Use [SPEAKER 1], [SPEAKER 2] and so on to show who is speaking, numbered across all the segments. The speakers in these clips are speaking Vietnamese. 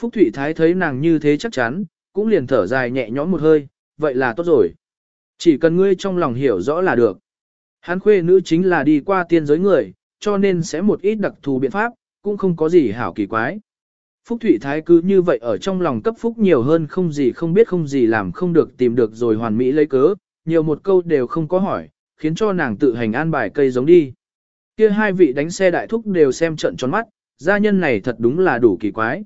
[SPEAKER 1] Phúc Thụy Thái thấy nàng như thế chắc chắn, cũng liền thở dài nhẹ nhõm một hơi, vậy là tốt rồi. Chỉ cần ngươi trong lòng hiểu rõ là được. Hắn khuê nữ chính là đi qua tiên giới người, cho nên sẽ một ít đặc thù biện pháp, cũng không có gì hảo kỳ quái. Phúc Thụy Thái cứ như vậy ở trong lòng cấp phúc nhiều hơn không gì không biết không gì làm không được tìm được rồi hoàn mỹ lấy cớ, nhiều một câu đều không có hỏi, khiến cho nàng tự hành an bài cây giống đi. Kia hai vị đánh xe đại thúc đều xem trận tròn mắt, gia nhân này thật đúng là đủ kỳ quái.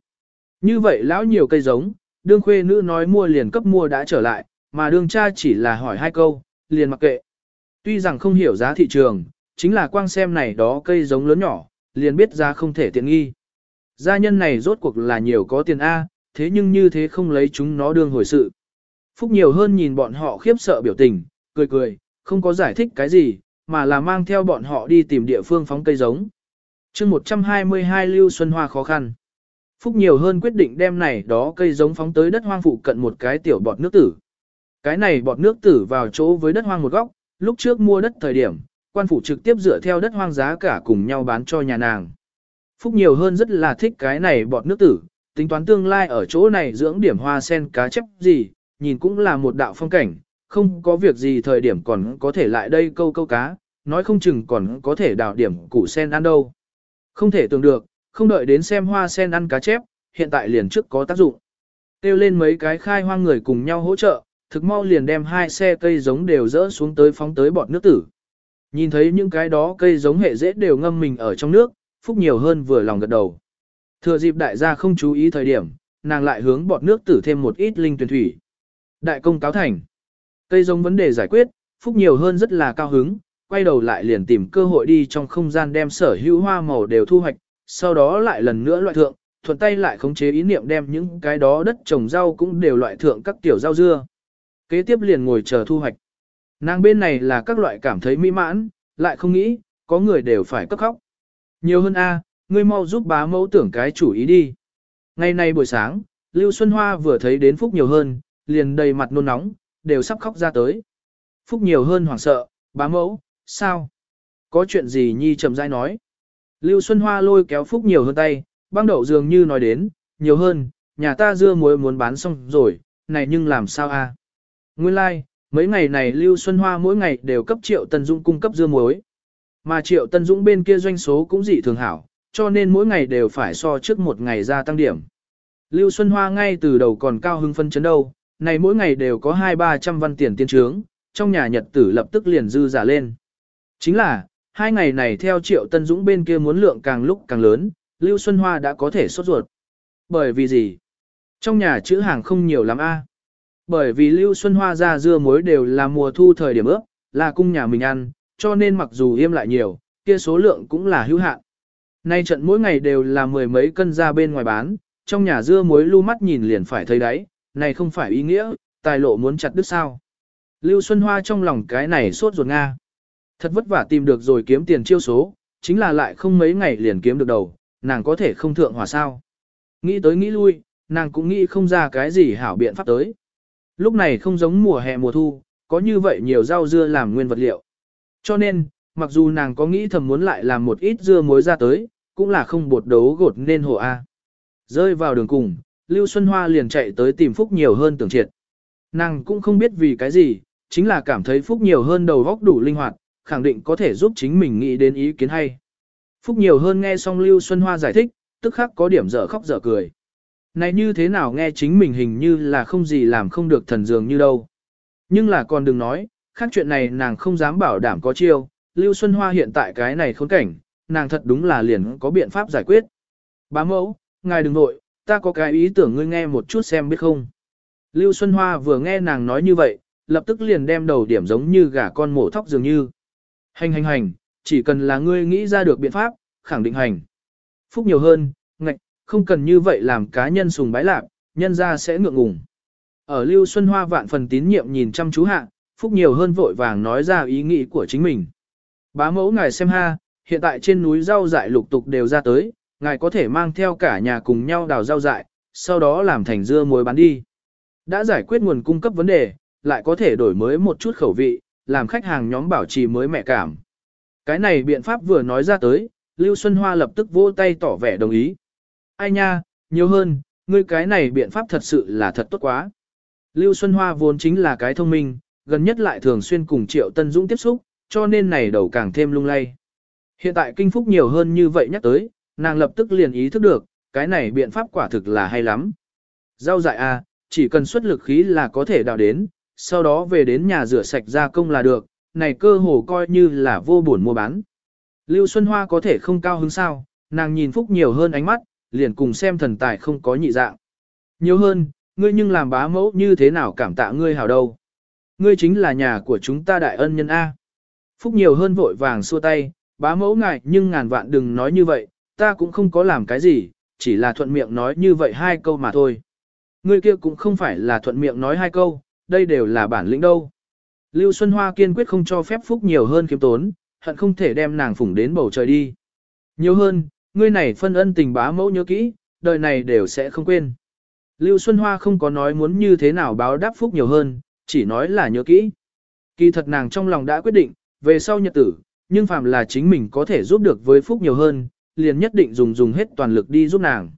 [SPEAKER 1] Như vậy lão nhiều cây giống, đương khuê nữ nói mua liền cấp mua đã trở lại, mà đương cha chỉ là hỏi hai câu, liền mặc kệ. Tuy rằng không hiểu giá thị trường, chính là quang xem này đó cây giống lớn nhỏ, liền biết ra không thể tiện nghi. Gia nhân này rốt cuộc là nhiều có tiền A, thế nhưng như thế không lấy chúng nó đương hồi sự. Phúc nhiều hơn nhìn bọn họ khiếp sợ biểu tình, cười cười, không có giải thích cái gì, mà là mang theo bọn họ đi tìm địa phương phóng cây giống. chương 122 Lưu Xuân Hoa khó khăn. Phúc nhiều hơn quyết định đem này đó cây giống phóng tới đất hoang phụ cận một cái tiểu bọt nước tử. Cái này bọt nước tử vào chỗ với đất hoang một góc, lúc trước mua đất thời điểm, quan phủ trực tiếp dựa theo đất hoang giá cả cùng nhau bán cho nhà nàng. Phúc nhiều hơn rất là thích cái này bọt nước tử, tính toán tương lai ở chỗ này dưỡng điểm hoa sen cá chép gì, nhìn cũng là một đạo phong cảnh, không có việc gì thời điểm còn có thể lại đây câu câu cá, nói không chừng còn có thể đào điểm củ sen ăn đâu. Không thể tưởng được, không đợi đến xem hoa sen ăn cá chép, hiện tại liền trước có tác dụng. Tiêu lên mấy cái khai hoang người cùng nhau hỗ trợ, thực mau liền đem hai xe cây giống đều rỡ xuống tới phóng tới bọt nước tử. Nhìn thấy những cái đó cây giống hệ dễ đều ngâm mình ở trong nước, phúc nhiều hơn vừa lòng gật đầu. Thừa dịp đại gia không chú ý thời điểm, nàng lại hướng bọt nước tử thêm một ít linh tuyển thủy. Đại công cáo thành. Cây giống vấn đề giải quyết, phúc nhiều hơn rất là cao hứng, quay đầu lại liền tìm cơ hội đi trong không gian đem sở hữu hoa màu đều thu hoạch, sau đó lại lần nữa loại thượng, thuận tay lại khống chế ý niệm đem những cái đó đất trồng rau cũng đều loại thượng các tiểu rau dưa. Kế tiếp liền ngồi chờ thu hoạch. Nàng bên này là các loại cảm thấy mỹ mãn, lại không nghĩ, có người đều phải cấp khóc. Nhiều hơn A, ngươi mau giúp bá mẫu tưởng cái chủ ý đi. Ngày nay buổi sáng, Lưu Xuân Hoa vừa thấy đến Phúc nhiều hơn, liền đầy mặt nôn nóng, đều sắp khóc ra tới. Phúc nhiều hơn hoảng sợ, bá mẫu, sao? Có chuyện gì Nhi chậm rãi nói. Lưu Xuân Hoa lôi kéo Phúc nhiều hơn tay, băng đậu dường như nói đến, nhiều hơn, nhà ta dưa muối muốn bán xong rồi, này nhưng làm sao a? Nguyên lai, like, mấy ngày này Lưu Xuân Hoa mỗi ngày đều cấp Triệu Tân Dũng cung cấp dưa muối. Mà Triệu Tân Dũng bên kia doanh số cũng dị thường hảo, cho nên mỗi ngày đều phải so trước một ngày ra tăng điểm. Lưu Xuân Hoa ngay từ đầu còn cao hưng phân chấn đâu, này mỗi ngày đều có 2-300 văn tiền tiên trướng, trong nhà nhật tử lập tức liền dư giả lên. Chính là, hai ngày này theo Triệu Tân Dũng bên kia muốn lượng càng lúc càng lớn, Lưu Xuân Hoa đã có thể sốt ruột. Bởi vì gì? Trong nhà chữ hàng không nhiều lắm a. Bởi vì Lưu Xuân Hoa ra dưa muối đều là mùa thu thời điểm ướp, là cung nhà mình ăn, cho nên mặc dù im lại nhiều, kia số lượng cũng là hữu hạn. Nay trận mỗi ngày đều là mười mấy cân ra bên ngoài bán, trong nhà dưa muối lưu mắt nhìn liền phải thấy đấy, này không phải ý nghĩa, tài lộ muốn chặt đứt sao. Lưu Xuân Hoa trong lòng cái này sốt ruột Nga. Thật vất vả tìm được rồi kiếm tiền chiêu số, chính là lại không mấy ngày liền kiếm được đầu, nàng có thể không thượng hòa sao. Nghĩ tới nghĩ lui, nàng cũng nghĩ không ra cái gì hảo biện pháp tới. Lúc này không giống mùa hè mùa thu, có như vậy nhiều rau dưa làm nguyên vật liệu. Cho nên, mặc dù nàng có nghĩ thầm muốn lại làm một ít dưa muối ra tới, cũng là không bột đấu gột nên hồ A. Rơi vào đường cùng, Lưu Xuân Hoa liền chạy tới tìm Phúc nhiều hơn tưởng triệt. Nàng cũng không biết vì cái gì, chính là cảm thấy Phúc nhiều hơn đầu góc đủ linh hoạt, khẳng định có thể giúp chính mình nghĩ đến ý kiến hay. Phúc nhiều hơn nghe xong Lưu Xuân Hoa giải thích, tức khắc có điểm dở khóc dở cười. Này như thế nào nghe chính mình hình như là không gì làm không được thần dường như đâu. Nhưng là còn đừng nói, khác chuyện này nàng không dám bảo đảm có chiêu, Lưu Xuân Hoa hiện tại cái này khốn cảnh, nàng thật đúng là liền có biện pháp giải quyết. Bá mẫu, ngài đừng nội, ta có cái ý tưởng ngươi nghe một chút xem biết không. Lưu Xuân Hoa vừa nghe nàng nói như vậy, lập tức liền đem đầu điểm giống như gà con mổ thóc dường như. Hành hành hành, chỉ cần là ngươi nghĩ ra được biện pháp, khẳng định hành. Phúc nhiều hơn, ngạch, không cần như vậy làm cá nhân sùng bái lạc, nhân ra sẽ ngượng ngùng. Ở Lưu Xuân Hoa vạn phần tín nhiệm nhìn chăm chú hạ, Phúc nhiều hơn vội vàng nói ra ý nghĩ của chính mình. Bá mẫu ngài xem ha, hiện tại trên núi rau dại lục tục đều ra tới, ngài có thể mang theo cả nhà cùng nhau đào rau dại, sau đó làm thành dưa muối bán đi. Đã giải quyết nguồn cung cấp vấn đề, lại có thể đổi mới một chút khẩu vị, làm khách hàng nhóm bảo trì mới mẹ cảm. Cái này biện pháp vừa nói ra tới, Lưu Xuân Hoa lập tức vỗ tay tỏ vẻ đồng ý. Ai nha, nhiều hơn, Ngươi cái này biện pháp thật sự là thật tốt quá. Lưu Xuân Hoa vốn chính là cái thông minh, gần nhất lại thường xuyên cùng Triệu Tân Dũng tiếp xúc, cho nên này đầu càng thêm lung lay. Hiện tại kinh phúc nhiều hơn như vậy nhắc tới, nàng lập tức liền ý thức được, cái này biện pháp quả thực là hay lắm. Rau dại à, chỉ cần xuất lực khí là có thể đào đến, sau đó về đến nhà rửa sạch gia công là được, này cơ hồ coi như là vô buồn mua bán. Lưu Xuân Hoa có thể không cao hứng sao, nàng nhìn Phúc nhiều hơn ánh mắt, liền cùng xem thần tài không có nhị dạng. Nhiều hơn, ngươi nhưng làm bá mẫu như thế nào cảm tạ ngươi hảo đâu. Ngươi chính là nhà của chúng ta đại ân nhân A. Phúc nhiều hơn vội vàng xua tay, bá mẫu ngại nhưng ngàn vạn đừng nói như vậy, ta cũng không có làm cái gì, chỉ là thuận miệng nói như vậy hai câu mà thôi. Ngươi kia cũng không phải là thuận miệng nói hai câu, đây đều là bản lĩnh đâu. Lưu Xuân Hoa kiên quyết không cho phép Phúc nhiều hơn kiếm tốn, hận không thể đem nàng phủng đến bầu trời đi. Nhiều hơn, ngươi này phân ân tình bá mẫu nhớ kỹ, đời này đều sẽ không quên. Lưu Xuân Hoa không có nói muốn như thế nào báo đáp Phúc nhiều hơn, chỉ nói là nhớ kỹ. Kỳ thật nàng trong lòng đã quyết định, về sau nhật tử, nhưng phàm là chính mình có thể giúp được với Phúc nhiều hơn, liền nhất định dùng dùng hết toàn lực đi giúp nàng.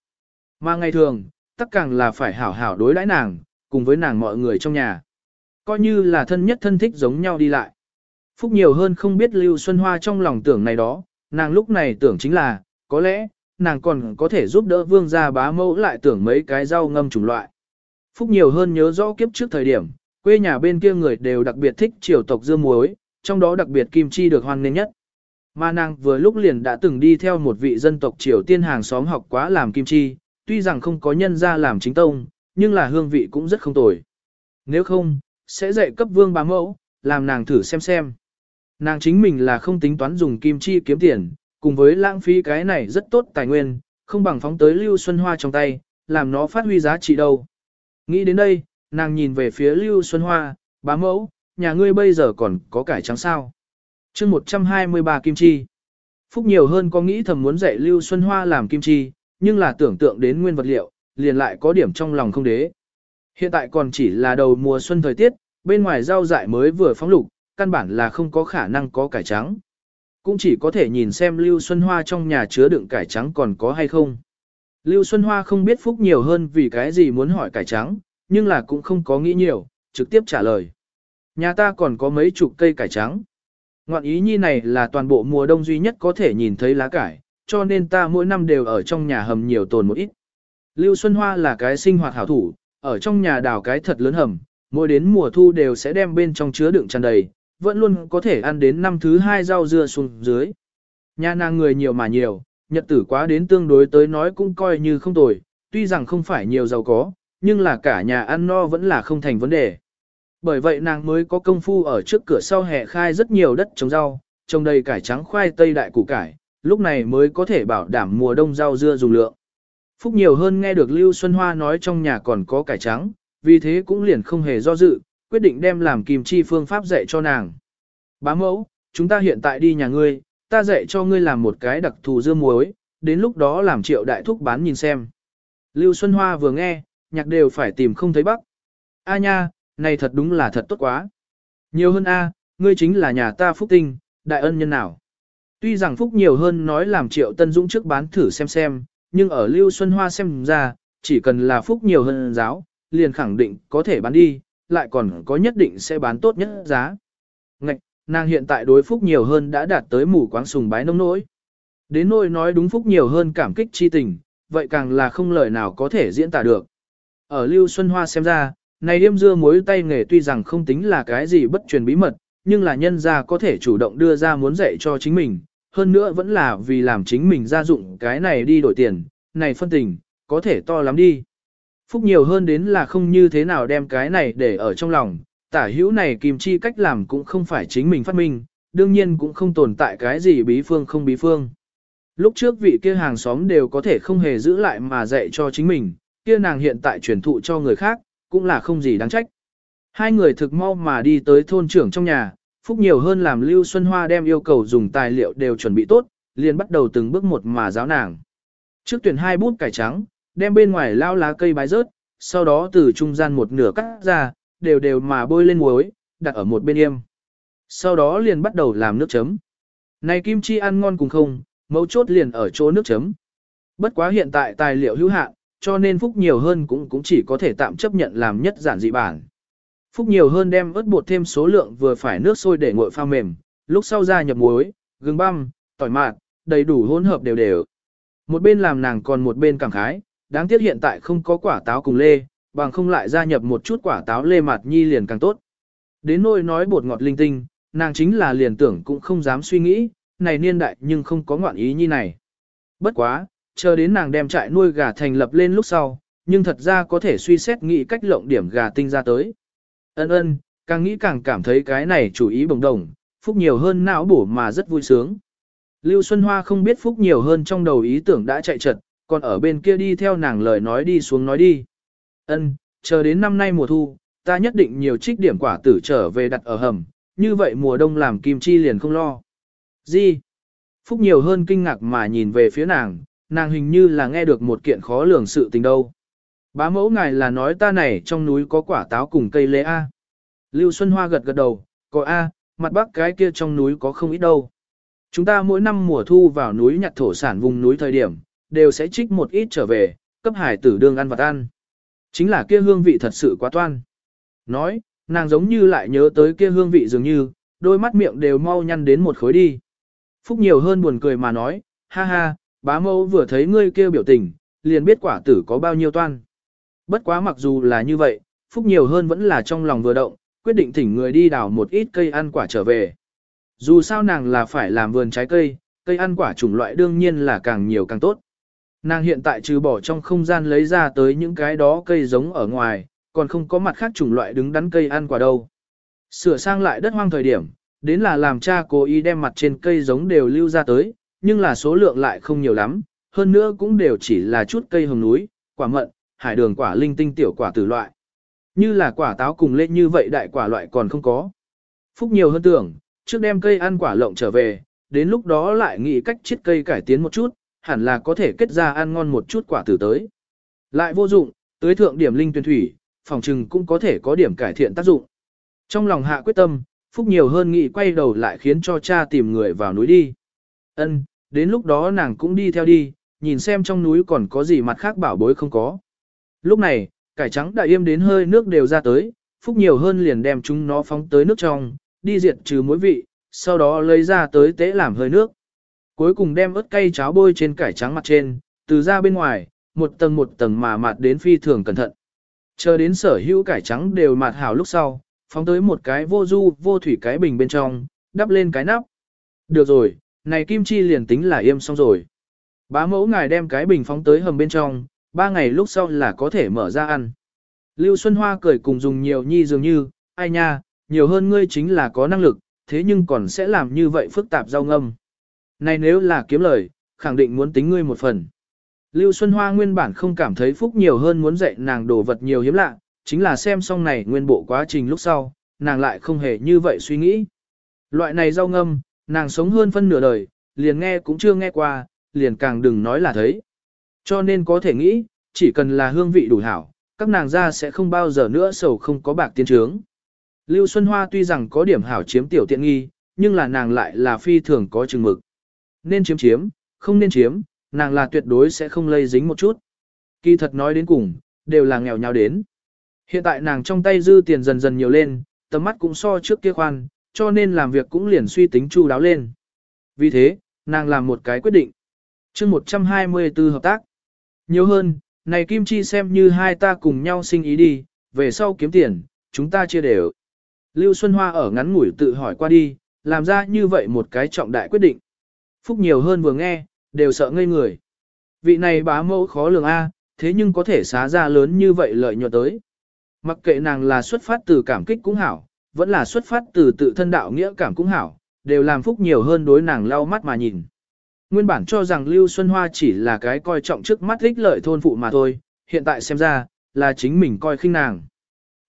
[SPEAKER 1] Mà ngày thường, tất càng là phải hảo hảo đối đãi nàng, cùng với nàng mọi người trong nhà. Coi như là thân nhất thân thích giống nhau đi lại. Phúc nhiều hơn không biết Lưu Xuân Hoa trong lòng tưởng này đó, nàng lúc này tưởng chính là, có lẽ, nàng còn có thể giúp đỡ vương gia bá mẫu lại tưởng mấy cái rau ngâm chủng loại. Phúc nhiều hơn nhớ rõ kiếp trước thời điểm, quê nhà bên kia người đều đặc biệt thích triều tộc dưa muối, trong đó đặc biệt kim chi được hoan nghênh nhất. Mà nàng vừa lúc liền đã từng đi theo một vị dân tộc triều tiên hàng xóm học quá làm kim chi, tuy rằng không có nhân ra làm chính tông, nhưng là hương vị cũng rất không tồi. Nếu không, sẽ dạy cấp vương bá mẫu, làm nàng thử xem xem. Nàng chính mình là không tính toán dùng kim chi kiếm tiền, cùng với lãng phí cái này rất tốt tài nguyên, không bằng phóng tới Lưu Xuân Hoa trong tay, làm nó phát huy giá trị đâu. Nghĩ đến đây, nàng nhìn về phía Lưu Xuân Hoa, bá mẫu, nhà ngươi bây giờ còn có cải trắng sao. chương 123 kim chi. Phúc nhiều hơn có nghĩ thầm muốn dạy Lưu Xuân Hoa làm kim chi, nhưng là tưởng tượng đến nguyên vật liệu, liền lại có điểm trong lòng không đế. Hiện tại còn chỉ là đầu mùa xuân thời tiết, bên ngoài rau dại mới vừa phóng lục, căn bản là không có khả năng có cải trắng. Cũng chỉ có thể nhìn xem Lưu Xuân Hoa trong nhà chứa đựng cải trắng còn có hay không. Lưu Xuân Hoa không biết Phúc nhiều hơn vì cái gì muốn hỏi cải trắng, nhưng là cũng không có nghĩ nhiều, trực tiếp trả lời. Nhà ta còn có mấy chục cây cải trắng. Ngoạn ý nhi này là toàn bộ mùa đông duy nhất có thể nhìn thấy lá cải, cho nên ta mỗi năm đều ở trong nhà hầm nhiều tồn một ít. Lưu Xuân Hoa là cái sinh hoạt hảo thủ, ở trong nhà đào cái thật lớn hầm, mỗi đến mùa thu đều sẽ đem bên trong chứa đựng tràn đầy, vẫn luôn có thể ăn đến năm thứ hai rau dưa xuống dưới. Nhà nàng người nhiều mà nhiều, nhật tử quá đến tương đối tới nói cũng coi như không tồi, tuy rằng không phải nhiều giàu có, nhưng là cả nhà ăn no vẫn là không thành vấn đề. Bởi vậy nàng mới có công phu ở trước cửa sau hè khai rất nhiều đất trồng rau, trồng đầy cải trắng khoai tây đại củ cải, lúc này mới có thể bảo đảm mùa đông rau dưa dùng lượng. Phúc nhiều hơn nghe được Lưu Xuân Hoa nói trong nhà còn có cải trắng, vì thế cũng liền không hề do dự, quyết định đem làm kim chi phương pháp dạy cho nàng. Bá mẫu, chúng ta hiện tại đi nhà ngươi, ta dạy cho ngươi làm một cái đặc thù dưa muối, đến lúc đó làm triệu đại thúc bán nhìn xem. Lưu Xuân Hoa vừa nghe, nhạc đều phải tìm không thấy bắc. A nha, này thật đúng là thật tốt quá. Nhiều hơn A, ngươi chính là nhà ta phúc tinh, đại ân nhân nào. Tuy rằng phúc nhiều hơn nói làm triệu tân dũng trước bán thử xem xem, nhưng ở Lưu Xuân Hoa xem ra, chỉ cần là phúc nhiều hơn giáo, liền khẳng định có thể bán đi, lại còn có nhất định sẽ bán tốt nhất giá. Ngạch, nàng hiện tại đối phúc nhiều hơn đã đạt tới mù quáng sùng bái nông nỗi. Đến nỗi nói đúng phúc nhiều hơn cảm kích chi tình, vậy càng là không lời nào có thể diễn tả được. Ở Lưu Xuân Hoa xem ra, này yêm dưa muối tay nghề tuy rằng không tính là cái gì bất truyền bí mật, nhưng là nhân gia có thể chủ động đưa ra muốn dạy cho chính mình, hơn nữa vẫn là vì làm chính mình ra dụng cái này đi đổi tiền, này phân tình, có thể to lắm đi. Phúc nhiều hơn đến là không như thế nào đem cái này để ở trong lòng, tả hữu này kim chi cách làm cũng không phải chính mình phát minh, đương nhiên cũng không tồn tại cái gì bí phương không bí phương. Lúc trước vị kia hàng xóm đều có thể không hề giữ lại mà dạy cho chính mình, kia nàng hiện tại truyền thụ cho người khác, cũng là không gì đáng trách. Hai người thực mau mà đi tới thôn trưởng trong nhà, Phúc nhiều hơn làm Lưu Xuân Hoa đem yêu cầu dùng tài liệu đều chuẩn bị tốt, liền bắt đầu từng bước một mà giáo nàng. Trước tuyển hai bút cải trắng, đem bên ngoài lao lá cây bái rớt, sau đó từ trung gian một nửa cắt ra, đều đều mà bôi lên muối, đặt ở một bên im. Sau đó liền bắt đầu làm nước chấm. Này kim chi ăn ngon cùng không, mấu chốt liền ở chỗ nước chấm. Bất quá hiện tại tài liệu hữu hạn, cho nên phúc nhiều hơn cũng cũng chỉ có thể tạm chấp nhận làm nhất giản dị bản. Phúc nhiều hơn đem ớt bột thêm số lượng vừa phải nước sôi để nguội pha mềm, lúc sau ra nhập muối, gừng băm, tỏi mạt, đầy đủ hỗn hợp đều đều. Một bên làm nàng còn một bên cảm khái, đáng tiếc hiện tại không có quả táo cùng lê, bằng không lại gia nhập một chút quả táo lê mạt nhi liền càng tốt. Đến nỗi nói bột ngọt linh tinh, nàng chính là liền tưởng cũng không dám suy nghĩ, này niên đại nhưng không có ngoạn ý như này. Bất quá, chờ đến nàng đem trại nuôi gà thành lập lên lúc sau, nhưng thật ra có thể suy xét nghĩ cách lộng điểm gà tinh ra tới. Ân ân, càng nghĩ càng cảm thấy cái này chủ ý bồng đồng, phúc nhiều hơn não bổ mà rất vui sướng. Lưu Xuân Hoa không biết phúc nhiều hơn trong đầu ý tưởng đã chạy trật, còn ở bên kia đi theo nàng lời nói đi xuống nói đi. Ân, chờ đến năm nay mùa thu, ta nhất định nhiều trích điểm quả tử trở về đặt ở hầm, như vậy mùa đông làm kim chi liền không lo. Gì? Phúc nhiều hơn kinh ngạc mà nhìn về phía nàng, nàng hình như là nghe được một kiện khó lường sự tình đâu. Bá mẫu ngài là nói ta này trong núi có quả táo cùng cây lê A. Lưu Xuân Hoa gật gật đầu, có A, mặt bắc cái kia trong núi có không ít đâu. Chúng ta mỗi năm mùa thu vào núi nhặt thổ sản vùng núi thời điểm, đều sẽ trích một ít trở về, cấp hải tử đương ăn vật ăn. Chính là kia hương vị thật sự quá toan. Nói, nàng giống như lại nhớ tới kia hương vị dường như, đôi mắt miệng đều mau nhăn đến một khối đi. Phúc nhiều hơn buồn cười mà nói, ha ha, bá mẫu vừa thấy ngươi kêu biểu tình, liền biết quả tử có bao nhiêu toan. Bất quá mặc dù là như vậy, Phúc nhiều hơn vẫn là trong lòng vừa động, quyết định thỉnh người đi đào một ít cây ăn quả trở về. Dù sao nàng là phải làm vườn trái cây, cây ăn quả chủng loại đương nhiên là càng nhiều càng tốt. Nàng hiện tại trừ bỏ trong không gian lấy ra tới những cái đó cây giống ở ngoài, còn không có mặt khác chủng loại đứng đắn cây ăn quả đâu. Sửa sang lại đất hoang thời điểm, đến là làm cha cố ý đem mặt trên cây giống đều lưu ra tới, nhưng là số lượng lại không nhiều lắm, hơn nữa cũng đều chỉ là chút cây hồng núi, quả mận, hải đường quả linh tinh tiểu quả tử loại. Như là quả táo cùng lên như vậy đại quả loại còn không có. Phúc nhiều hơn tưởng, trước đem cây ăn quả lộng trở về, đến lúc đó lại nghĩ cách chiết cây cải tiến một chút, hẳn là có thể kết ra ăn ngon một chút quả tử tới. Lại vô dụng, tới thượng điểm linh tuyển thủy, phòng trừng cũng có thể có điểm cải thiện tác dụng. Trong lòng hạ quyết tâm, Phúc nhiều hơn nghĩ quay đầu lại khiến cho cha tìm người vào núi đi. Ân, đến lúc đó nàng cũng đi theo đi, nhìn xem trong núi còn có gì mặt khác bảo bối không có. Lúc này, cải trắng đã im đến hơi nước đều ra tới, Phúc nhiều hơn liền đem chúng nó phóng tới nước trong, đi diệt trừ mối vị, sau đó lấy ra tới tế làm hơi nước. Cuối cùng đem ớt cay cháo bôi trên cải trắng mặt trên, từ ra bên ngoài, một tầng một tầng mà mạt đến phi thường cẩn thận. Chờ đến sở hữu cải trắng đều mạt hảo lúc sau, phóng tới một cái vô du vô thủy cái bình bên trong, đắp lên cái nắp. Được rồi, này kim chi liền tính là im xong rồi. Bá mẫu ngài đem cái bình phóng tới hầm bên trong, ba ngày lúc sau là có thể mở ra ăn. Lưu Xuân Hoa cười cùng dùng nhiều nhi dường như, ai nha, nhiều hơn ngươi chính là có năng lực, thế nhưng còn sẽ làm như vậy phức tạp giao ngâm. Này nếu là kiếm lời, khẳng định muốn tính ngươi một phần. Lưu Xuân Hoa nguyên bản không cảm thấy phúc nhiều hơn muốn dạy nàng đồ vật nhiều hiếm lạ, chính là xem xong này nguyên bộ quá trình lúc sau, nàng lại không hề như vậy suy nghĩ. Loại này rau ngâm, nàng sống hơn phân nửa đời, liền nghe cũng chưa nghe qua, liền càng đừng nói là thấy. Cho nên có thể nghĩ, chỉ cần là hương vị đủ hảo, các nàng ra sẽ không bao giờ nữa sầu không có bạc tiến trướng. Lưu Xuân Hoa tuy rằng có điểm hảo chiếm tiểu tiện nghi, nhưng là nàng lại là phi thường có chừng mực. Nên chiếm chiếm, không nên chiếm, nàng là tuyệt đối sẽ không lây dính một chút. Kỳ thật nói đến cùng, đều là nghèo nhau đến. Hiện tại nàng trong tay dư tiền dần dần nhiều lên, tầm mắt cũng so trước kia khoan, cho nên làm việc cũng liền suy tính chu đáo lên. Vì thế, nàng làm một cái quyết định. chương 124 hợp tác. Nhiều hơn, này Kim Chi xem như hai ta cùng nhau sinh ý đi, về sau kiếm tiền, chúng ta chia đều. Lưu Xuân Hoa ở ngắn ngủi tự hỏi qua đi, làm ra như vậy một cái trọng đại quyết định. Phúc nhiều hơn vừa nghe, đều sợ ngây người. Vị này bá mẫu khó lường A, thế nhưng có thể xá ra lớn như vậy lợi nhuận tới. Mặc kệ nàng là xuất phát từ cảm kích cũng hảo, vẫn là xuất phát từ tự thân đạo nghĩa cảm cũng hảo, đều làm phúc nhiều hơn đối nàng lau mắt mà nhìn. Nguyên bản cho rằng Lưu Xuân Hoa chỉ là cái coi trọng trước mắt ích lợi thôn phụ mà thôi, hiện tại xem ra, là chính mình coi khinh nàng.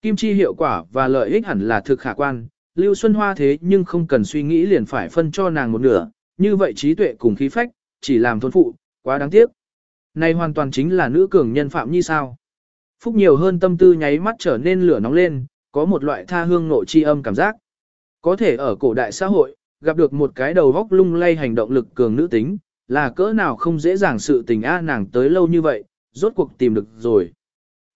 [SPEAKER 1] Kim chi hiệu quả và lợi ích hẳn là thực khả quan, Lưu Xuân Hoa thế nhưng không cần suy nghĩ liền phải phân cho nàng một nửa, như vậy trí tuệ cùng khí phách, chỉ làm thôn phụ, quá đáng tiếc. Này hoàn toàn chính là nữ cường nhân phạm như sao. Phúc nhiều hơn tâm tư nháy mắt trở nên lửa nóng lên, có một loại tha hương nội chi âm cảm giác. Có thể ở cổ đại xã hội, gặp được một cái đầu vóc lung lay hành động lực cường nữ tính, là cỡ nào không dễ dàng sự tình a nàng tới lâu như vậy, rốt cuộc tìm được rồi.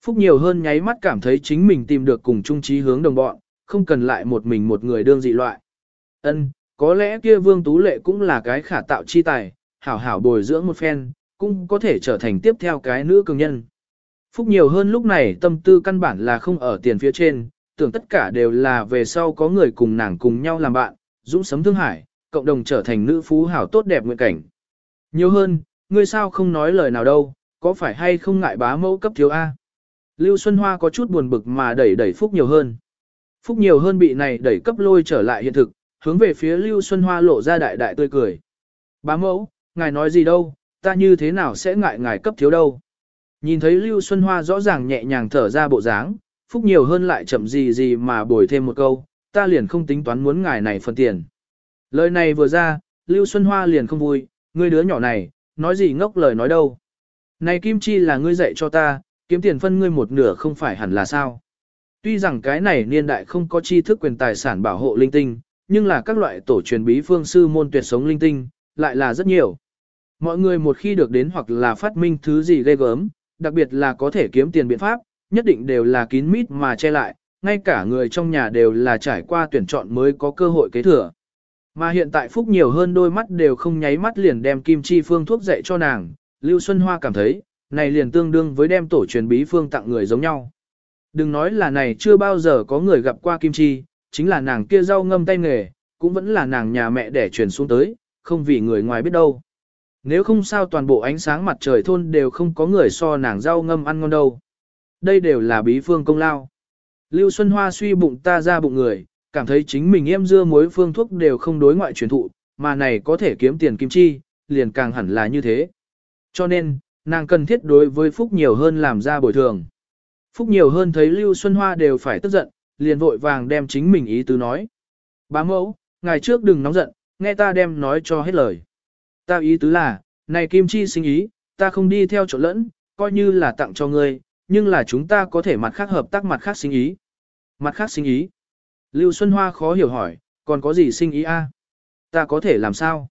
[SPEAKER 1] Phúc nhiều hơn nháy mắt cảm thấy chính mình tìm được cùng chung trí hướng đồng bọn, không cần lại một mình một người đương dị loại. Ân, có lẽ kia Vương Tú Lệ cũng là cái khả tạo chi tài, hảo hảo bồi dưỡng một phen, cũng có thể trở thành tiếp theo cái nữ cường nhân. Phúc nhiều hơn lúc này tâm tư căn bản là không ở tiền phía trên, tưởng tất cả đều là về sau có người cùng nàng cùng nhau làm bạn, dũng sấm thương hải, cộng đồng trở thành nữ phú hảo tốt đẹp nguyện cảnh. Nhiều hơn, ngươi sao không nói lời nào đâu, có phải hay không ngại bá mẫu cấp thiếu A? Lưu Xuân Hoa có chút buồn bực mà đẩy đẩy Phúc nhiều hơn. Phúc nhiều hơn bị này đẩy cấp lôi trở lại hiện thực, hướng về phía Lưu Xuân Hoa lộ ra đại đại tươi cười. Bá mẫu, ngài nói gì đâu, ta như thế nào sẽ ngại ngài cấp thiếu đâu. Nhìn thấy Lưu Xuân Hoa rõ ràng nhẹ nhàng thở ra bộ dáng, Phúc nhiều hơn lại chậm gì gì mà bồi thêm một câu, ta liền không tính toán muốn ngài này phân tiền. Lời này vừa ra, Lưu Xuân Hoa liền không vui, ngươi đứa nhỏ này, nói gì ngốc lời nói đâu. Này Kim Chi là ngươi dạy cho ta, kiếm tiền phân ngươi một nửa không phải hẳn là sao. Tuy rằng cái này niên đại không có tri thức quyền tài sản bảo hộ linh tinh, nhưng là các loại tổ truyền bí phương sư môn tuyệt sống linh tinh, lại là rất nhiều. Mọi người một khi được đến hoặc là phát minh thứ gì ghê gớm, đặc biệt là có thể kiếm tiền biện pháp, nhất định đều là kín mít mà che lại, ngay cả người trong nhà đều là trải qua tuyển chọn mới có cơ hội kế thừa. Mà hiện tại Phúc nhiều hơn đôi mắt đều không nháy mắt liền đem kim chi phương thuốc dạy cho nàng, Lưu Xuân Hoa cảm thấy, này liền tương đương với đem tổ truyền bí phương tặng người giống nhau. Đừng nói là này chưa bao giờ có người gặp qua kim chi, chính là nàng kia rau ngâm tay nghề, cũng vẫn là nàng nhà mẹ để truyền xuống tới, không vì người ngoài biết đâu. Nếu không sao toàn bộ ánh sáng mặt trời thôn đều không có người so nàng rau ngâm ăn ngon đâu. Đây đều là bí phương công lao. Lưu Xuân Hoa suy bụng ta ra bụng người, cảm thấy chính mình em dưa muối phương thuốc đều không đối ngoại truyền thụ, mà này có thể kiếm tiền kim chi, liền càng hẳn là như thế. Cho nên, nàng cần thiết đối với Phúc nhiều hơn làm ra bồi thường. Phúc nhiều hơn thấy Lưu Xuân Hoa đều phải tức giận, liền vội vàng đem chính mình ý tứ nói. Bá mẫu, ngày trước đừng nóng giận, nghe ta đem nói cho hết lời. Ta ý tứ là, này Kim Chi sinh ý, ta không đi theo chỗ lẫn, coi như là tặng cho ngươi, nhưng là chúng ta có thể mặt khác hợp tác mặt khác sinh ý. Mặt khác sinh ý. Lưu Xuân Hoa khó hiểu hỏi, còn có gì sinh ý a? Ta có thể làm sao?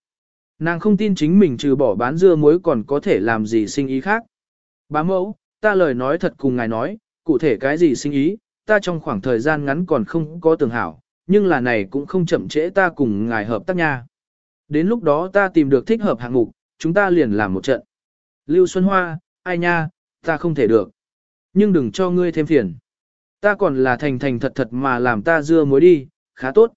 [SPEAKER 1] Nàng không tin chính mình trừ bỏ bán dưa muối còn có thể làm gì sinh ý khác. Bá mẫu, ta lời nói thật cùng ngài nói, cụ thể cái gì sinh ý, ta trong khoảng thời gian ngắn còn không có tưởng hảo, nhưng là này cũng không chậm trễ ta cùng ngài hợp tác nha. Đến lúc đó ta tìm được thích hợp hạng mục, chúng ta liền làm một trận. Lưu Xuân Hoa, ai nha, ta không thể được. Nhưng đừng cho ngươi thêm phiền. Ta còn là thành thành thật thật mà làm ta dưa muối đi, khá tốt.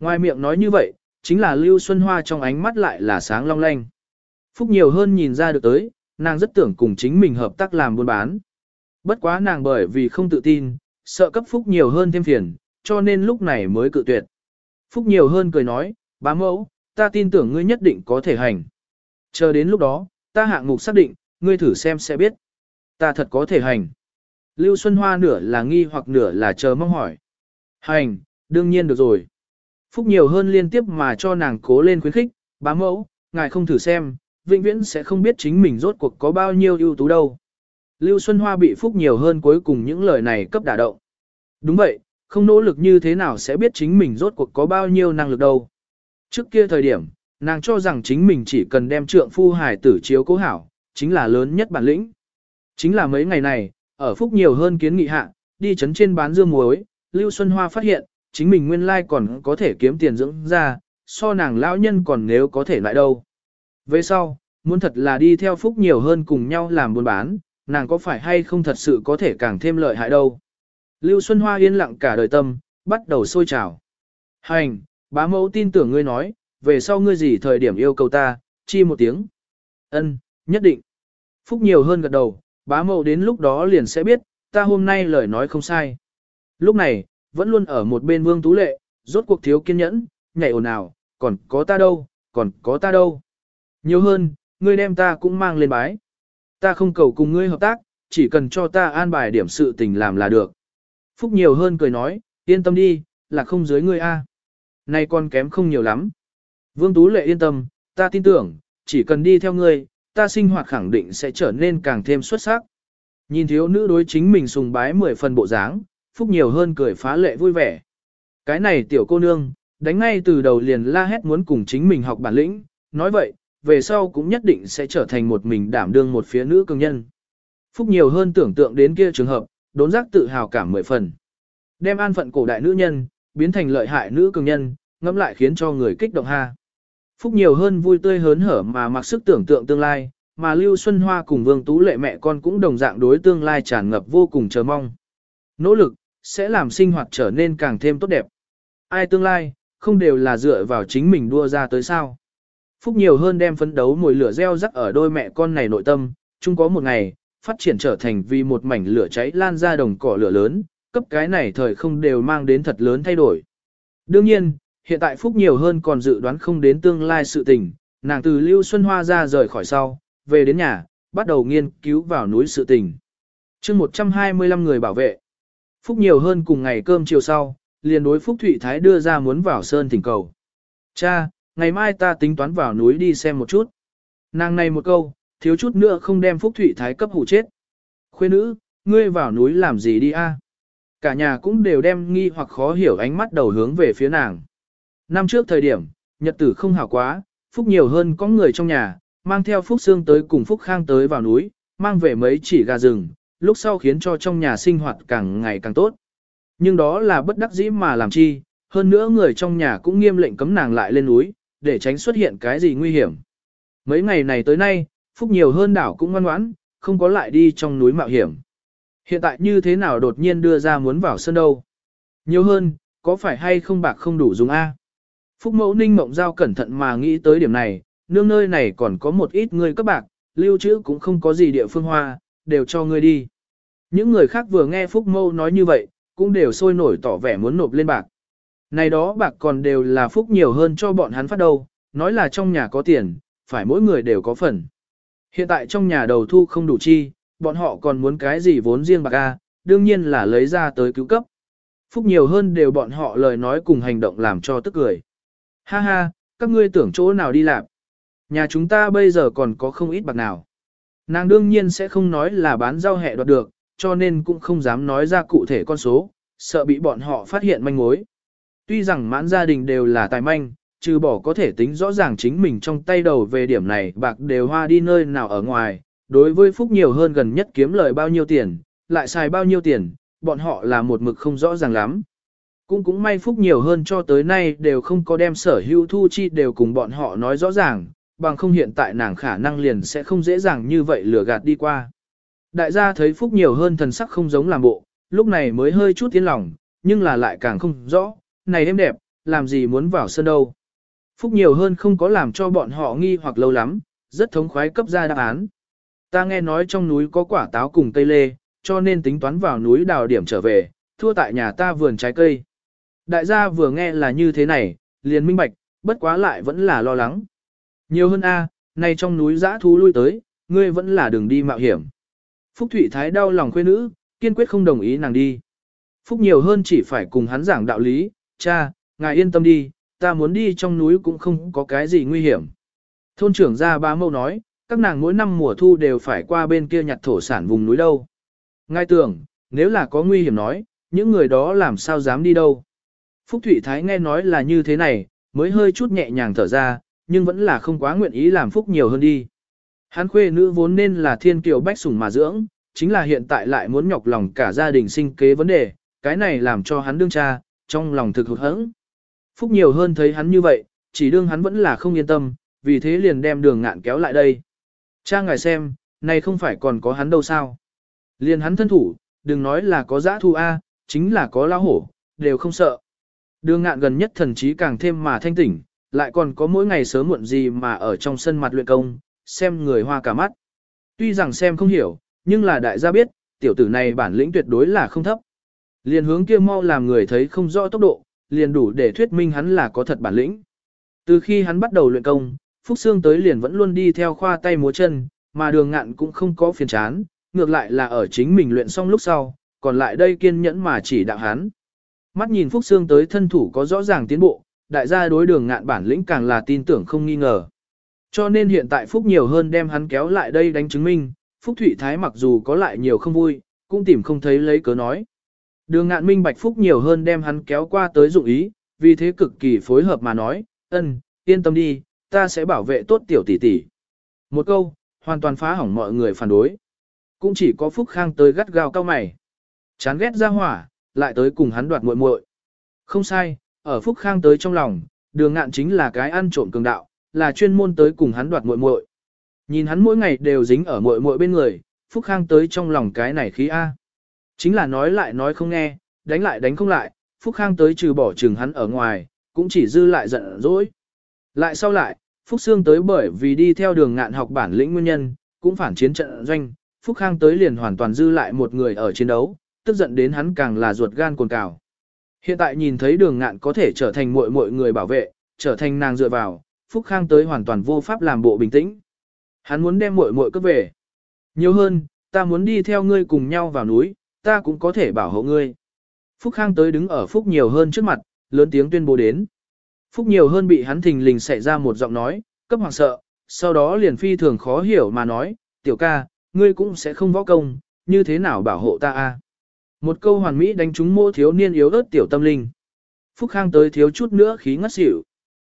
[SPEAKER 1] Ngoài miệng nói như vậy, chính là Lưu Xuân Hoa trong ánh mắt lại là sáng long lanh. Phúc nhiều hơn nhìn ra được tới, nàng rất tưởng cùng chính mình hợp tác làm buôn bán. Bất quá nàng bởi vì không tự tin, sợ cấp Phúc nhiều hơn thêm phiền, cho nên lúc này mới cự tuyệt. Phúc nhiều hơn cười nói, bá mẫu, ta tin tưởng ngươi nhất định có thể hành. Chờ đến lúc đó, ta hạng mục xác định, ngươi thử xem sẽ biết. Ta thật có thể hành. Lưu Xuân Hoa nửa là nghi hoặc nửa là chờ mong hỏi. Hành, đương nhiên được rồi. Phúc nhiều hơn liên tiếp mà cho nàng cố lên khuyến khích, bá mẫu, ngài không thử xem, vĩnh viễn sẽ không biết chính mình rốt cuộc có bao nhiêu ưu tú đâu. Lưu Xuân Hoa bị Phúc nhiều hơn cuối cùng những lời này cấp đả động. Đúng vậy, không nỗ lực như thế nào sẽ biết chính mình rốt cuộc có bao nhiêu năng lực đâu. Trước kia thời điểm, nàng cho rằng chính mình chỉ cần đem trượng phu hài tử chiếu cố hảo, chính là lớn nhất bản lĩnh. Chính là mấy ngày này, ở Phúc nhiều hơn kiến nghị hạ, đi chấn trên bán dưa muối, Lưu Xuân Hoa phát hiện, chính mình nguyên lai còn có thể kiếm tiền dưỡng ra, so nàng lão nhân còn nếu có thể lại đâu. Về sau, muốn thật là đi theo Phúc nhiều hơn cùng nhau làm buôn bán, nàng có phải hay không thật sự có thể càng thêm lợi hại đâu. Lưu Xuân Hoa yên lặng cả đời tâm, bắt đầu sôi trào. Hành, bá mẫu tin tưởng ngươi nói, về sau ngươi gì thời điểm yêu cầu ta, chi một tiếng. Ân, nhất định. Phúc nhiều hơn gật đầu, bá mẫu đến lúc đó liền sẽ biết, ta hôm nay lời nói không sai. Lúc này, vẫn luôn ở một bên vương tú lệ, rốt cuộc thiếu kiên nhẫn, nhảy ồn ào, còn có ta đâu, còn có ta đâu. Nhiều hơn, ngươi đem ta cũng mang lên bái. Ta không cầu cùng ngươi hợp tác, chỉ cần cho ta an bài điểm sự tình làm là được. Phúc nhiều hơn cười nói, yên tâm đi, là không dưới ngươi a. Nay con kém không nhiều lắm. Vương Tú Lệ yên tâm, ta tin tưởng, chỉ cần đi theo ngươi, ta sinh hoạt khẳng định sẽ trở nên càng thêm xuất sắc. Nhìn thiếu nữ đối chính mình sùng bái mười phần bộ dáng, Phúc nhiều hơn cười phá lệ vui vẻ. Cái này tiểu cô nương, đánh ngay từ đầu liền la hét muốn cùng chính mình học bản lĩnh, nói vậy, về sau cũng nhất định sẽ trở thành một mình đảm đương một phía nữ cường nhân. Phúc nhiều hơn tưởng tượng đến kia trường hợp, đốn giác tự hào cảm mười phần. Đem an phận cổ đại nữ nhân, biến thành lợi hại nữ cường nhân, ngẫm lại khiến cho người kích động ha. Phúc nhiều hơn vui tươi hớn hở mà mặc sức tưởng tượng tương lai, mà Lưu Xuân Hoa cùng Vương Tú Lệ mẹ con cũng đồng dạng đối tương lai tràn ngập vô cùng chờ mong. Nỗ lực, sẽ làm sinh hoạt trở nên càng thêm tốt đẹp. Ai tương lai, không đều là dựa vào chính mình đua ra tới sao. Phúc nhiều hơn đem phấn đấu mùi lửa gieo rắc ở đôi mẹ con này nội tâm, chung có một ngày, phát triển trở thành vì một mảnh lửa cháy lan ra đồng cỏ lửa lớn, cấp cái này thời không đều mang đến thật lớn thay đổi. Đương nhiên, hiện tại Phúc nhiều hơn còn dự đoán không đến tương lai sự tình, nàng từ Lưu Xuân Hoa ra rời khỏi sau, về đến nhà, bắt đầu nghiên cứu vào núi sự tình. chương 125 người bảo vệ. Phúc nhiều hơn cùng ngày cơm chiều sau, liền đối Phúc Thụy Thái đưa ra muốn vào sơn thỉnh cầu. Cha, ngày mai ta tính toán vào núi đi xem một chút. Nàng này một câu, thiếu chút nữa không đem Phúc Thụy Thái cấp hủ chết. Khuê nữ, ngươi vào núi làm gì đi a? Cả nhà cũng đều đem nghi hoặc khó hiểu ánh mắt đầu hướng về phía nàng. Năm trước thời điểm, nhật tử không hảo quá, Phúc nhiều hơn có người trong nhà, mang theo Phúc Sương tới cùng Phúc Khang tới vào núi, mang về mấy chỉ gà rừng, lúc sau khiến cho trong nhà sinh hoạt càng ngày càng tốt. Nhưng đó là bất đắc dĩ mà làm chi, hơn nữa người trong nhà cũng nghiêm lệnh cấm nàng lại lên núi, để tránh xuất hiện cái gì nguy hiểm. Mấy ngày này tới nay, Phúc nhiều hơn đảo cũng ngoan ngoãn, không có lại đi trong núi mạo hiểm. Hiện tại như thế nào đột nhiên đưa ra muốn vào sân đâu? Nhiều hơn, có phải hay không bạc không đủ dùng A? Phúc mẫu ninh mộng giao cẩn thận mà nghĩ tới điểm này, nương nơi này còn có một ít người các bạc, lưu trữ cũng không có gì địa phương hoa, đều cho ngươi đi. Những người khác vừa nghe Phúc mẫu nói như vậy, cũng đều sôi nổi tỏ vẻ muốn nộp lên bạc. Này đó bạc còn đều là Phúc nhiều hơn cho bọn hắn phát đâu, nói là trong nhà có tiền, phải mỗi người đều có phần. Hiện tại trong nhà đầu thu không đủ chi, bọn họ còn muốn cái gì vốn riêng bạc A, đương nhiên là lấy ra tới cứu cấp. Phúc nhiều hơn đều bọn họ lời nói cùng hành động làm cho tức cười. Ha ha, các ngươi tưởng chỗ nào đi làm. Nhà chúng ta bây giờ còn có không ít bạc nào. Nàng đương nhiên sẽ không nói là bán rau hẹ đoạt được, cho nên cũng không dám nói ra cụ thể con số, sợ bị bọn họ phát hiện manh mối. Tuy rằng mãn gia đình đều là tài manh, trừ bỏ có thể tính rõ ràng chính mình trong tay đầu về điểm này bạc đều hoa đi nơi nào ở ngoài, đối với Phúc nhiều hơn gần nhất kiếm lời bao nhiêu tiền, lại xài bao nhiêu tiền, bọn họ là một mực không rõ ràng lắm. Cũng cũng may Phúc nhiều hơn cho tới nay đều không có đem sở hữu thu chi đều cùng bọn họ nói rõ ràng, bằng không hiện tại nàng khả năng liền sẽ không dễ dàng như vậy lừa gạt đi qua. Đại gia thấy Phúc nhiều hơn thần sắc không giống làm bộ, lúc này mới hơi chút tiến lòng, nhưng là lại càng không rõ, này em đẹp, làm gì muốn vào sân đâu. Phúc nhiều hơn không có làm cho bọn họ nghi hoặc lâu lắm, rất thống khoái cấp ra đáp án. Ta nghe nói trong núi có quả táo cùng cây lê, cho nên tính toán vào núi đào điểm trở về, thua tại nhà ta vườn trái cây. Đại gia vừa nghe là như thế này, liền minh bạch, bất quá lại vẫn là lo lắng. Nhiều hơn a, nay trong núi giã thú lui tới, ngươi vẫn là đường đi mạo hiểm. Phúc Thụy Thái đau lòng khuê nữ, kiên quyết không đồng ý nàng đi. Phúc nhiều hơn chỉ phải cùng hắn giảng đạo lý, cha, ngài yên tâm đi, ta muốn đi trong núi cũng không có cái gì nguy hiểm. Thôn trưởng gia bá mâu nói, các nàng mỗi năm mùa thu đều phải qua bên kia nhặt thổ sản vùng núi đâu. Ngài tưởng, nếu là có nguy hiểm nói, những người đó làm sao dám đi đâu. Phúc Thụy Thái nghe nói là như thế này, mới hơi chút nhẹ nhàng thở ra, nhưng vẫn là không quá nguyện ý làm Phúc nhiều hơn đi. Hắn khuê nữ vốn nên là thiên kiều bách sủng mà dưỡng, chính là hiện tại lại muốn nhọc lòng cả gia đình sinh kế vấn đề, cái này làm cho hắn đương cha, trong lòng thực hụt hẫng. Phúc nhiều hơn thấy hắn như vậy, chỉ đương hắn vẫn là không yên tâm, vì thế liền đem đường ngạn kéo lại đây. Cha ngài xem, này không phải còn có hắn đâu sao. Liền hắn thân thủ, đừng nói là có giã thu A, chính là có lao hổ, đều không sợ. Đường ngạn gần nhất thần trí càng thêm mà thanh tỉnh, lại còn có mỗi ngày sớm muộn gì mà ở trong sân mặt luyện công, xem người hoa cả mắt. Tuy rằng xem không hiểu, nhưng là đại gia biết, tiểu tử này bản lĩnh tuyệt đối là không thấp. Liền hướng kia mau làm người thấy không rõ tốc độ, liền đủ để thuyết minh hắn là có thật bản lĩnh. Từ khi hắn bắt đầu luyện công, Phúc Sương tới liền vẫn luôn đi theo khoa tay múa chân, mà đường ngạn cũng không có phiền chán, ngược lại là ở chính mình luyện xong lúc sau, còn lại đây kiên nhẫn mà chỉ đạo hắn. Mắt nhìn Phúc Sương tới thân thủ có rõ ràng tiến bộ, đại gia đối đường ngạn bản lĩnh càng là tin tưởng không nghi ngờ. Cho nên hiện tại Phúc nhiều hơn đem hắn kéo lại đây đánh chứng minh, Phúc Thụy Thái mặc dù có lại nhiều không vui, cũng tìm không thấy lấy cớ nói. Đường ngạn minh bạch Phúc nhiều hơn đem hắn kéo qua tới dụng ý, vì thế cực kỳ phối hợp mà nói, ân, yên tâm đi, ta sẽ bảo vệ tốt tiểu tỷ tỷ. Một câu, hoàn toàn phá hỏng mọi người phản đối. Cũng chỉ có Phúc Khang tới gắt gao cao mày. Chán ghét ra hỏa, lại tới cùng hắn đoạt muội muội. Không sai, ở Phúc Khang tới trong lòng, đường ngạn chính là cái ăn trộm cường đạo, là chuyên môn tới cùng hắn đoạt muội muội. Nhìn hắn mỗi ngày đều dính ở muội muội bên người, Phúc Khang tới trong lòng cái này khí A. Chính là nói lại nói không nghe, đánh lại đánh không lại, Phúc Khang tới trừ bỏ chừng hắn ở ngoài, cũng chỉ dư lại giận dỗi. Lại sau lại, Phúc Sương tới bởi vì đi theo đường ngạn học bản lĩnh nguyên nhân, cũng phản chiến trận doanh, Phúc Khang tới liền hoàn toàn dư lại một người ở chiến đấu, tức giận đến hắn càng là ruột gan cồn cào. Hiện tại nhìn thấy đường ngạn có thể trở thành muội muội người bảo vệ, trở thành nàng dựa vào, Phúc Khang tới hoàn toàn vô pháp làm bộ bình tĩnh. Hắn muốn đem muội muội cướp về. Nhiều hơn, ta muốn đi theo ngươi cùng nhau vào núi, ta cũng có thể bảo hộ ngươi. Phúc Khang tới đứng ở Phúc nhiều hơn trước mặt, lớn tiếng tuyên bố đến. Phúc nhiều hơn bị hắn thình lình xảy ra một giọng nói, cấp hoàng sợ, sau đó liền phi thường khó hiểu mà nói, tiểu ca, ngươi cũng sẽ không võ công, như thế nào bảo hộ ta a? Một câu hoàn mỹ đánh trúng mô thiếu niên yếu ớt tiểu tâm linh. Phúc Khang tới thiếu chút nữa khí ngất xỉu.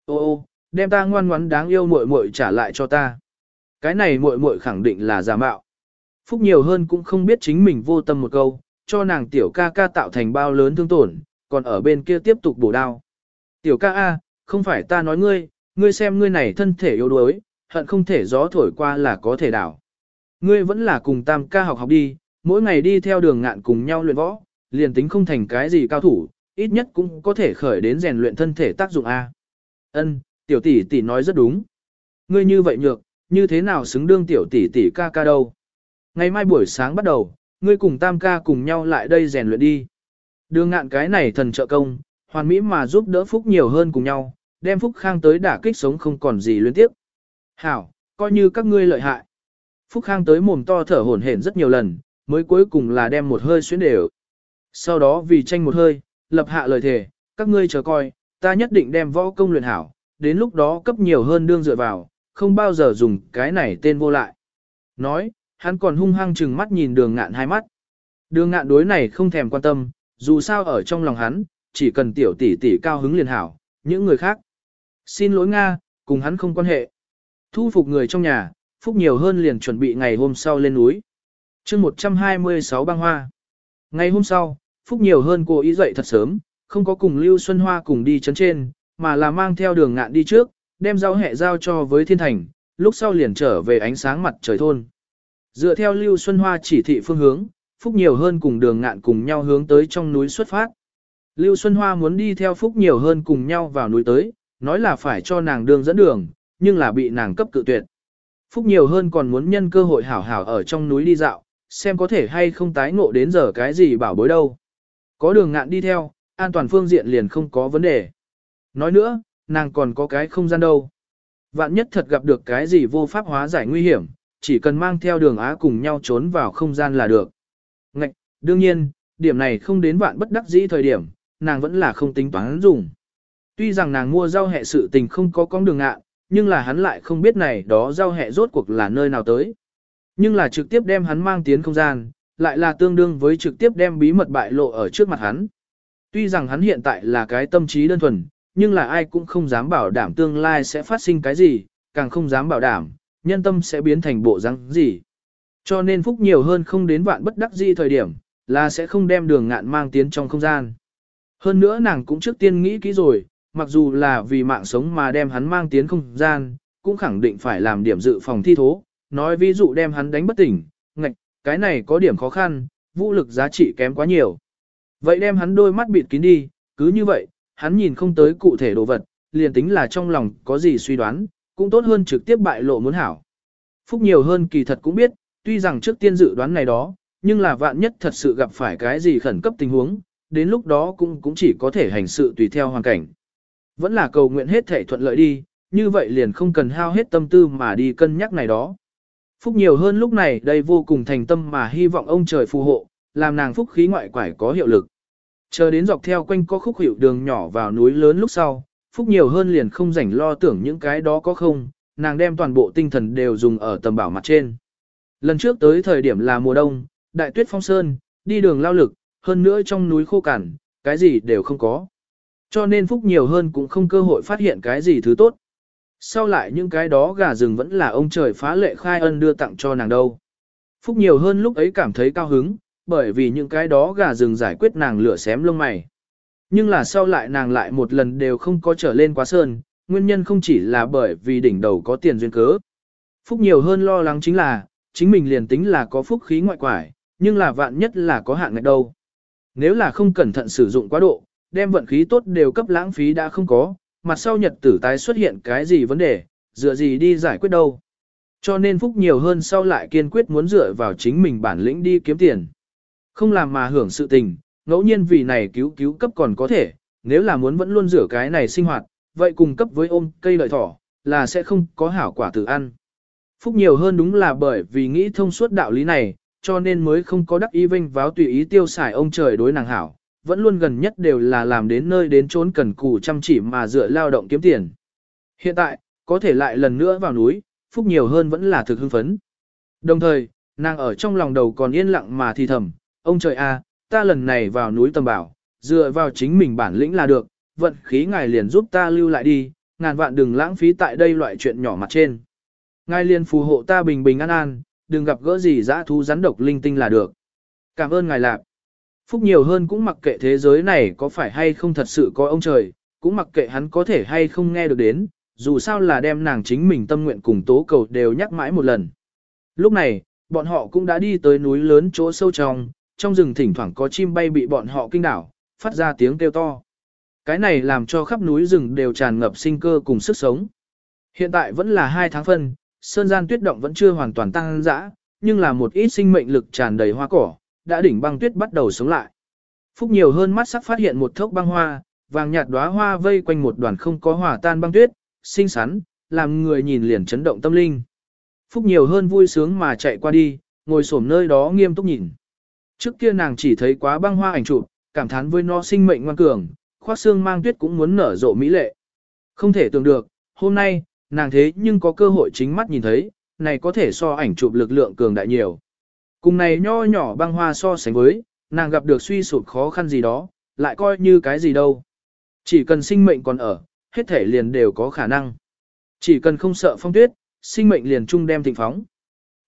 [SPEAKER 1] Ô ô, đem ta ngoan ngoãn đáng yêu muội muội trả lại cho ta. Cái này muội muội khẳng định là giả mạo. Phúc nhiều hơn cũng không biết chính mình vô tâm một câu, cho nàng tiểu ca ca tạo thành bao lớn thương tổn, còn ở bên kia tiếp tục bổ đao. Tiểu ca a, không phải ta nói ngươi, ngươi xem ngươi này thân thể yếu đuối, hận không thể gió thổi qua là có thể đảo. Ngươi vẫn là cùng tam ca học học đi, mỗi ngày đi theo đường ngạn cùng nhau luyện võ, liền tính không thành cái gì cao thủ, ít nhất cũng có thể khởi đến rèn luyện thân thể tác dụng A. Ân, tiểu tỷ tỷ nói rất đúng. Ngươi như vậy nhược, như thế nào xứng đương tiểu tỷ tỷ ca ca đâu. Ngày mai buổi sáng bắt đầu, ngươi cùng tam ca cùng nhau lại đây rèn luyện đi. Đường ngạn cái này thần trợ công, hoàn mỹ mà giúp đỡ Phúc nhiều hơn cùng nhau, đem Phúc Khang tới đả kích sống không còn gì liên tiếp. Hảo, coi như các ngươi lợi hại. Phúc Khang tới mồm to thở hổn hển rất nhiều lần, mới cuối cùng là đem một hơi xuyến đều. Sau đó vì tranh một hơi, lập hạ lời thề, các ngươi chờ coi, ta nhất định đem võ công luyện hảo, đến lúc đó cấp nhiều hơn đương dựa vào, không bao giờ dùng cái này tên vô lại. Nói, hắn còn hung hăng chừng mắt nhìn đường ngạn hai mắt. Đường ngạn đối này không thèm quan tâm, dù sao ở trong lòng hắn, chỉ cần tiểu tỷ tỷ cao hứng liền hảo, những người khác. Xin lỗi Nga, cùng hắn không quan hệ. Thu phục người trong nhà, Phúc nhiều hơn liền chuẩn bị ngày hôm sau lên núi chương 126 băng hoa. Ngày hôm sau, Phúc nhiều hơn cô ý dậy thật sớm, không có cùng Lưu Xuân Hoa cùng đi chấn trên, mà là mang theo đường ngạn đi trước, đem rau hẹ giao cho với thiên thành, lúc sau liền trở về ánh sáng mặt trời thôn. Dựa theo Lưu Xuân Hoa chỉ thị phương hướng, Phúc nhiều hơn cùng đường ngạn cùng nhau hướng tới trong núi xuất phát. Lưu Xuân Hoa muốn đi theo Phúc nhiều hơn cùng nhau vào núi tới, nói là phải cho nàng đường dẫn đường, nhưng là bị nàng cấp cự tuyệt. Phúc nhiều hơn còn muốn nhân cơ hội hảo hảo ở trong núi đi dạo, xem có thể hay không tái ngộ đến giờ cái gì bảo bối đâu. Có đường ngạn đi theo, an toàn phương diện liền không có vấn đề. Nói nữa, nàng còn có cái không gian đâu. Vạn nhất thật gặp được cái gì vô pháp hóa giải nguy hiểm, chỉ cần mang theo đường á cùng nhau trốn vào không gian là được. Ngạch, đương nhiên, điểm này không đến vạn bất đắc dĩ thời điểm, nàng vẫn là không tính toán dùng. Tuy rằng nàng mua rau hẹ sự tình không có con đường ngạn, nhưng là hắn lại không biết này đó rau hẹ rốt cuộc là nơi nào tới. Nhưng là trực tiếp đem hắn mang tiến không gian, lại là tương đương với trực tiếp đem bí mật bại lộ ở trước mặt hắn. Tuy rằng hắn hiện tại là cái tâm trí đơn thuần, nhưng là ai cũng không dám bảo đảm tương lai sẽ phát sinh cái gì, càng không dám bảo đảm, nhân tâm sẽ biến thành bộ răng gì. Cho nên phúc nhiều hơn không đến vạn bất đắc di thời điểm, là sẽ không đem đường ngạn mang tiến trong không gian. Hơn nữa nàng cũng trước tiên nghĩ kỹ rồi, mặc dù là vì mạng sống mà đem hắn mang tiến không gian, cũng khẳng định phải làm điểm dự phòng thi thố, nói ví dụ đem hắn đánh bất tỉnh, ngạch, cái này có điểm khó khăn, vũ lực giá trị kém quá nhiều. Vậy đem hắn đôi mắt bịt kín đi, cứ như vậy, hắn nhìn không tới cụ thể đồ vật, liền tính là trong lòng có gì suy đoán, cũng tốt hơn trực tiếp bại lộ muốn hảo. Phúc nhiều hơn kỳ thật cũng biết, tuy rằng trước tiên dự đoán này đó, nhưng là vạn nhất thật sự gặp phải cái gì khẩn cấp tình huống, đến lúc đó cũng cũng chỉ có thể hành sự tùy theo hoàn cảnh. Vẫn là cầu nguyện hết thể thuận lợi đi, như vậy liền không cần hao hết tâm tư mà đi cân nhắc này đó. Phúc nhiều hơn lúc này đây vô cùng thành tâm mà hy vọng ông trời phù hộ, làm nàng phúc khí ngoại quải có hiệu lực. Chờ đến dọc theo quanh có khúc hiệu đường nhỏ vào núi lớn lúc sau, Phúc nhiều hơn liền không rảnh lo tưởng những cái đó có không, nàng đem toàn bộ tinh thần đều dùng ở tầm bảo mặt trên. Lần trước tới thời điểm là mùa đông, đại tuyết phong sơn, đi đường lao lực, hơn nữa trong núi khô cằn, cái gì đều không có. Cho nên Phúc nhiều hơn cũng không cơ hội phát hiện cái gì thứ tốt. Sau lại những cái đó gà rừng vẫn là ông trời phá lệ khai ân đưa tặng cho nàng đâu. Phúc nhiều hơn lúc ấy cảm thấy cao hứng, bởi vì những cái đó gà rừng giải quyết nàng lửa xém lông mày. Nhưng là sau lại nàng lại một lần đều không có trở lên quá sơn, nguyên nhân không chỉ là bởi vì đỉnh đầu có tiền duyên cớ. Phúc nhiều hơn lo lắng chính là, chính mình liền tính là có phúc khí ngoại quải, nhưng là vạn nhất là có hạn ngạch đâu. Nếu là không cẩn thận sử dụng quá độ, đem vận khí tốt đều cấp lãng phí đã không có, mặt sau nhật tử tái xuất hiện cái gì vấn đề, dựa gì đi giải quyết đâu. Cho nên Phúc nhiều hơn sau lại kiên quyết muốn dựa vào chính mình bản lĩnh đi kiếm tiền. Không làm mà hưởng sự tình, ngẫu nhiên vì này cứu cứu cấp còn có thể, nếu là muốn vẫn luôn rửa cái này sinh hoạt, vậy cùng cấp với ôm cây lợi thỏ, là sẽ không có hảo quả tự ăn. Phúc nhiều hơn đúng là bởi vì nghĩ thông suốt đạo lý này, cho nên mới không có đắc ý vinh váo tùy ý tiêu xài ông trời đối nàng hảo, vẫn luôn gần nhất đều là làm đến nơi đến trốn cần cù chăm chỉ mà dựa lao động kiếm tiền. Hiện tại, có thể lại lần nữa vào núi, Phúc nhiều hơn vẫn là thực hưng phấn. Đồng thời, nàng ở trong lòng đầu còn yên lặng mà thì thầm, ông trời a, ta lần này vào núi tầm bảo, dựa vào chính mình bản lĩnh là được, vận khí ngài liền giúp ta lưu lại đi, ngàn vạn đừng lãng phí tại đây loại chuyện nhỏ mặt trên. Ngài liền phù hộ ta bình bình an an, đừng gặp gỡ gì dã thú rắn độc linh tinh là được. Cảm ơn ngài lạc. Phúc nhiều hơn cũng mặc kệ thế giới này có phải hay không thật sự có ông trời, cũng mặc kệ hắn có thể hay không nghe được đến, dù sao là đem nàng chính mình tâm nguyện cùng tố cầu đều nhắc mãi một lần. Lúc này, bọn họ cũng đã đi tới núi lớn chỗ sâu trong, trong rừng thỉnh thoảng có chim bay bị bọn họ kinh đảo, phát ra tiếng kêu to. Cái này làm cho khắp núi rừng đều tràn ngập sinh cơ cùng sức sống. Hiện tại vẫn là hai tháng phân, sơn gian tuyết động vẫn chưa hoàn toàn tăng dã, nhưng là một ít sinh mệnh lực tràn đầy hoa cỏ, đã đỉnh băng tuyết bắt đầu sống lại. Phúc nhiều hơn mắt sắc phát hiện một thốc băng hoa, vàng nhạt đóa hoa vây quanh một đoàn không có hòa tan băng tuyết, xinh xắn, làm người nhìn liền chấn động tâm linh. Phúc nhiều hơn vui sướng mà chạy qua đi, ngồi xổm nơi đó nghiêm túc nhìn. Trước kia nàng chỉ thấy quá băng hoa ảnh chụp, cảm thán với nó sinh mệnh ngoan cường, khoác xương mang tuyết cũng muốn nở rộ mỹ lệ. Không thể tưởng được, hôm nay, nàng thế nhưng có cơ hội chính mắt nhìn thấy, này có thể so ảnh chụp lực lượng cường đại nhiều. Cùng này nho nhỏ băng hoa so sánh với, nàng gặp được suy sụp khó khăn gì đó, lại coi như cái gì đâu. Chỉ cần sinh mệnh còn ở, hết thể liền đều có khả năng. Chỉ cần không sợ phong tuyết, sinh mệnh liền chung đem thịnh phóng.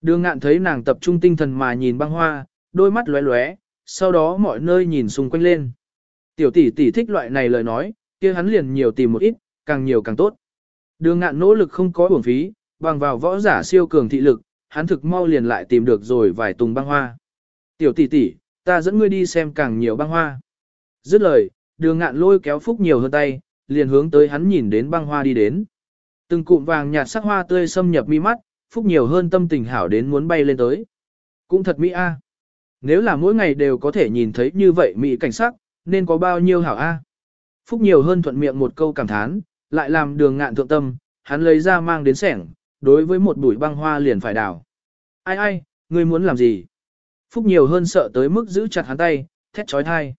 [SPEAKER 1] Đường ngạn thấy nàng tập trung tinh thần mà nhìn băng hoa, đôi mắt lóe lóe, sau đó mọi nơi nhìn xung quanh lên. Tiểu tỷ tỷ thích loại này lời nói, kia hắn liền nhiều tìm một ít, càng nhiều càng tốt. Đường ngạn nỗ lực không có uổng phí, bằng vào võ giả siêu cường thị lực, hắn thực mau liền lại tìm được rồi vài tùng băng hoa. Tiểu tỷ tỷ, ta dẫn ngươi đi xem càng nhiều băng hoa. Dứt lời, đường ngạn lôi kéo phúc nhiều hơn tay, liền hướng tới hắn nhìn đến băng hoa đi đến. Từng cụm vàng nhạt sắc hoa tươi xâm nhập mi mắt, phúc nhiều hơn tâm tình hảo đến muốn bay lên tới. Cũng thật mỹ a. Nếu là mỗi ngày đều có thể nhìn thấy như vậy mỹ cảnh sắc, nên có bao nhiêu hảo a. Phúc nhiều hơn thuận miệng một câu cảm thán, lại làm đường ngạn thượng tâm, hắn lấy ra mang đến sẻng, đối với một bụi băng hoa liền phải đào. Ai ai, ngươi muốn làm gì? Phúc nhiều hơn sợ tới mức giữ chặt hắn tay, thét trói thai.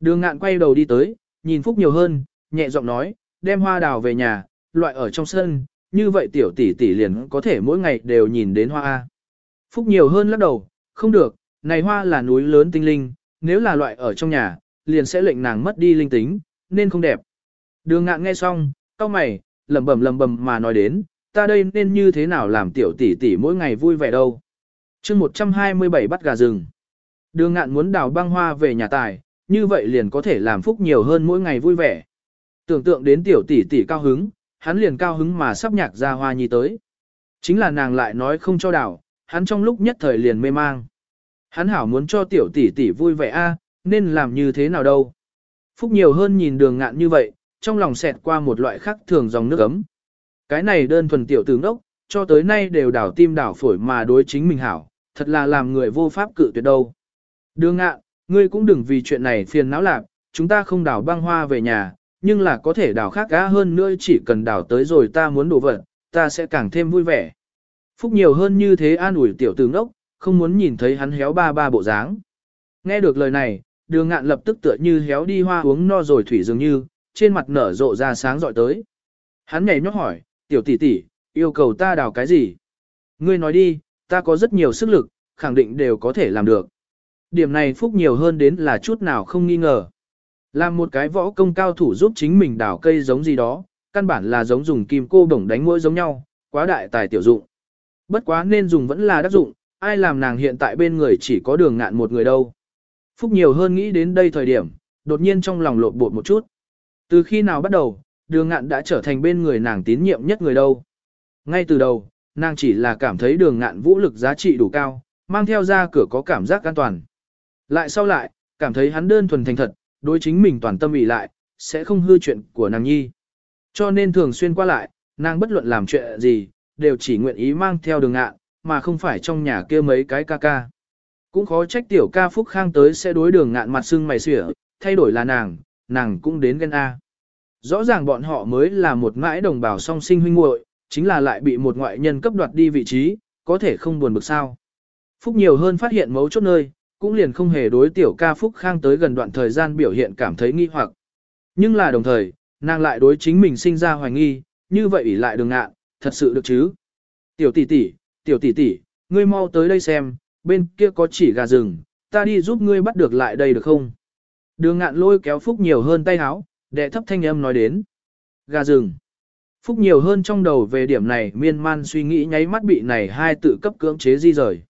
[SPEAKER 1] Đường ngạn quay đầu đi tới, nhìn Phúc nhiều hơn, nhẹ giọng nói, đem hoa đào về nhà, loại ở trong sân, như vậy tiểu tỷ tỷ liền có thể mỗi ngày đều nhìn đến hoa. Phúc nhiều hơn lắc đầu, không được, này hoa là núi lớn tinh linh, nếu là loại ở trong nhà, liền sẽ lệnh nàng mất đi linh tính, nên không đẹp. Đường ngạn nghe xong, cau mày, lẩm bẩm lẩm bẩm mà nói đến, ta đây nên như thế nào làm tiểu tỷ tỷ mỗi ngày vui vẻ đâu. chương 127 bắt gà rừng. Đường ngạn muốn đào băng hoa về nhà tài, như vậy liền có thể làm phúc nhiều hơn mỗi ngày vui vẻ. Tưởng tượng đến tiểu tỷ tỷ cao hứng, hắn liền cao hứng mà sắp nhạc ra hoa nhi tới. Chính là nàng lại nói không cho đào, hắn trong lúc nhất thời liền mê mang. Hắn hảo muốn cho tiểu tỷ tỷ vui vẻ a, nên làm như thế nào đâu. Phúc nhiều hơn nhìn đường ngạn như vậy, trong lòng xẹt qua một loại khác thường dòng nước ấm. Cái này đơn thuần tiểu tướng đốc cho tới nay đều đảo tim đảo phổi mà đối chính mình hảo, thật là làm người vô pháp cự tuyệt đâu. Đường ngạn, ngươi cũng đừng vì chuyện này phiền não lạc, chúng ta không đảo băng hoa về nhà, nhưng là có thể đảo khác cá hơn nữa chỉ cần đảo tới rồi ta muốn đổ vật, ta sẽ càng thêm vui vẻ. Phúc nhiều hơn như thế an ủi tiểu tướng đốc không muốn nhìn thấy hắn héo ba ba bộ dáng. Nghe được lời này, đường ngạn lập tức tựa như héo đi hoa uống no rồi thủy dường như, trên mặt nở rộ ra sáng dọi tới. Hắn nhảy nhót hỏi, tiểu tỷ tỷ, yêu cầu ta đào cái gì? Ngươi nói đi, ta có rất nhiều sức lực, khẳng định đều có thể làm được. Điểm này phúc nhiều hơn đến là chút nào không nghi ngờ. Làm một cái võ công cao thủ giúp chính mình đào cây giống gì đó, căn bản là giống dùng kim cô đồng đánh mũi giống nhau, quá đại tài tiểu dụng. Bất quá nên dùng vẫn là đắc dụng, ai làm nàng hiện tại bên người chỉ có đường ngạn một người đâu. Phúc nhiều hơn nghĩ đến đây thời điểm, đột nhiên trong lòng lộn bột một chút. Từ khi nào bắt đầu, đường ngạn đã trở thành bên người nàng tín nhiệm nhất người đâu. Ngay từ đầu, nàng chỉ là cảm thấy đường ngạn vũ lực giá trị đủ cao, mang theo ra cửa có cảm giác an toàn. Lại sau lại, cảm thấy hắn đơn thuần thành thật, đối chính mình toàn tâm ý lại, sẽ không hư chuyện của nàng nhi. Cho nên thường xuyên qua lại, nàng bất luận làm chuyện gì, đều chỉ nguyện ý mang theo đường ngạn, mà không phải trong nhà kia mấy cái ca ca. Cũng khó trách tiểu ca Phúc Khang tới sẽ đối đường ngạn mặt sưng mày xỉa, thay đổi là nàng, nàng cũng đến ghen A. Rõ ràng bọn họ mới là một mãi đồng bào song sinh huynh muội, chính là lại bị một ngoại nhân cấp đoạt đi vị trí, có thể không buồn bực sao. Phúc nhiều hơn phát hiện mấu chốt nơi, cũng liền không hề đối tiểu ca Phúc Khang tới gần đoạn thời gian biểu hiện cảm thấy nghi hoặc. Nhưng là đồng thời, nàng lại đối chính mình sinh ra hoài nghi, như vậy ỷ lại đường ngạn, thật sự được chứ. Tiểu tỷ tỷ, tiểu tỷ tỷ, ngươi mau tới đây xem, bên kia có chỉ gà rừng, ta đi giúp ngươi bắt được lại đây được không? Đường ngạn lôi kéo Phúc nhiều hơn tay háo, đệ thấp thanh âm nói đến. Gà rừng. Phúc nhiều hơn trong đầu về điểm này miên man suy nghĩ nháy mắt bị này hai tự cấp cưỡng chế di rời.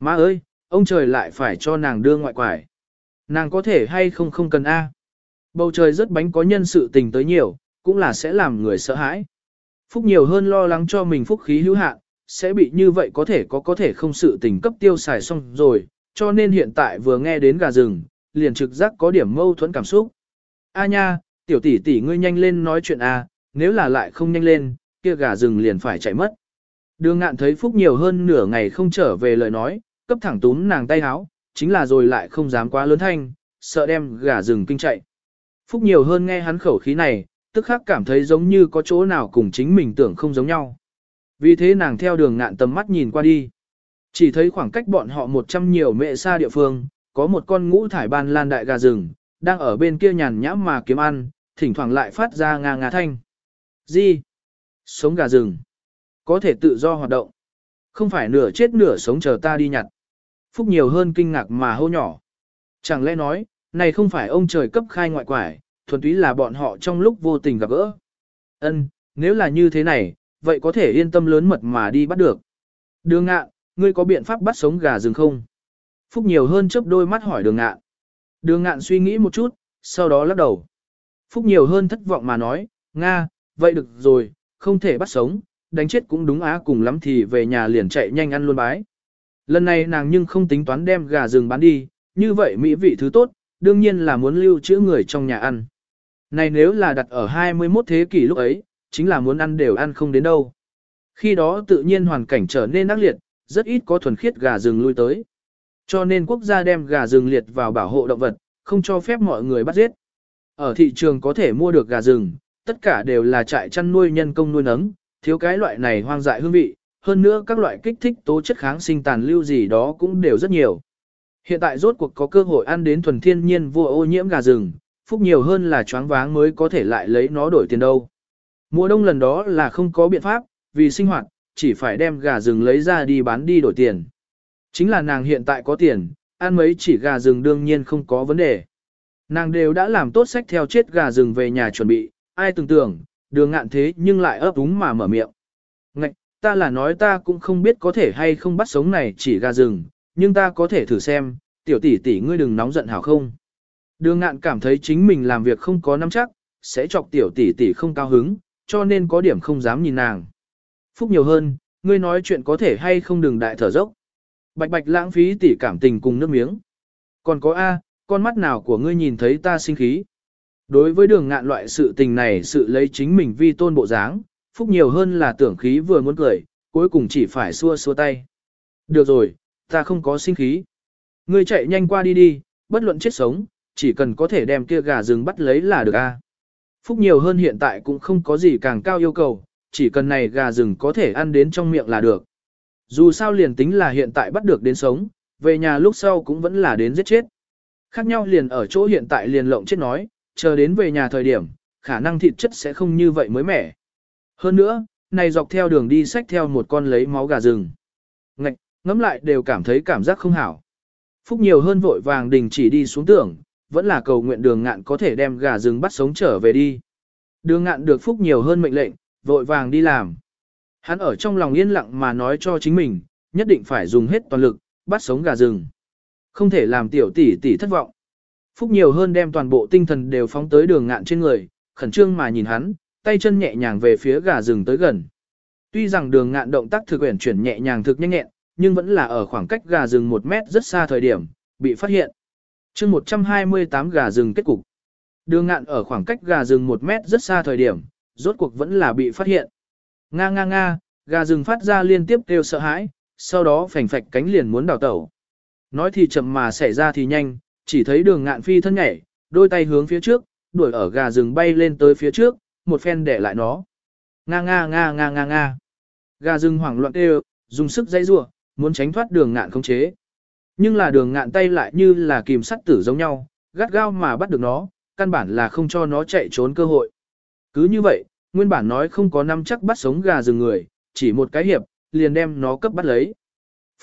[SPEAKER 1] Má ơi, ông trời lại phải cho nàng đưa ngoại quải. Nàng có thể hay không không cần A. Bầu trời rất bánh có nhân sự tình tới nhiều, cũng là sẽ làm người sợ hãi. Phúc nhiều hơn lo lắng cho mình phúc khí hữu hạn, sẽ bị như vậy có thể có có thể không sự tình cấp tiêu xài xong rồi, cho nên hiện tại vừa nghe đến gà rừng, liền trực giác có điểm mâu thuẫn cảm xúc. A nha, tiểu tỷ tỷ ngươi nhanh lên nói chuyện A, nếu là lại không nhanh lên, kia gà rừng liền phải chạy mất. Đường ngạn thấy Phúc nhiều hơn nửa ngày không trở về lời nói, cấp thẳng túm nàng tay háo, chính là rồi lại không dám quá lớn thanh, sợ đem gà rừng kinh chạy. Phúc nhiều hơn nghe hắn khẩu khí này, tức khắc cảm thấy giống như có chỗ nào cùng chính mình tưởng không giống nhau. Vì thế nàng theo đường ngạn tầm mắt nhìn qua đi. Chỉ thấy khoảng cách bọn họ một trăm nhiều mệ xa địa phương, có một con ngũ thải ban lan đại gà rừng, đang ở bên kia nhàn nhãm mà kiếm ăn, thỉnh thoảng lại phát ra nga ngà thanh. Gì? Sống gà rừng. Có thể tự do hoạt động. Không phải nửa chết nửa sống chờ ta đi nhặt. Phúc nhiều hơn kinh ngạc mà hô nhỏ. Chẳng lẽ nói, này không phải ông trời cấp khai ngoại quải, thuần túy là bọn họ trong lúc vô tình gặp gỡ. Ân, nếu là như thế này, vậy có thể yên tâm lớn mật mà đi bắt được. Đường ngạn, ngươi có biện pháp bắt sống gà rừng không? Phúc nhiều hơn chớp đôi mắt hỏi đường ngạn. Đường ngạn suy nghĩ một chút, sau đó lắc đầu. Phúc nhiều hơn thất vọng mà nói, Nga, vậy được rồi, không thể bắt sống, đánh chết cũng đúng á cùng lắm thì về nhà liền chạy nhanh ăn luôn bái. Lần này nàng nhưng không tính toán đem gà rừng bán đi, như vậy mỹ vị thứ tốt, đương nhiên là muốn lưu trữ người trong nhà ăn. Này nếu là đặt ở 21 thế kỷ lúc ấy, chính là muốn ăn đều ăn không đến đâu. Khi đó tự nhiên hoàn cảnh trở nên ác liệt, rất ít có thuần khiết gà rừng lui tới. Cho nên quốc gia đem gà rừng liệt vào bảo hộ động vật, không cho phép mọi người bắt giết. Ở thị trường có thể mua được gà rừng, tất cả đều là trại chăn nuôi nhân công nuôi nấng, thiếu cái loại này hoang dại hương vị, hơn nữa các loại kích thích tố chất kháng sinh tàn lưu gì đó cũng đều rất nhiều. Hiện tại rốt cuộc có cơ hội ăn đến thuần thiên nhiên vô ô nhiễm gà rừng, phúc nhiều hơn là choáng váng mới có thể lại lấy nó đổi tiền đâu. Mùa đông lần đó là không có biện pháp, vì sinh hoạt, chỉ phải đem gà rừng lấy ra đi bán đi đổi tiền. Chính là nàng hiện tại có tiền, ăn mấy chỉ gà rừng đương nhiên không có vấn đề. Nàng đều đã làm tốt sách theo chết gà rừng về nhà chuẩn bị, ai tưởng tưởng, đường ngạn thế nhưng lại ấp úng mà mở miệng. Ngạch, ta là nói ta cũng không biết có thể hay không bắt sống này chỉ gà rừng, nhưng ta có thể thử xem, tiểu tỷ tỷ ngươi đừng nóng giận hảo không. Đường ngạn cảm thấy chính mình làm việc không có nắm chắc, sẽ chọc tiểu tỷ tỷ không cao hứng, cho nên có điểm không dám nhìn nàng. Phúc nhiều hơn, ngươi nói chuyện có thể hay không đừng đại thở dốc. Bạch bạch lãng phí tỷ cảm tình cùng nước miếng. Còn có A, con mắt nào của ngươi nhìn thấy ta sinh khí. Đối với đường ngạn loại sự tình này sự lấy chính mình vi tôn bộ dáng, Phúc nhiều hơn là tưởng khí vừa muốn cười, cuối cùng chỉ phải xua xua tay. Được rồi, ta không có sinh khí. Ngươi chạy nhanh qua đi đi, bất luận chết sống, chỉ cần có thể đem kia gà rừng bắt lấy là được a. Phúc nhiều hơn hiện tại cũng không có gì càng cao yêu cầu, chỉ cần này gà rừng có thể ăn đến trong miệng là được. Dù sao liền tính là hiện tại bắt được đến sống, về nhà lúc sau cũng vẫn là đến giết chết. Khác nhau liền ở chỗ hiện tại liền lộng chết nói, chờ đến về nhà thời điểm, khả năng thịt chất sẽ không như vậy mới mẻ. Hơn nữa, này dọc theo đường đi xách theo một con lấy máu gà rừng. Ngạch, ngấm lại đều cảm thấy cảm giác không hảo. Phúc nhiều hơn vội vàng đình chỉ đi xuống tưởng, vẫn là cầu nguyện đường ngạn có thể đem gà rừng bắt sống trở về đi. Đường ngạn được Phúc nhiều hơn mệnh lệnh, vội vàng đi làm. Hắn ở trong lòng yên lặng mà nói cho chính mình, nhất định phải dùng hết toàn lực, bắt sống gà rừng. Không thể làm tiểu tỷ tỷ thất vọng. Phúc nhiều hơn đem toàn bộ tinh thần đều phóng tới đường ngạn trên người, khẩn trương mà nhìn hắn, tay chân nhẹ nhàng về phía gà rừng tới gần. Tuy rằng đường ngạn động tác thực quyển chuyển nhẹ nhàng thực nhanh nhẹn, nhưng vẫn là ở khoảng cách gà rừng một mét rất xa thời điểm, bị phát hiện. chương 128 gà rừng kết cục. Đường ngạn ở khoảng cách gà rừng một mét rất xa thời điểm, rốt cuộc vẫn là bị phát hiện. Nga nga nga, gà rừng phát ra liên tiếp kêu sợ hãi, sau đó phành phạch cánh liền muốn đào tẩu. Nói thì chậm mà xảy ra thì nhanh, chỉ thấy đường ngạn phi thân nhảy, đôi tay hướng phía trước, đuổi ở gà rừng bay lên tới phía trước, một phen để lại nó. Nga nga nga nga nga nga. Gà rừng hoảng loạn kêu, dùng sức dây rủa, muốn tránh thoát đường ngạn không chế. Nhưng là đường ngạn tay lại như là kìm sắt tử giống nhau, gắt gao mà bắt được nó, căn bản là không cho nó chạy trốn cơ hội. Cứ như vậy, nguyên bản nói không có năm chắc bắt sống gà rừng người, chỉ một cái hiệp, liền đem nó cấp bắt lấy.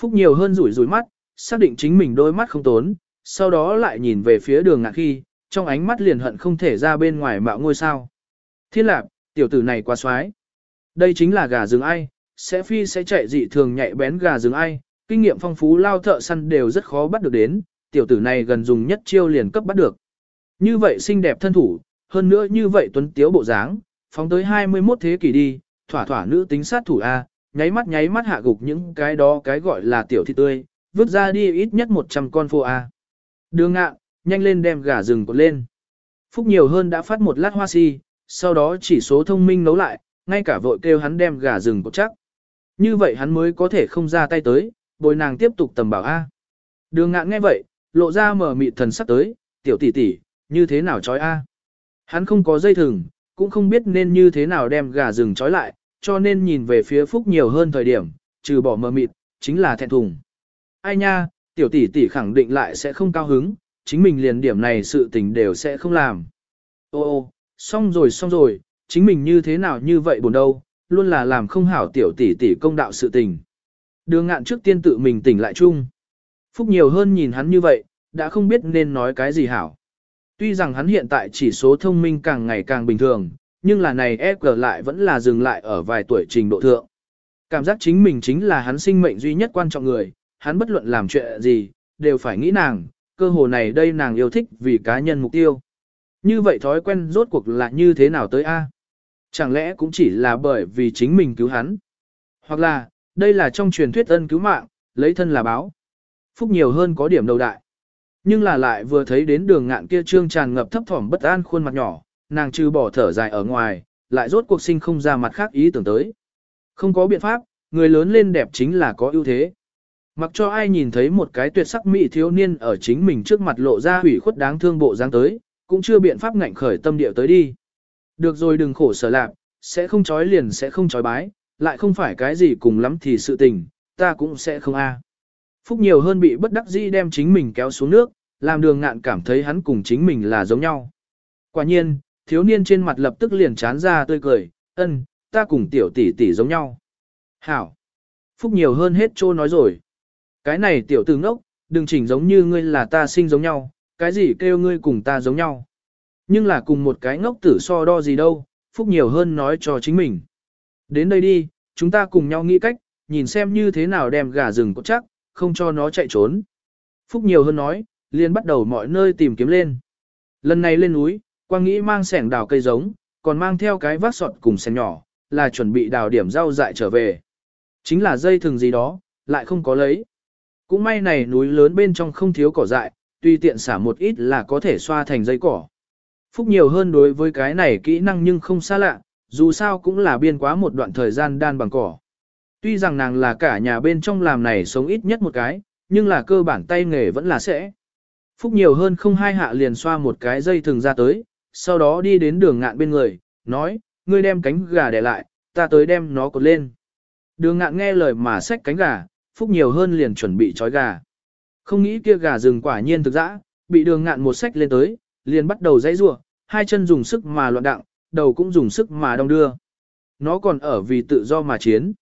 [SPEAKER 1] Phúc nhiều hơn rủi rủi mắt, xác định chính mình đôi mắt không tốn, sau đó lại nhìn về phía đường ngạn khi, trong ánh mắt liền hận không thể ra bên ngoài mạo ngôi sao. Thiên lạc, tiểu tử này quá xoái. Đây chính là gà rừng ai, sẽ phi sẽ chạy dị thường nhạy bén gà rừng ai, kinh nghiệm phong phú lao thợ săn đều rất khó bắt được đến, tiểu tử này gần dùng nhất chiêu liền cấp bắt được. Như vậy xinh đẹp thân thủ, hơn nữa như vậy tuấn tiếu bộ dáng, phóng tới 21 thế kỷ đi, thỏa thỏa nữ tính sát thủ A, nháy mắt nháy mắt hạ gục những cái đó cái gọi là tiểu thị tươi, vứt ra đi ít nhất 100 con phô A. Đường ngạ, nhanh lên đem gà rừng cột lên. Phúc nhiều hơn đã phát một lát hoa si, sau đó chỉ số thông minh nấu lại, ngay cả vội kêu hắn đem gà rừng cột chắc. Như vậy hắn mới có thể không ra tay tới, bồi nàng tiếp tục tầm bảo A. Đường ngạn nghe vậy, lộ ra mở mịt thần sắc tới, tiểu tỷ tỷ, như thế nào trói A. Hắn không có dây thừng, cũng không biết nên như thế nào đem gà rừng trói lại, cho nên nhìn về phía Phúc nhiều hơn thời điểm, trừ bỏ mờ mịt, chính là thẹn thùng. Ai nha, tiểu tỷ tỷ khẳng định lại sẽ không cao hứng, chính mình liền điểm này sự tình đều sẽ không làm. Ô ô, xong rồi xong rồi, chính mình như thế nào như vậy buồn đâu, luôn là làm không hảo tiểu tỷ tỷ công đạo sự tình. Đường ngạn trước tiên tự mình tỉnh lại chung. Phúc nhiều hơn nhìn hắn như vậy, đã không biết nên nói cái gì hảo. Tuy rằng hắn hiện tại chỉ số thông minh càng ngày càng bình thường, nhưng là này EQ lại vẫn là dừng lại ở vài tuổi trình độ thượng. Cảm giác chính mình chính là hắn sinh mệnh duy nhất quan trọng người, hắn bất luận làm chuyện gì, đều phải nghĩ nàng, cơ hồ này đây nàng yêu thích vì cá nhân mục tiêu. Như vậy thói quen rốt cuộc là như thế nào tới a? Chẳng lẽ cũng chỉ là bởi vì chính mình cứu hắn? Hoặc là, đây là trong truyền thuyết ân cứu mạng, lấy thân là báo. Phúc nhiều hơn có điểm đầu đại. Nhưng là lại vừa thấy đến đường ngạn kia trương tràn ngập thấp thỏm bất an khuôn mặt nhỏ, nàng trừ bỏ thở dài ở ngoài, lại rốt cuộc sinh không ra mặt khác ý tưởng tới. Không có biện pháp, người lớn lên đẹp chính là có ưu thế. Mặc cho ai nhìn thấy một cái tuyệt sắc mỹ thiếu niên ở chính mình trước mặt lộ ra hủy khuất đáng thương bộ dáng tới, cũng chưa biện pháp ngạnh khởi tâm điệu tới đi. Được rồi đừng khổ sở lạc, sẽ không chói liền sẽ không chói bái, lại không phải cái gì cùng lắm thì sự tình, ta cũng sẽ không a. Phúc nhiều hơn bị bất đắc dĩ đem chính mình kéo xuống nước, làm đường ngạn cảm thấy hắn cùng chính mình là giống nhau. Quả nhiên, thiếu niên trên mặt lập tức liền chán ra tươi cười, ân, ta cùng tiểu tỷ tỷ giống nhau. Hảo. Phúc nhiều hơn hết trô nói rồi. Cái này tiểu tử ngốc, đừng chỉnh giống như ngươi là ta sinh giống nhau, cái gì kêu ngươi cùng ta giống nhau. Nhưng là cùng một cái ngốc tử so đo gì đâu, Phúc nhiều hơn nói cho chính mình. Đến đây đi, chúng ta cùng nhau nghĩ cách, nhìn xem như thế nào đem gà rừng có chắc, không cho nó chạy trốn. Phúc nhiều hơn nói, liền bắt đầu mọi nơi tìm kiếm lên. Lần này lên núi, quang nghĩ mang sẻng đào cây giống, còn mang theo cái vác sọt cùng sẻng nhỏ, là chuẩn bị đào điểm rau dại trở về. Chính là dây thừng gì đó, lại không có lấy. Cũng may này núi lớn bên trong không thiếu cỏ dại, tuy tiện xả một ít là có thể xoa thành dây cỏ. Phúc nhiều hơn đối với cái này kỹ năng nhưng không xa lạ, dù sao cũng là biên quá một đoạn thời gian đan bằng cỏ. Tuy rằng nàng là cả nhà bên trong làm này sống ít nhất một cái, nhưng là cơ bản tay nghề vẫn là sẽ. Phúc nhiều hơn không hai hạ liền xoa một cái dây thường ra tới, sau đó đi đến đường ngạn bên người, nói, ngươi đem cánh gà để lại, ta tới đem nó cột lên. Đường ngạn nghe lời mà xách cánh gà, Phúc nhiều hơn liền chuẩn bị trói gà. Không nghĩ kia gà rừng quả nhiên thực dã, bị đường ngạn một sách lên tới, liền bắt đầu dãy rủa, hai chân dùng sức mà loạn đặng, đầu cũng dùng sức mà đong đưa. Nó còn ở vì tự do mà chiến.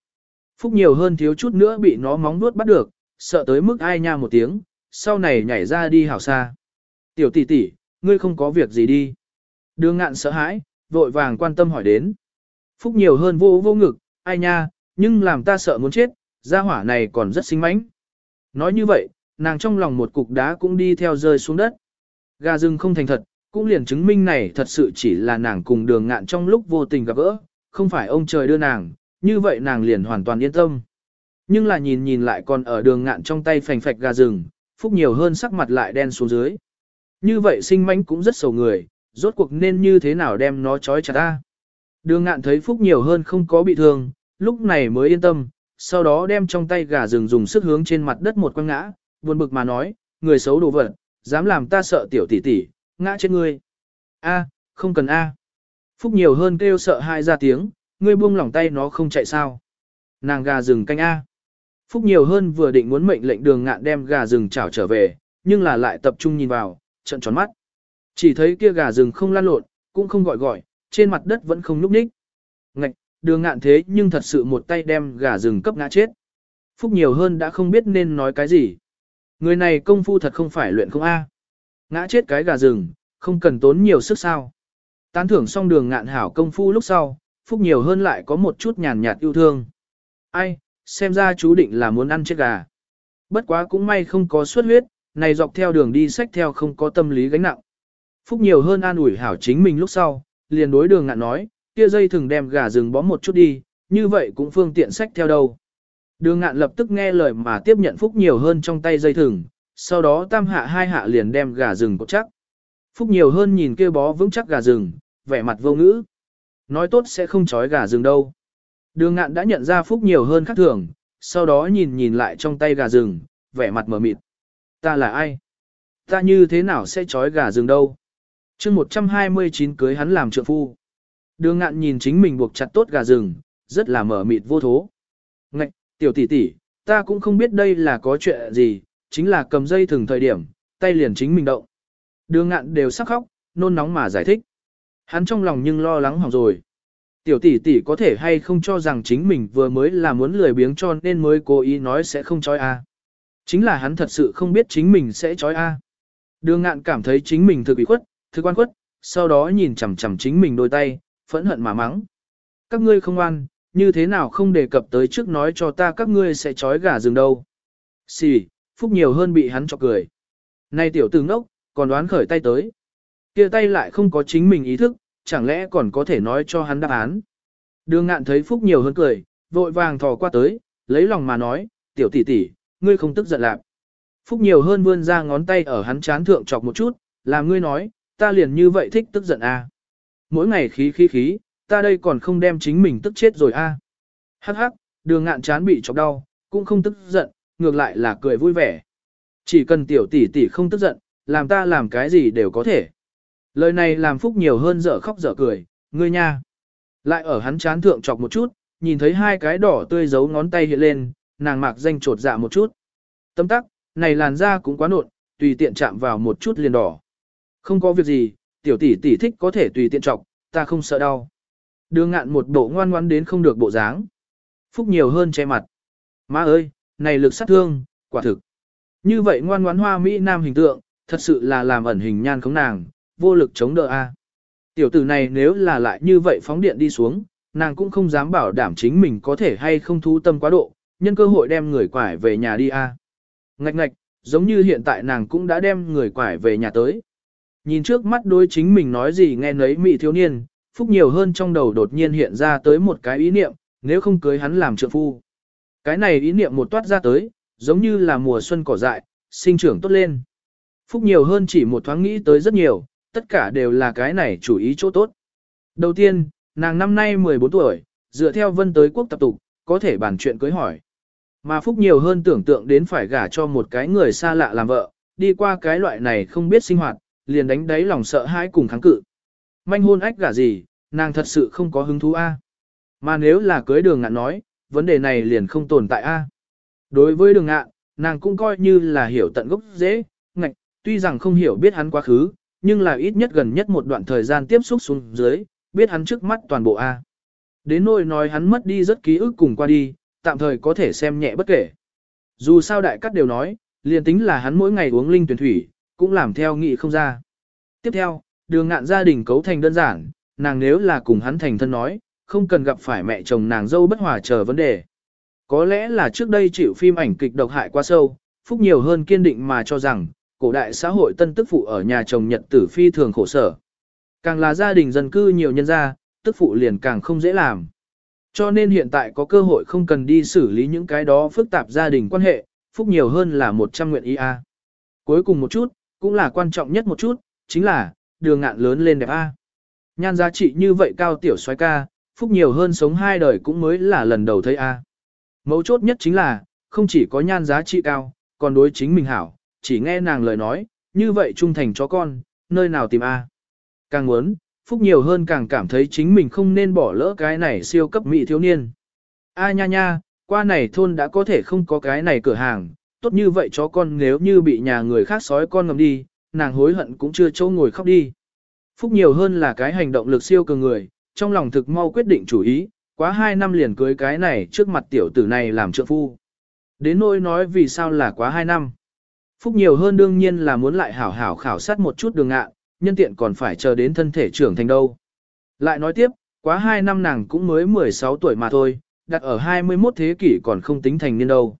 [SPEAKER 1] Phúc nhiều hơn thiếu chút nữa bị nó móng nuốt bắt được, sợ tới mức ai nha một tiếng, sau này nhảy ra đi hảo xa. Tiểu tỷ tỷ, ngươi không có việc gì đi. Đường ngạn sợ hãi, vội vàng quan tâm hỏi đến. Phúc nhiều hơn vô vô ngực, ai nha, nhưng làm ta sợ muốn chết, gia hỏa này còn rất xinh mánh. Nói như vậy, nàng trong lòng một cục đá cũng đi theo rơi xuống đất. Gà rừng không thành thật, cũng liền chứng minh này thật sự chỉ là nàng cùng đường ngạn trong lúc vô tình gặp gỡ, không phải ông trời đưa nàng, như vậy nàng liền hoàn toàn yên tâm. Nhưng là nhìn nhìn lại còn ở đường ngạn trong tay phành phạch gà rừng, phúc nhiều hơn sắc mặt lại đen xuống dưới. Như vậy sinh mánh cũng rất sầu người, rốt cuộc nên như thế nào đem nó trói chặt ta. Đường ngạn thấy phúc nhiều hơn không có bị thương, lúc này mới yên tâm, sau đó đem trong tay gà rừng dùng sức hướng trên mặt đất một quăng ngã, buồn bực mà nói, người xấu đồ vật, dám làm ta sợ tiểu tỷ tỷ, ngã trên ngươi. A, không cần A. Phúc nhiều hơn kêu sợ hai ra tiếng, ngươi buông lỏng tay nó không chạy sao. Nàng gà rừng canh A. Phúc nhiều hơn vừa định muốn mệnh lệnh đường ngạn đem gà rừng chảo trở về, nhưng là lại tập trung nhìn vào, trận tròn mắt. Chỉ thấy kia gà rừng không lan lộn, cũng không gọi gọi, trên mặt đất vẫn không núp ních. Ngạch, đường ngạn thế nhưng thật sự một tay đem gà rừng cấp ngã chết. Phúc nhiều hơn đã không biết nên nói cái gì. Người này công phu thật không phải luyện không A. Ngã chết cái gà rừng, không cần tốn nhiều sức sao. Tán thưởng xong đường ngạn hảo công phu lúc sau, Phúc nhiều hơn lại có một chút nhàn nhạt yêu thương. Ai, xem ra chú định là muốn ăn chết gà. Bất quá cũng may không có suất huyết, này dọc theo đường đi sách theo không có tâm lý gánh nặng. Phúc nhiều hơn an ủi hảo chính mình lúc sau, liền đối đường ngạn nói, kia dây thừng đem gà rừng bó một chút đi, như vậy cũng phương tiện sách theo đâu. Đường ngạn lập tức nghe lời mà tiếp nhận Phúc nhiều hơn trong tay dây thừng, sau đó tam hạ hai hạ liền đem gà rừng cột chắc. Phúc nhiều hơn nhìn kia bó vững chắc gà rừng, vẻ mặt vô ngữ. Nói tốt sẽ không trói gà rừng đâu. Đường ngạn đã nhận ra Phúc nhiều hơn khác thường, sau đó nhìn nhìn lại trong tay gà rừng, vẻ mặt mờ mịt. Ta là ai? Ta như thế nào sẽ trói gà rừng đâu? chương 129 cưới hắn làm trượng phu. Đường ngạn nhìn chính mình buộc chặt tốt gà rừng, rất là mở mịt vô thố. Ngạch, tiểu tỷ tỷ, ta cũng không biết đây là có chuyện gì, chính là cầm dây thừng thời điểm, tay liền chính mình động. Đường ngạn đều sắc khóc, nôn nóng mà giải thích. Hắn trong lòng nhưng lo lắng hỏng rồi. Tiểu tỷ tỷ có thể hay không cho rằng chính mình vừa mới là muốn lười biếng cho nên mới cố ý nói sẽ không chói a. Chính là hắn thật sự không biết chính mình sẽ chói a. Đường ngạn cảm thấy chính mình thực bị khuất, thực quan khuất, sau đó nhìn chằm chằm chính mình đôi tay, phẫn hận mà mắng. Các ngươi không ăn, như thế nào không đề cập tới trước nói cho ta các ngươi sẽ trói gà rừng đâu. Xì, phúc nhiều hơn bị hắn chọc cười. Này tiểu tử ngốc, còn đoán khởi tay tới. kia tay lại không có chính mình ý thức, chẳng lẽ còn có thể nói cho hắn đáp án. Đường ngạn thấy phúc nhiều hơn cười, vội vàng thò qua tới, lấy lòng mà nói, tiểu tỷ tỷ, ngươi không tức giận lạc. Phúc nhiều hơn vươn ra ngón tay ở hắn chán thượng chọc một chút, làm ngươi nói, ta liền như vậy thích tức giận à. Mỗi ngày khí khí khí, ta đây còn không đem chính mình tức chết rồi a. À. Hắc hắc, đường ngạn chán bị chọc đau, cũng không tức giận, ngược lại là cười vui vẻ. Chỉ cần tiểu tỷ tỷ không tức giận, làm ta làm cái gì đều có thể. Lời này làm Phúc nhiều hơn dở khóc dở cười, ngươi nha. Lại ở hắn chán thượng chọc một chút, nhìn thấy hai cái đỏ tươi giấu ngón tay hiện lên, nàng mạc danh trột dạ một chút. Tâm tắc, này làn da cũng quá nộn, tùy tiện chạm vào một chút liền đỏ. Không có việc gì, tiểu tỷ tỷ thích có thể tùy tiện trọc, ta không sợ đau. Đường ngạn một bộ ngoan ngoan đến không được bộ dáng. Phúc nhiều hơn che mặt. Má ơi, này lực sát thương, quả thực. Như vậy ngoan ngoãn hoa Mỹ Nam hình tượng, thật sự là làm ẩn hình nhan khống nàng, vô lực chống đỡ a. Tiểu tử này nếu là lại như vậy phóng điện đi xuống, nàng cũng không dám bảo đảm chính mình có thể hay không thú tâm quá độ, nhân cơ hội đem người quải về nhà đi a. Ngạch ngạch, giống như hiện tại nàng cũng đã đem người quải về nhà tới. Nhìn trước mắt đối chính mình nói gì nghe nấy mị thiếu niên, phúc nhiều hơn trong đầu đột nhiên hiện ra tới một cái ý niệm, nếu không cưới hắn làm trượng phu. Cái này ý niệm một toát ra tới, giống như là mùa xuân cỏ dại, sinh trưởng tốt lên. Phúc nhiều hơn chỉ một thoáng nghĩ tới rất nhiều, tất cả đều là cái này chủ ý chỗ tốt. Đầu tiên, nàng năm nay 14 tuổi, dựa theo vân tới quốc tập tục, có thể bàn chuyện cưới hỏi. Mà Phúc nhiều hơn tưởng tượng đến phải gả cho một cái người xa lạ làm vợ, đi qua cái loại này không biết sinh hoạt, liền đánh đáy lòng sợ hãi cùng kháng cự. Manh hôn ách gả gì, nàng thật sự không có hứng thú a. Mà nếu là cưới đường ngạn nói, vấn đề này liền không tồn tại a. Đối với đường ngạn, nàng cũng coi như là hiểu tận gốc dễ, ngạch, tuy rằng không hiểu biết hắn quá khứ, nhưng là ít nhất gần nhất một đoạn thời gian tiếp xúc xuống dưới, biết hắn trước mắt toàn bộ A. Đến nỗi nói hắn mất đi rất ký ức cùng qua đi, tạm thời có thể xem nhẹ bất kể. Dù sao đại cắt đều nói, liền tính là hắn mỗi ngày uống linh tuyển thủy, cũng làm theo nghị không ra. Tiếp theo, đường ngạn gia đình cấu thành đơn giản, nàng nếu là cùng hắn thành thân nói, không cần gặp phải mẹ chồng nàng dâu bất hòa chờ vấn đề. Có lẽ là trước đây chịu phim ảnh kịch độc hại quá sâu, Phúc nhiều hơn kiên định mà cho rằng, cổ đại xã hội tân tức phụ ở nhà chồng nhật tử phi thường khổ sở. Càng là gia đình dân cư nhiều nhân gia, tức phụ liền càng không dễ làm. Cho nên hiện tại có cơ hội không cần đi xử lý những cái đó phức tạp gia đình quan hệ, Phúc nhiều hơn là 100 nguyện ý A. Cuối cùng một chút, cũng là quan trọng nhất một chút, chính là, đường ngạn lớn lên đẹp A. Nhan giá trị như vậy cao tiểu xoái ca, Phúc nhiều hơn sống hai đời cũng mới là lần đầu thấy A. Mấu chốt nhất chính là, không chỉ có nhan giá trị cao, còn đối chính mình hảo, chỉ nghe nàng lời nói, như vậy trung thành cho con, nơi nào tìm A. Càng muốn, Phúc nhiều hơn càng cảm thấy chính mình không nên bỏ lỡ cái này siêu cấp mỹ thiếu niên. A nha nha, qua này thôn đã có thể không có cái này cửa hàng, tốt như vậy chó con nếu như bị nhà người khác sói con ngầm đi, nàng hối hận cũng chưa chỗ ngồi khóc đi. Phúc nhiều hơn là cái hành động lực siêu cường người, trong lòng thực mau quyết định chủ ý, quá hai năm liền cưới cái này trước mặt tiểu tử này làm trợ phu. Đến nỗi nói vì sao là quá hai năm. Phúc nhiều hơn đương nhiên là muốn lại hảo hảo khảo sát một chút đường ngạ, nhân tiện còn phải chờ đến thân thể trưởng thành đâu. Lại nói tiếp, quá hai năm nàng cũng mới 16 tuổi mà thôi, đặt ở 21 thế kỷ còn không tính thành niên đâu.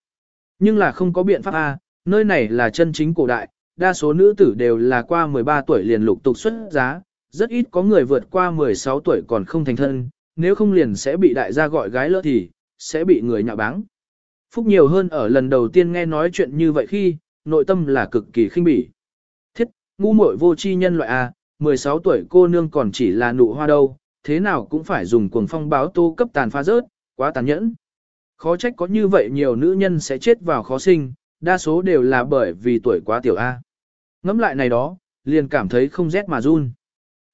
[SPEAKER 1] Nhưng là không có biện pháp A, nơi này là chân chính cổ đại, đa số nữ tử đều là qua 13 tuổi liền lục tục xuất giá, rất ít có người vượt qua 16 tuổi còn không thành thân, nếu không liền sẽ bị đại gia gọi gái lỡ thì, sẽ bị người nhạo báng. Phúc nhiều hơn ở lần đầu tiên nghe nói chuyện như vậy khi, nội tâm là cực kỳ khinh bỉ. Thiết, ngu muội vô tri nhân loại A, 16 tuổi cô nương còn chỉ là nụ hoa đâu, thế nào cũng phải dùng cuồng phong báo tô cấp tàn phá rớt, quá tàn nhẫn. Khó trách có như vậy nhiều nữ nhân sẽ chết vào khó sinh, đa số đều là bởi vì tuổi quá tiểu A. Ngắm lại này đó, liền cảm thấy không rét mà run.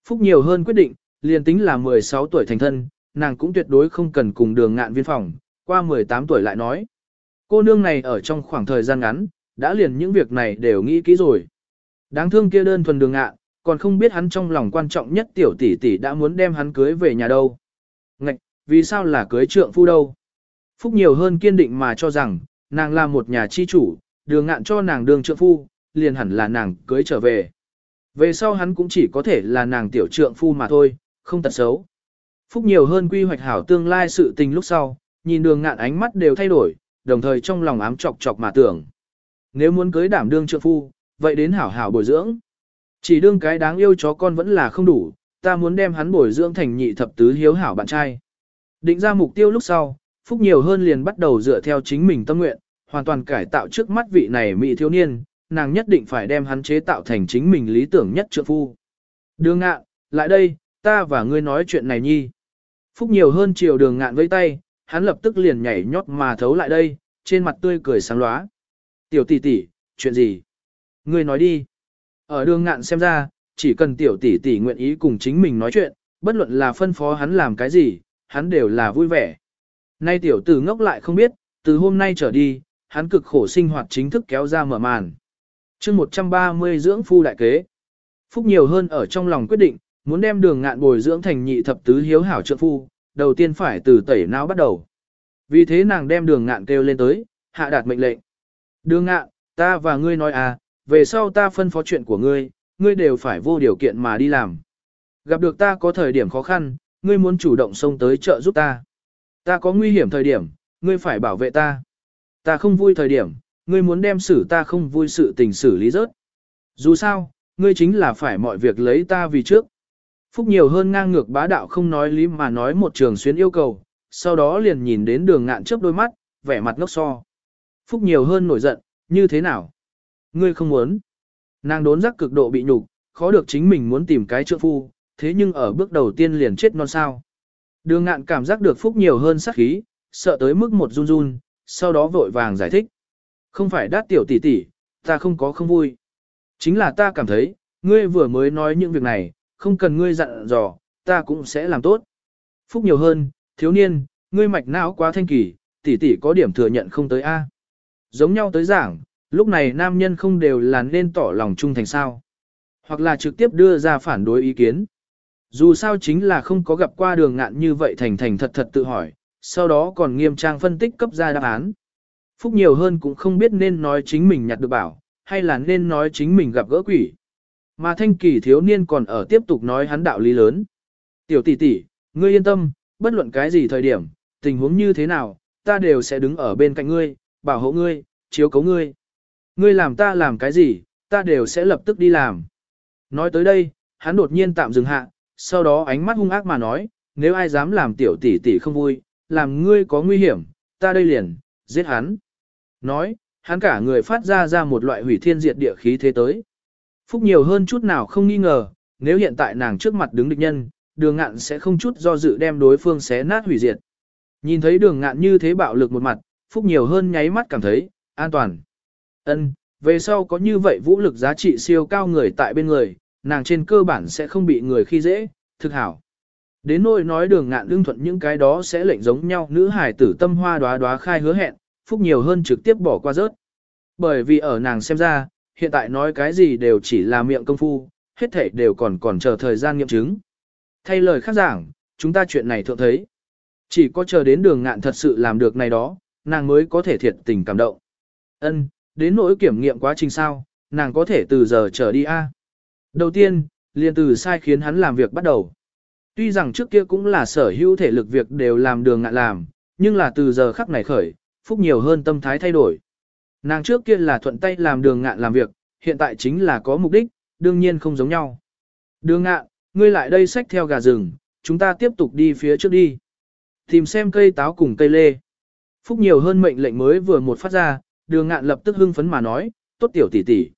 [SPEAKER 1] Phúc nhiều hơn quyết định, liền tính là 16 tuổi thành thân, nàng cũng tuyệt đối không cần cùng đường ngạn viên phòng, qua 18 tuổi lại nói. Cô nương này ở trong khoảng thời gian ngắn, đã liền những việc này đều nghĩ kỹ rồi. Đáng thương kia đơn thuần đường ngạn, còn không biết hắn trong lòng quan trọng nhất tiểu tỷ tỷ đã muốn đem hắn cưới về nhà đâu. Ngạch, vì sao là cưới trượng phu đâu? Phúc nhiều hơn kiên định mà cho rằng, nàng là một nhà chi chủ, đường ngạn cho nàng đường trượng phu, liền hẳn là nàng cưới trở về. Về sau hắn cũng chỉ có thể là nàng tiểu trượng phu mà thôi, không tật xấu. Phúc nhiều hơn quy hoạch hảo tương lai sự tình lúc sau, nhìn đường ngạn ánh mắt đều thay đổi, đồng thời trong lòng ám chọc chọc mà tưởng. Nếu muốn cưới đảm đương trượng phu, vậy đến hảo hảo bồi dưỡng. Chỉ đương cái đáng yêu chó con vẫn là không đủ, ta muốn đem hắn bồi dưỡng thành nhị thập tứ hiếu hảo bạn trai. Định ra mục tiêu lúc sau, Phúc nhiều hơn liền bắt đầu dựa theo chính mình tâm nguyện, hoàn toàn cải tạo trước mắt vị này mỹ thiếu niên, nàng nhất định phải đem hắn chế tạo thành chính mình lý tưởng nhất trượng phu. Đường ngạn, lại đây, ta và ngươi nói chuyện này nhi. Phúc nhiều hơn chiều đường ngạn với tay, hắn lập tức liền nhảy nhót mà thấu lại đây, trên mặt tươi cười sáng lóa. Tiểu tỷ tỷ, chuyện gì? Ngươi nói đi. Ở đường ngạn xem ra, chỉ cần tiểu tỷ tỷ nguyện ý cùng chính mình nói chuyện, bất luận là phân phó hắn làm cái gì, hắn đều là vui vẻ. Nay tiểu tử ngốc lại không biết, từ hôm nay trở đi, hắn cực khổ sinh hoạt chính thức kéo ra mở màn. chương 130 dưỡng phu đại kế. Phúc nhiều hơn ở trong lòng quyết định, muốn đem đường ngạn bồi dưỡng thành nhị thập tứ hiếu hảo trượng phu, đầu tiên phải từ tẩy não bắt đầu. Vì thế nàng đem đường ngạn kêu lên tới, hạ đạt mệnh lệnh. Đường ngạn, ta và ngươi nói à, về sau ta phân phó chuyện của ngươi, ngươi đều phải vô điều kiện mà đi làm. Gặp được ta có thời điểm khó khăn, ngươi muốn chủ động xông tới trợ giúp ta. Ta có nguy hiểm thời điểm, ngươi phải bảo vệ ta. Ta không vui thời điểm, ngươi muốn đem xử ta không vui sự tình xử lý rớt. Dù sao, ngươi chính là phải mọi việc lấy ta vì trước. Phúc nhiều hơn ngang ngược bá đạo không nói lý mà nói một trường xuyến yêu cầu, sau đó liền nhìn đến đường ngạn chớp đôi mắt, vẻ mặt ngốc so. Phúc nhiều hơn nổi giận, như thế nào? Ngươi không muốn. Nàng đốn giác cực độ bị nhục, khó được chính mình muốn tìm cái trượng phu, thế nhưng ở bước đầu tiên liền chết non sao. Đường ngạn cảm giác được phúc nhiều hơn sắc khí, sợ tới mức một run run, sau đó vội vàng giải thích. Không phải đát tiểu tỷ tỷ, ta không có không vui. Chính là ta cảm thấy, ngươi vừa mới nói những việc này, không cần ngươi dặn dò, ta cũng sẽ làm tốt. Phúc nhiều hơn, thiếu niên, ngươi mạch não quá thanh kỳ, tỷ tỷ có điểm thừa nhận không tới A. Giống nhau tới giảng, lúc này nam nhân không đều là nên tỏ lòng trung thành sao. Hoặc là trực tiếp đưa ra phản đối ý kiến. Dù sao chính là không có gặp qua đường ngạn như vậy thành thành thật thật tự hỏi, sau đó còn nghiêm trang phân tích cấp ra đáp án. Phúc nhiều hơn cũng không biết nên nói chính mình nhặt được bảo, hay là nên nói chính mình gặp gỡ quỷ. Mà thanh kỳ thiếu niên còn ở tiếp tục nói hắn đạo lý lớn. Tiểu tỷ tỷ, ngươi yên tâm, bất luận cái gì thời điểm, tình huống như thế nào, ta đều sẽ đứng ở bên cạnh ngươi, bảo hộ ngươi, chiếu cấu ngươi. Ngươi làm ta làm cái gì, ta đều sẽ lập tức đi làm. Nói tới đây, hắn đột nhiên tạm dừng hạ, sau đó ánh mắt hung ác mà nói, nếu ai dám làm tiểu tỷ tỷ không vui, làm ngươi có nguy hiểm, ta đây liền, giết hắn. Nói, hắn cả người phát ra ra một loại hủy thiên diệt địa khí thế tới. Phúc nhiều hơn chút nào không nghi ngờ, nếu hiện tại nàng trước mặt đứng địch nhân, đường ngạn sẽ không chút do dự đem đối phương xé nát hủy diệt. Nhìn thấy đường ngạn như thế bạo lực một mặt, Phúc nhiều hơn nháy mắt cảm thấy, an toàn. ân về sau có như vậy vũ lực giá trị siêu cao người tại bên người, nàng trên cơ bản sẽ không bị người khi dễ, thực hảo. Đến nỗi nói đường ngạn lương thuận những cái đó sẽ lệnh giống nhau nữ hải tử tâm hoa đoá đoá khai hứa hẹn, Phúc nhiều hơn trực tiếp bỏ qua rớt. Bởi vì ở nàng xem ra, hiện tại nói cái gì đều chỉ là miệng công phu, hết thể đều còn còn chờ thời gian nghiệm chứng. Thay lời khác giảng, chúng ta chuyện này thượng thấy. Chỉ có chờ đến đường ngạn thật sự làm được này đó, nàng mới có thể thiệt tình cảm động. Ân, đến nỗi kiểm nghiệm quá trình sao, nàng có thể từ giờ trở đi a. Đầu tiên, liền từ sai khiến hắn làm việc bắt đầu. Tuy rằng trước kia cũng là sở hữu thể lực việc đều làm đường ngạn làm, nhưng là từ giờ khắc này khởi, phúc nhiều hơn tâm thái thay đổi. Nàng trước kia là thuận tay làm đường ngạn làm việc, hiện tại chính là có mục đích, đương nhiên không giống nhau. Đường ngạn, ngươi lại đây xách theo gà rừng, chúng ta tiếp tục đi phía trước đi. Tìm xem cây táo cùng cây lê. Phúc nhiều hơn mệnh lệnh mới vừa một phát ra, đường ngạn lập tức hưng phấn mà nói, tốt tiểu tỷ tỷ.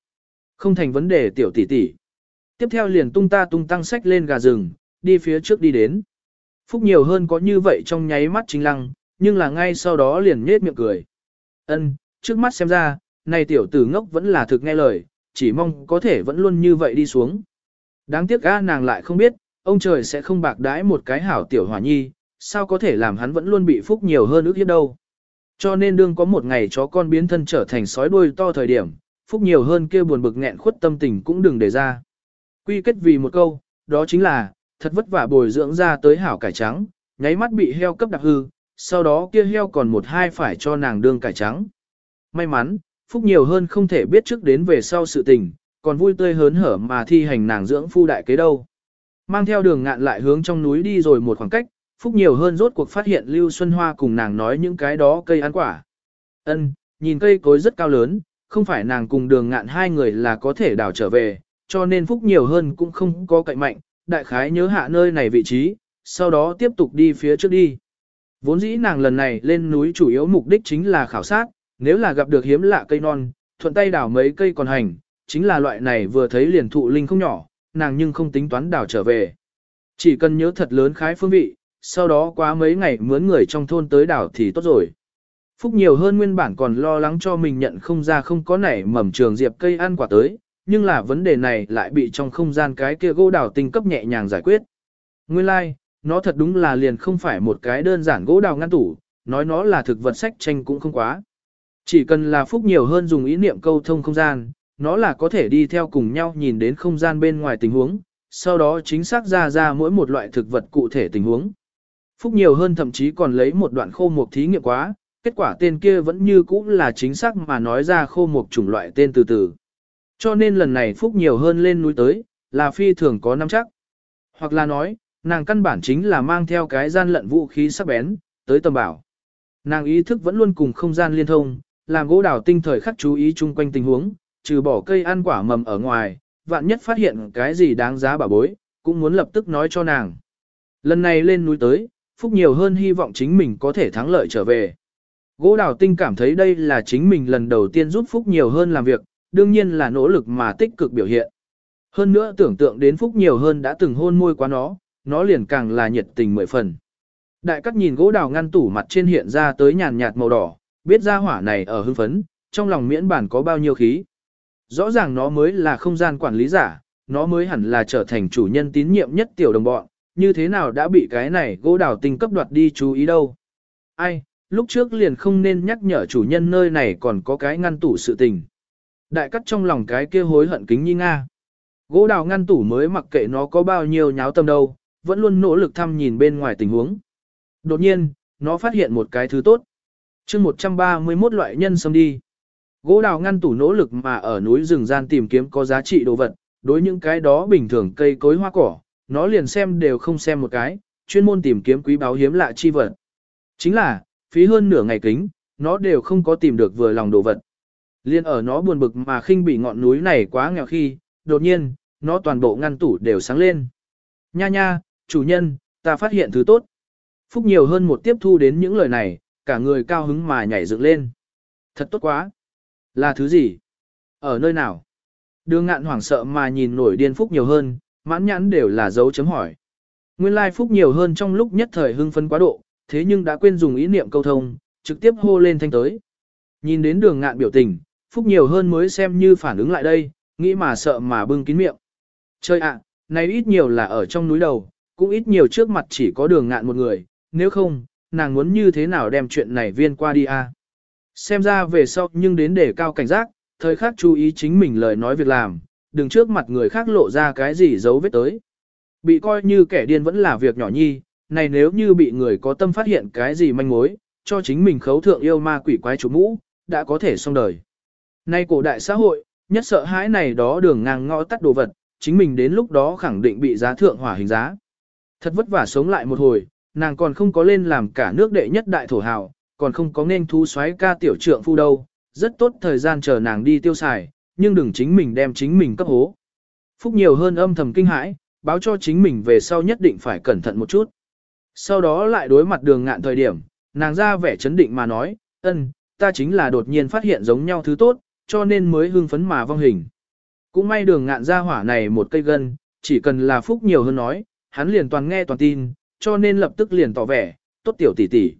[SPEAKER 1] Không thành vấn đề tiểu tỷ tỷ. Tiếp theo liền tung ta tung tăng sách lên gà rừng, đi phía trước đi đến. Phúc nhiều hơn có như vậy trong nháy mắt chính lăng, nhưng là ngay sau đó liền nhết miệng cười. Ân, trước mắt xem ra, này tiểu tử ngốc vẫn là thực nghe lời, chỉ mong có thể vẫn luôn như vậy đi xuống. Đáng tiếc ga nàng lại không biết, ông trời sẽ không bạc đãi một cái hảo tiểu hỏa nhi, sao có thể làm hắn vẫn luôn bị phúc nhiều hơn ước hiếp đâu. Cho nên đương có một ngày chó con biến thân trở thành sói đuôi to thời điểm, phúc nhiều hơn kia buồn bực nghẹn khuất tâm tình cũng đừng để ra. Quy kết vì một câu, đó chính là, thật vất vả bồi dưỡng ra tới hảo cải trắng, nháy mắt bị heo cấp đặc hư, sau đó kia heo còn một hai phải cho nàng đương cải trắng. May mắn, phúc nhiều hơn không thể biết trước đến về sau sự tình, còn vui tươi hớn hở mà thi hành nàng dưỡng phu đại kế đâu. Mang theo đường ngạn lại hướng trong núi đi rồi một khoảng cách, phúc nhiều hơn rốt cuộc phát hiện Lưu Xuân Hoa cùng nàng nói những cái đó cây ăn quả. Ân, nhìn cây cối rất cao lớn, không phải nàng cùng đường ngạn hai người là có thể đào trở về, cho nên phúc nhiều hơn cũng không có cậy mạnh, đại khái nhớ hạ nơi này vị trí, sau đó tiếp tục đi phía trước đi. Vốn dĩ nàng lần này lên núi chủ yếu mục đích chính là khảo sát, nếu là gặp được hiếm lạ cây non, thuận tay đào mấy cây còn hành, chính là loại này vừa thấy liền thụ linh không nhỏ, nàng nhưng không tính toán đào trở về. Chỉ cần nhớ thật lớn khái phương vị, sau đó quá mấy ngày mướn người trong thôn tới đảo thì tốt rồi. Phúc nhiều hơn nguyên bản còn lo lắng cho mình nhận không ra không có nảy mầm trường diệp cây ăn quả tới, nhưng là vấn đề này lại bị trong không gian cái kia gỗ đào tinh cấp nhẹ nhàng giải quyết. Nguyên lai, like, nó thật đúng là liền không phải một cái đơn giản gỗ đào ngăn tủ, nói nó là thực vật sách tranh cũng không quá. Chỉ cần là phúc nhiều hơn dùng ý niệm câu thông không gian, nó là có thể đi theo cùng nhau nhìn đến không gian bên ngoài tình huống, sau đó chính xác ra ra mỗi một loại thực vật cụ thể tình huống. Phúc nhiều hơn thậm chí còn lấy một đoạn khô mục thí nghiệm quá, kết quả tên kia vẫn như cũ là chính xác mà nói ra khô mục chủng loại tên từ từ. Cho nên lần này Phúc nhiều hơn lên núi tới, là phi thường có năm chắc. Hoặc là nói, nàng căn bản chính là mang theo cái gian lận vũ khí sắc bén, tới tầm bảo. Nàng ý thức vẫn luôn cùng không gian liên thông, làm gỗ đào tinh thời khắc chú ý chung quanh tình huống, trừ bỏ cây ăn quả mầm ở ngoài, vạn nhất phát hiện cái gì đáng giá bà bối, cũng muốn lập tức nói cho nàng. Lần này lên núi tới, Phúc nhiều hơn hy vọng chính mình có thể thắng lợi trở về. Gỗ đào tinh cảm thấy đây là chính mình lần đầu tiên giúp Phúc nhiều hơn làm việc, đương nhiên là nỗ lực mà tích cực biểu hiện. Hơn nữa tưởng tượng đến Phúc nhiều hơn đã từng hôn môi quá nó, nó liền càng là nhiệt tình mười phần. Đại cắt nhìn gỗ đào ngăn tủ mặt trên hiện ra tới nhàn nhạt màu đỏ, biết ra hỏa này ở hưng phấn, trong lòng miễn bản có bao nhiêu khí. Rõ ràng nó mới là không gian quản lý giả, nó mới hẳn là trở thành chủ nhân tín nhiệm nhất tiểu đồng bọn, như thế nào đã bị cái này gỗ đào tinh cấp đoạt đi chú ý đâu. Ai, lúc trước liền không nên nhắc nhở chủ nhân nơi này còn có cái ngăn tủ sự tình. Đại cắt trong lòng cái kia hối hận kính nhi Nga. Gỗ đào ngăn tủ mới mặc kệ nó có bao nhiêu nháo tâm đâu, vẫn luôn nỗ lực thăm nhìn bên ngoài tình huống. Đột nhiên, nó phát hiện một cái thứ tốt. chương 131 loại nhân xâm đi. Gỗ đào ngăn tủ nỗ lực mà ở núi rừng gian tìm kiếm có giá trị đồ vật, đối những cái đó bình thường cây cối hoa cỏ, nó liền xem đều không xem một cái, chuyên môn tìm kiếm quý báo hiếm lạ chi vật. Chính là, phí hơn nửa ngày kính, nó đều không có tìm được vừa lòng đồ vật. Liên ở nó buồn bực mà khinh bị ngọn núi này quá nghèo khi, đột nhiên, nó toàn bộ ngăn tủ đều sáng lên. Nha nha, chủ nhân, ta phát hiện thứ tốt. Phúc nhiều hơn một tiếp thu đến những lời này, cả người cao hứng mà nhảy dựng lên. Thật tốt quá. Là thứ gì? Ở nơi nào? Đường ngạn hoảng sợ mà nhìn nổi điên Phúc nhiều hơn, mãn nhãn đều là dấu chấm hỏi. Nguyên lai Phúc nhiều hơn trong lúc nhất thời hưng phấn quá độ, thế nhưng đã quên dùng ý niệm câu thông, trực tiếp hô lên thanh tới. Nhìn đến đường ngạn biểu tình, Phúc nhiều hơn mới xem như phản ứng lại đây, nghĩ mà sợ mà bưng kín miệng. Chơi ạ, này ít nhiều là ở trong núi đầu, cũng ít nhiều trước mặt chỉ có đường ngạn một người, nếu không, nàng muốn như thế nào đem chuyện này viên qua đi a? Xem ra về sau nhưng đến để cao cảnh giác, thời khắc chú ý chính mình lời nói việc làm, đừng trước mặt người khác lộ ra cái gì giấu vết tới. Bị coi như kẻ điên vẫn là việc nhỏ nhi, này nếu như bị người có tâm phát hiện cái gì manh mối, cho chính mình khấu thượng yêu ma quỷ quái chủ mũ, đã có thể xong đời. Nay cổ đại xã hội, nhất sợ hãi này đó đường ngang ngõ tắt đồ vật, chính mình đến lúc đó khẳng định bị giá thượng hỏa hình giá. Thật vất vả sống lại một hồi, nàng còn không có lên làm cả nước đệ nhất đại thổ hào, còn không có nên thu xoáy ca tiểu trượng phu đâu, rất tốt thời gian chờ nàng đi tiêu xài, nhưng đừng chính mình đem chính mình cấp hố. Phúc nhiều hơn âm thầm kinh hãi, báo cho chính mình về sau nhất định phải cẩn thận một chút. Sau đó lại đối mặt đường ngạn thời điểm, nàng ra vẻ chấn định mà nói, ân, ta chính là đột nhiên phát hiện giống nhau thứ tốt, cho nên mới hưng phấn mà vong hình. Cũng may đường ngạn ra hỏa này một cây gân, chỉ cần là phúc nhiều hơn nói, hắn liền toàn nghe toàn tin, cho nên lập tức liền tỏ vẻ, tốt tiểu tỷ tỷ.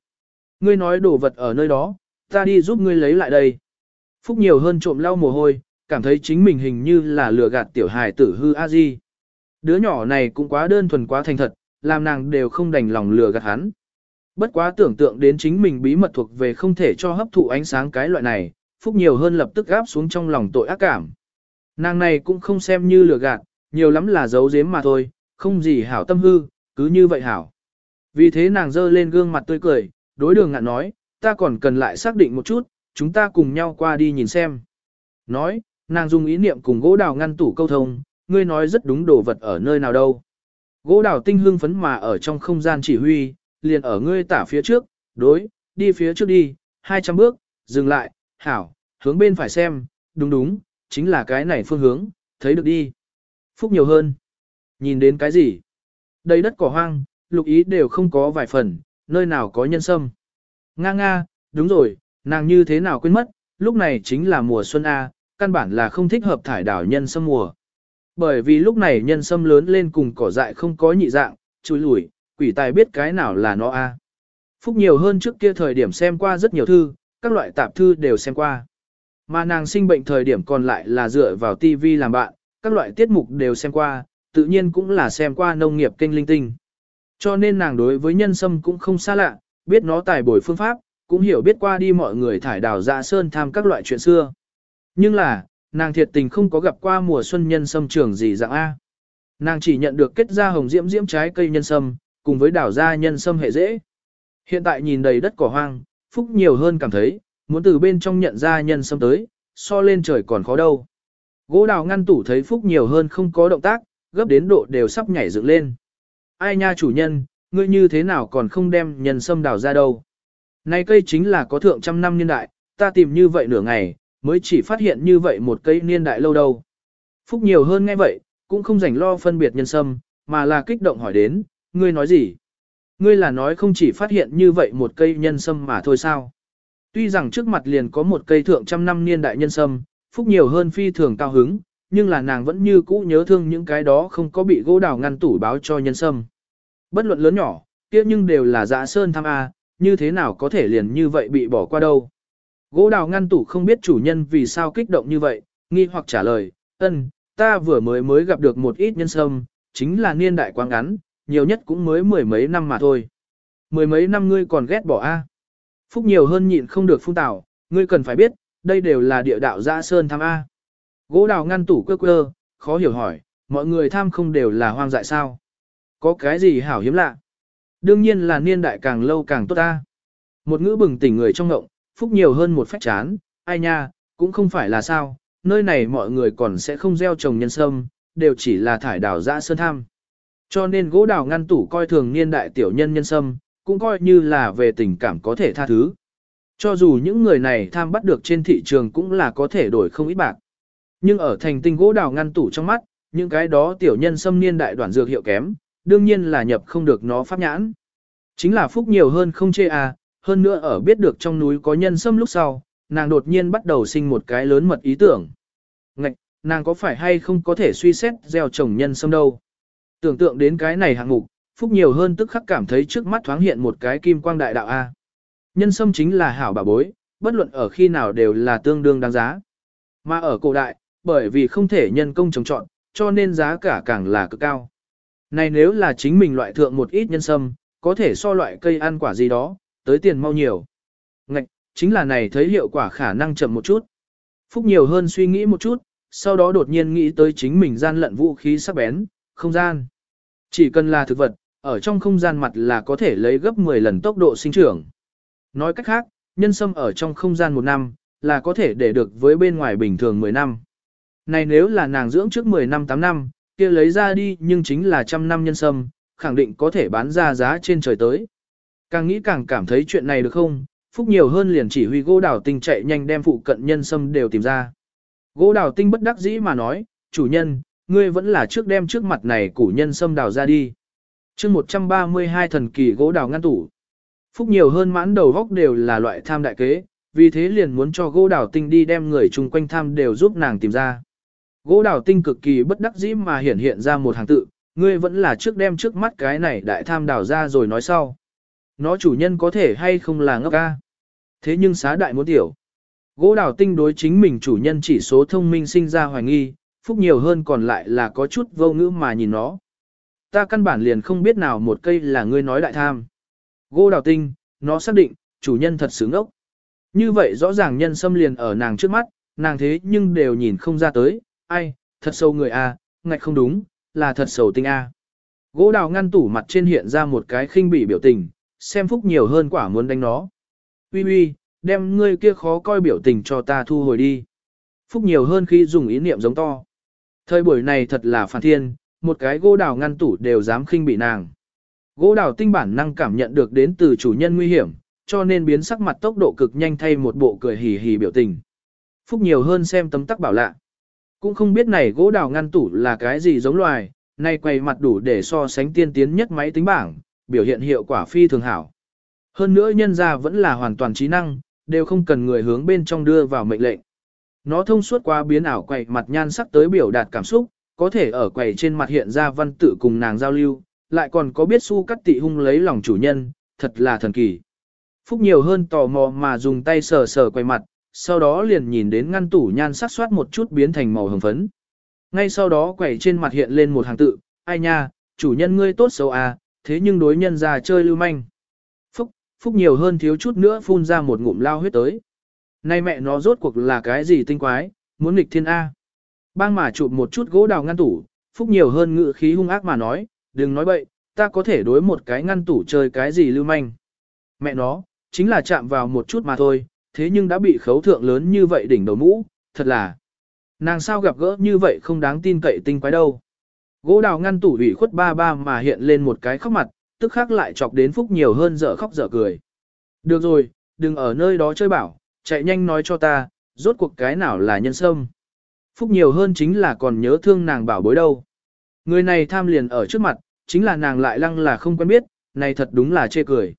[SPEAKER 1] Ngươi nói đồ vật ở nơi đó, ta đi giúp ngươi lấy lại đây. Phúc nhiều hơn trộm lau mồ hôi, cảm thấy chính mình hình như là lừa gạt tiểu hài tử hư a di. Đứa nhỏ này cũng quá đơn thuần quá thành thật, làm nàng đều không đành lòng lừa gạt hắn. Bất quá tưởng tượng đến chính mình bí mật thuộc về không thể cho hấp thụ ánh sáng cái loại này, Phúc nhiều hơn lập tức gáp xuống trong lòng tội ác cảm. Nàng này cũng không xem như lừa gạt, nhiều lắm là giấu giếm mà thôi, không gì hảo tâm hư, cứ như vậy hảo. Vì thế nàng dơ lên gương mặt tươi cười, đối đường ngạn nói, ta còn cần lại xác định một chút, chúng ta cùng nhau qua đi nhìn xem. Nói, nàng dùng ý niệm cùng gỗ đào ngăn tủ câu thông, ngươi nói rất đúng đồ vật ở nơi nào đâu. Gỗ đào tinh hương phấn mà ở trong không gian chỉ huy, liền ở ngươi tả phía trước, đối, đi phía trước đi, 200 bước, dừng lại, hảo, hướng bên phải xem, đúng đúng, chính là cái này phương hướng, thấy được đi. Phúc nhiều hơn. Nhìn đến cái gì? Đây đất cỏ hoang, lục ý đều không có vài phần, nơi nào có nhân sâm. Nga nga, đúng rồi, nàng như thế nào quên mất, lúc này chính là mùa xuân A, căn bản là không thích hợp thải đảo nhân sâm mùa. Bởi vì lúc này nhân sâm lớn lên cùng cỏ dại không có nhị dạng, chùi lủi, quỷ tài biết cái nào là nó A. Phúc nhiều hơn trước kia thời điểm xem qua rất nhiều thư, các loại tạp thư đều xem qua. Mà nàng sinh bệnh thời điểm còn lại là dựa vào TV làm bạn, các loại tiết mục đều xem qua, tự nhiên cũng là xem qua nông nghiệp kênh linh tinh. Cho nên nàng đối với nhân sâm cũng không xa lạ, biết nó tài bồi phương pháp, cũng hiểu biết qua đi mọi người thải đào dạ sơn tham các loại chuyện xưa. Nhưng là, nàng thiệt tình không có gặp qua mùa xuân nhân sâm trường gì dạng A. Nàng chỉ nhận được kết ra hồng diễm diễm trái cây nhân sâm, cùng với đảo ra nhân sâm hệ dễ. Hiện tại nhìn đầy đất cỏ hoang, Phúc nhiều hơn cảm thấy, muốn từ bên trong nhận ra nhân sâm tới, so lên trời còn khó đâu. Gỗ đào ngăn tủ thấy Phúc nhiều hơn không có động tác, gấp đến độ đều sắp nhảy dựng lên. Ai nha chủ nhân, ngươi như thế nào còn không đem nhân sâm đào ra đâu. Này cây chính là có thượng trăm năm niên đại, ta tìm như vậy nửa ngày, mới chỉ phát hiện như vậy một cây niên đại lâu đâu. Phúc nhiều hơn nghe vậy, cũng không rảnh lo phân biệt nhân sâm, mà là kích động hỏi đến, ngươi nói gì? Ngươi là nói không chỉ phát hiện như vậy một cây nhân sâm mà thôi sao? Tuy rằng trước mặt liền có một cây thượng trăm năm niên đại nhân sâm, Phúc nhiều hơn phi thường cao hứng, nhưng là nàng vẫn như cũ nhớ thương những cái đó không có bị gỗ đào ngăn tủ báo cho nhân sâm. Bất luận lớn nhỏ, kia nhưng đều là dã sơn tham A, như thế nào có thể liền như vậy bị bỏ qua đâu. Gỗ đào ngăn tủ không biết chủ nhân vì sao kích động như vậy, nghi hoặc trả lời, ân, ta vừa mới mới gặp được một ít nhân sâm, chính là niên đại quá ngắn, nhiều nhất cũng mới mười mấy năm mà thôi. Mười mấy năm ngươi còn ghét bỏ A. Phúc nhiều hơn nhịn không được phun tảo, ngươi cần phải biết, đây đều là địa đạo dạ sơn tham A. Gỗ đào ngăn tủ quơ quơ, khó hiểu hỏi, mọi người tham không đều là hoang dại sao? Có cái gì hảo hiếm lạ? Đương nhiên là niên đại càng lâu càng tốt ta. Một ngữ bừng tỉnh người trong ngộng, phúc nhiều hơn một phách chán, ai nha, cũng không phải là sao, nơi này mọi người còn sẽ không gieo trồng nhân sâm, đều chỉ là thải đào dã sơn tham. Cho nên gỗ đào ngăn tủ coi thường niên đại tiểu nhân nhân sâm, cũng coi như là về tình cảm có thể tha thứ. Cho dù những người này tham bắt được trên thị trường cũng là có thể đổi không ít bạc. Nhưng ở thành tinh gỗ đào ngăn tủ trong mắt, những cái đó tiểu nhân xâm niên đại đoạn dược hiệu kém, đương nhiên là nhập không được nó pháp nhãn. Chính là phúc nhiều hơn không chê à, hơn nữa ở biết được trong núi có nhân xâm lúc sau, nàng đột nhiên bắt đầu sinh một cái lớn mật ý tưởng. Ngạch, nàng có phải hay không có thể suy xét gieo trồng nhân xâm đâu. Tưởng tượng đến cái này hạng mục, phúc nhiều hơn tức khắc cảm thấy trước mắt thoáng hiện một cái kim quang đại đạo A. Nhân sâm chính là hảo bà bối, bất luận ở khi nào đều là tương đương đáng giá. Mà ở cổ đại, bởi vì không thể nhân công trồng trọn, cho nên giá cả càng là cực cao. Này nếu là chính mình loại thượng một ít nhân sâm, có thể so loại cây ăn quả gì đó, tới tiền mau nhiều. Ngạch, chính là này thấy hiệu quả khả năng chậm một chút. Phúc nhiều hơn suy nghĩ một chút, sau đó đột nhiên nghĩ tới chính mình gian lận vũ khí sắc bén, không gian. Chỉ cần là thực vật, ở trong không gian mặt là có thể lấy gấp 10 lần tốc độ sinh trưởng. Nói cách khác, nhân sâm ở trong không gian một năm, là có thể để được với bên ngoài bình thường 10 năm. Này nếu là nàng dưỡng trước 10 năm 8 năm, kia lấy ra đi nhưng chính là trăm năm nhân sâm, khẳng định có thể bán ra giá trên trời tới. Càng nghĩ càng cảm thấy chuyện này được không, phúc nhiều hơn liền chỉ huy gỗ đào tinh chạy nhanh đem phụ cận nhân sâm đều tìm ra. Gỗ đào tinh bất đắc dĩ mà nói, chủ nhân, ngươi vẫn là trước đem trước mặt này củ nhân sâm đào ra đi. chương 132 thần kỳ gỗ đào ngăn tủ. Phúc nhiều hơn mãn đầu góc đều là loại tham đại kế, vì thế liền muốn cho gỗ đào tinh đi đem người chung quanh tham đều giúp nàng tìm ra. Gỗ đào tinh cực kỳ bất đắc dĩ mà hiển hiện ra một hàng tự, ngươi vẫn là trước đem trước mắt cái này đại tham đào ra rồi nói sau. Nó chủ nhân có thể hay không là ngốc ca. Thế nhưng xá đại muốn tiểu. Gỗ đào tinh đối chính mình chủ nhân chỉ số thông minh sinh ra hoài nghi, phúc nhiều hơn còn lại là có chút vô ngữ mà nhìn nó. Ta căn bản liền không biết nào một cây là ngươi nói đại tham. Gô đào tinh, nó xác định, chủ nhân thật sướng ốc. Như vậy rõ ràng nhân xâm liền ở nàng trước mắt, nàng thế nhưng đều nhìn không ra tới, ai, thật sâu người a, ngạch không đúng, là thật sầu tinh a. Gỗ đào ngăn tủ mặt trên hiện ra một cái khinh bỉ biểu tình, xem phúc nhiều hơn quả muốn đánh nó. Uy uy, đem ngươi kia khó coi biểu tình cho ta thu hồi đi. Phúc nhiều hơn khi dùng ý niệm giống to. Thời buổi này thật là phản thiên, một cái gỗ đào ngăn tủ đều dám khinh bị nàng. Gỗ đào tinh bản năng cảm nhận được đến từ chủ nhân nguy hiểm, cho nên biến sắc mặt tốc độ cực nhanh thay một bộ cười hì hì biểu tình. Phúc nhiều hơn xem tấm tắc bảo lạ. Cũng không biết này gỗ đào ngăn tủ là cái gì giống loài, nay quay mặt đủ để so sánh tiên tiến nhất máy tính bảng, biểu hiện hiệu quả phi thường hảo. Hơn nữa nhân ra vẫn là hoàn toàn trí năng, đều không cần người hướng bên trong đưa vào mệnh lệnh. Nó thông suốt qua biến ảo quầy mặt nhan sắc tới biểu đạt cảm xúc, có thể ở quầy trên mặt hiện ra văn tự cùng nàng giao lưu, lại còn có biết su cắt tị hung lấy lòng chủ nhân, thật là thần kỳ. Phúc nhiều hơn tò mò mà dùng tay sờ sờ quay mặt, sau đó liền nhìn đến ngăn tủ nhan sắc soát một chút biến thành màu hồng phấn. Ngay sau đó quầy trên mặt hiện lên một hàng tự, ai nha, chủ nhân ngươi tốt xấu à, thế nhưng đối nhân ra chơi lưu manh. Phúc, Phúc nhiều hơn thiếu chút nữa phun ra một ngụm lao huyết tới. Nay mẹ nó rốt cuộc là cái gì tinh quái, muốn nghịch thiên A. Bang mà chụp một chút gỗ đào ngăn tủ, Phúc nhiều hơn ngự khí hung ác mà nói, đừng nói bậy, ta có thể đối một cái ngăn tủ chơi cái gì lưu manh. Mẹ nó, chính là chạm vào một chút mà thôi, thế nhưng đã bị khấu thượng lớn như vậy đỉnh đầu mũ, thật là. Nàng sao gặp gỡ như vậy không đáng tin cậy tinh quái đâu. Gỗ đào ngăn tủ ủy khuất ba ba mà hiện lên một cái khóc mặt, tức khắc lại chọc đến Phúc nhiều hơn dở khóc dở cười. Được rồi, đừng ở nơi đó chơi bảo, chạy nhanh nói cho ta, rốt cuộc cái nào là nhân sâm. Phúc nhiều hơn chính là còn nhớ thương nàng bảo bối đâu. Người này tham liền ở trước mặt, chính là nàng lại lăng là không quen biết, này thật đúng là chê cười.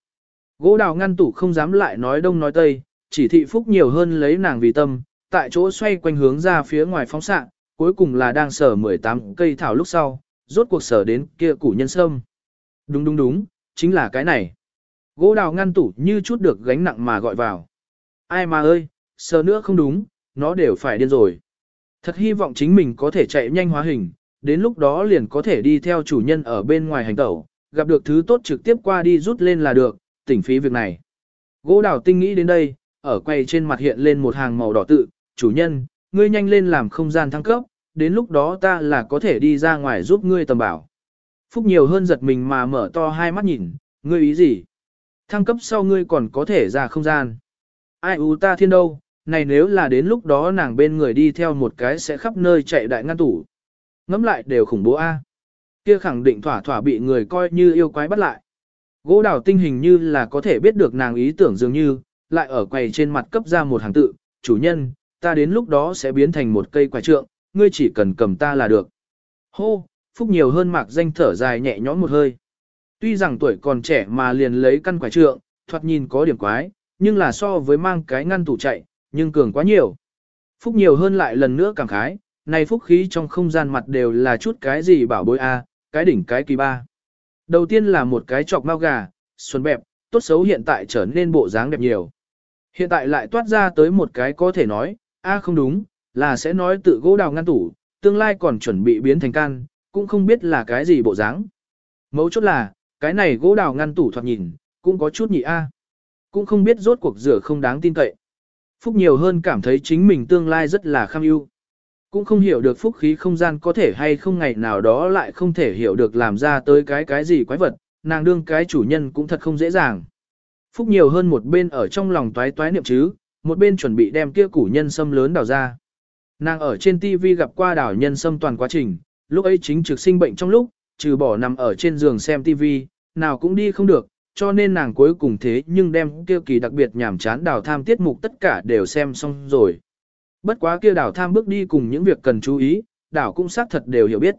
[SPEAKER 1] Gỗ đào ngăn tủ không dám lại nói đông nói tây, chỉ thị Phúc nhiều hơn lấy nàng vì tâm, tại chỗ xoay quanh hướng ra phía ngoài phóng xạ, cuối cùng là đang sở 18 cây thảo lúc sau, rốt cuộc sở đến kia củ nhân sâm. Đúng đúng đúng, chính là cái này. Gỗ đào ngăn tủ như chút được gánh nặng mà gọi vào. Ai mà ơi, sờ nữa không đúng, nó đều phải điên rồi. Thật hy vọng chính mình có thể chạy nhanh hóa hình, đến lúc đó liền có thể đi theo chủ nhân ở bên ngoài hành tẩu, gặp được thứ tốt trực tiếp qua đi rút lên là được, tỉnh phí việc này. Gỗ đào tinh nghĩ đến đây, ở quay trên mặt hiện lên một hàng màu đỏ tự, chủ nhân, ngươi nhanh lên làm không gian thăng cấp, đến lúc đó ta là có thể đi ra ngoài giúp ngươi tầm bảo. Phúc nhiều hơn giật mình mà mở to hai mắt nhìn, ngươi ý gì? Thăng cấp sau ngươi còn có thể ra không gian. Ai u ta thiên đâu, này nếu là đến lúc đó nàng bên người đi theo một cái sẽ khắp nơi chạy đại ngăn tủ. Ngắm lại đều khủng bố a. Kia khẳng định thỏa thỏa bị người coi như yêu quái bắt lại. Gỗ đào tinh hình như là có thể biết được nàng ý tưởng dường như, lại ở quầy trên mặt cấp ra một hàng tự, chủ nhân, ta đến lúc đó sẽ biến thành một cây quài trượng, ngươi chỉ cần cầm ta là được. Hô, phúc nhiều hơn mạc danh thở dài nhẹ nhõm một hơi. Tuy rằng tuổi còn trẻ mà liền lấy căn quải trượng, thoạt nhìn có điểm quái, nhưng là so với mang cái ngăn tủ chạy, nhưng cường quá nhiều. Phúc nhiều hơn lại lần nữa cảm khái, này phúc khí trong không gian mặt đều là chút cái gì bảo bối a, cái đỉnh cái kỳ ba. Đầu tiên là một cái chọc mau gà, xuân bẹp, tốt xấu hiện tại trở nên bộ dáng đẹp nhiều. Hiện tại lại toát ra tới một cái có thể nói, a không đúng, là sẽ nói tự gỗ đào ngăn tủ, tương lai còn chuẩn bị biến thành can, cũng không biết là cái gì bộ dáng. Mấu chốt là, cái này gỗ đào ngăn tủ thoạt nhìn, cũng có chút nhị a. Cũng không biết rốt cuộc rửa không đáng tin cậy. Phúc nhiều hơn cảm thấy chính mình tương lai rất là kham ưu. Cũng không hiểu được phúc khí không gian có thể hay không ngày nào đó lại không thể hiểu được làm ra tới cái cái gì quái vật, nàng đương cái chủ nhân cũng thật không dễ dàng. Phúc nhiều hơn một bên ở trong lòng toái toái niệm chứ, một bên chuẩn bị đem kia củ nhân sâm lớn đào ra. Nàng ở trên TV gặp qua đảo nhân sâm toàn quá trình, lúc ấy chính trực sinh bệnh trong lúc, trừ bỏ nằm ở trên giường xem TV, nào cũng đi không được, cho nên nàng cuối cùng thế nhưng đem kia kỳ đặc biệt nhảm chán đào tham tiết mục tất cả đều xem xong rồi. Bất quá kia đào tham bước đi cùng những việc cần chú ý, đảo cũng xác thật đều hiểu biết.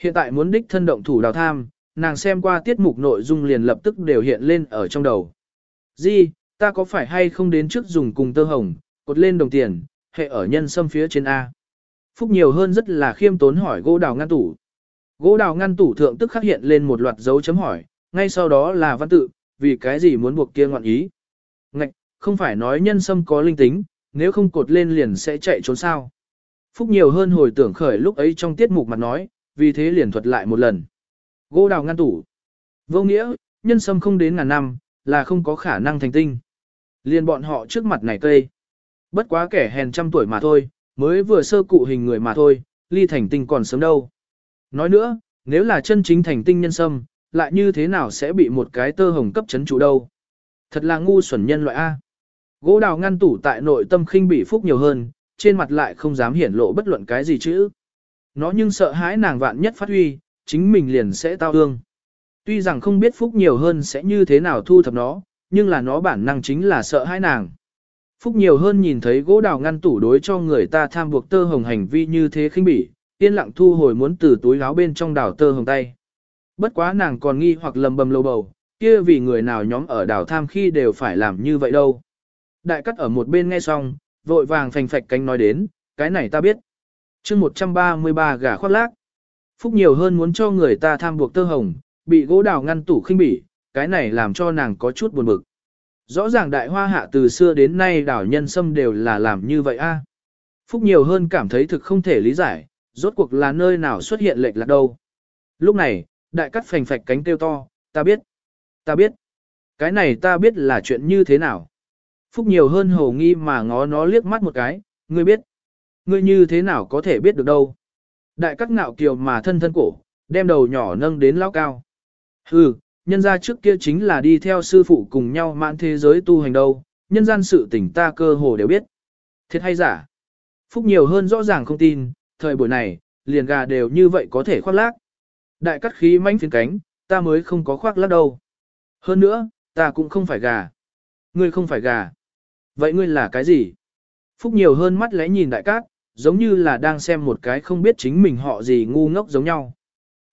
[SPEAKER 1] Hiện tại muốn đích thân động thủ đào tham, nàng xem qua tiết mục nội dung liền lập tức đều hiện lên ở trong đầu. Di, ta có phải hay không đến trước dùng cùng tơ hồng, cột lên đồng tiền, hệ ở nhân sâm phía trên A. Phúc nhiều hơn rất là khiêm tốn hỏi gỗ đào ngăn tủ. Gỗ đào ngăn tủ thượng tức khắc hiện lên một loạt dấu chấm hỏi, ngay sau đó là văn tự, vì cái gì muốn buộc kia ngoạn ý. Ngạch, không phải nói nhân sâm có linh tính, nếu không cột lên liền sẽ chạy trốn sao. Phúc nhiều hơn hồi tưởng khởi lúc ấy trong tiết mục mặt nói, vì thế liền thuật lại một lần. Gỗ đào ngăn tủ. Vô nghĩa, nhân sâm không đến ngàn năm, là không có khả năng thành tinh. Liền bọn họ trước mặt này cây. Bất quá kẻ hèn trăm tuổi mà thôi, mới vừa sơ cụ hình người mà thôi, ly thành tinh còn sớm đâu. Nói nữa, nếu là chân chính thành tinh nhân sâm, lại như thế nào sẽ bị một cái tơ hồng cấp chấn chủ đâu. Thật là ngu xuẩn nhân loại A. Gỗ đào ngăn tủ tại nội tâm khinh bị phúc nhiều hơn, trên mặt lại không dám hiển lộ bất luận cái gì chứ. Nó nhưng sợ hãi nàng vạn nhất phát huy, chính mình liền sẽ tao ương. Tuy rằng không biết phúc nhiều hơn sẽ như thế nào thu thập nó, nhưng là nó bản năng chính là sợ hãi nàng. Phúc nhiều hơn nhìn thấy gỗ đào ngăn tủ đối cho người ta tham buộc tơ hồng hành vi như thế khinh bỉ, yên lặng thu hồi muốn từ túi áo bên trong đảo tơ hồng tay. Bất quá nàng còn nghi hoặc lầm bầm lâu bầu, kia vì người nào nhóm ở đảo tham khi đều phải làm như vậy đâu. Đại cắt ở một bên nghe xong, vội vàng phành phạch cánh nói đến, cái này ta biết. chương 133 gà khoác lác. Phúc nhiều hơn muốn cho người ta tham buộc tơ hồng, bị gỗ đào ngăn tủ khinh bỉ, cái này làm cho nàng có chút buồn bực. Rõ ràng đại hoa hạ từ xưa đến nay đảo nhân sâm đều là làm như vậy a. Phúc nhiều hơn cảm thấy thực không thể lý giải, rốt cuộc là nơi nào xuất hiện lệch lạc đâu. Lúc này, đại cắt phành phạch cánh kêu to, ta biết, ta biết, cái này ta biết là chuyện như thế nào. Phúc nhiều hơn hầu nghi mà ngó nó liếc mắt một cái, ngươi biết, ngươi như thế nào có thể biết được đâu. Đại cắt ngạo kiều mà thân thân cổ, đem đầu nhỏ nâng đến lao cao. Hừ, nhân ra trước kia chính là đi theo sư phụ cùng nhau mãn thế giới tu hành đâu, nhân gian sự tình ta cơ hồ đều biết. Thiệt hay giả? Phúc nhiều hơn rõ ràng không tin, thời buổi này, liền gà đều như vậy có thể khoác lác. Đại cắt khí mãnh phiến cánh, ta mới không có khoác lác đâu. Hơn nữa, ta cũng không phải gà. Ngươi không phải gà. Vậy ngươi là cái gì? Phúc nhiều hơn mắt lẽ nhìn đại cát, giống như là đang xem một cái không biết chính mình họ gì ngu ngốc giống nhau.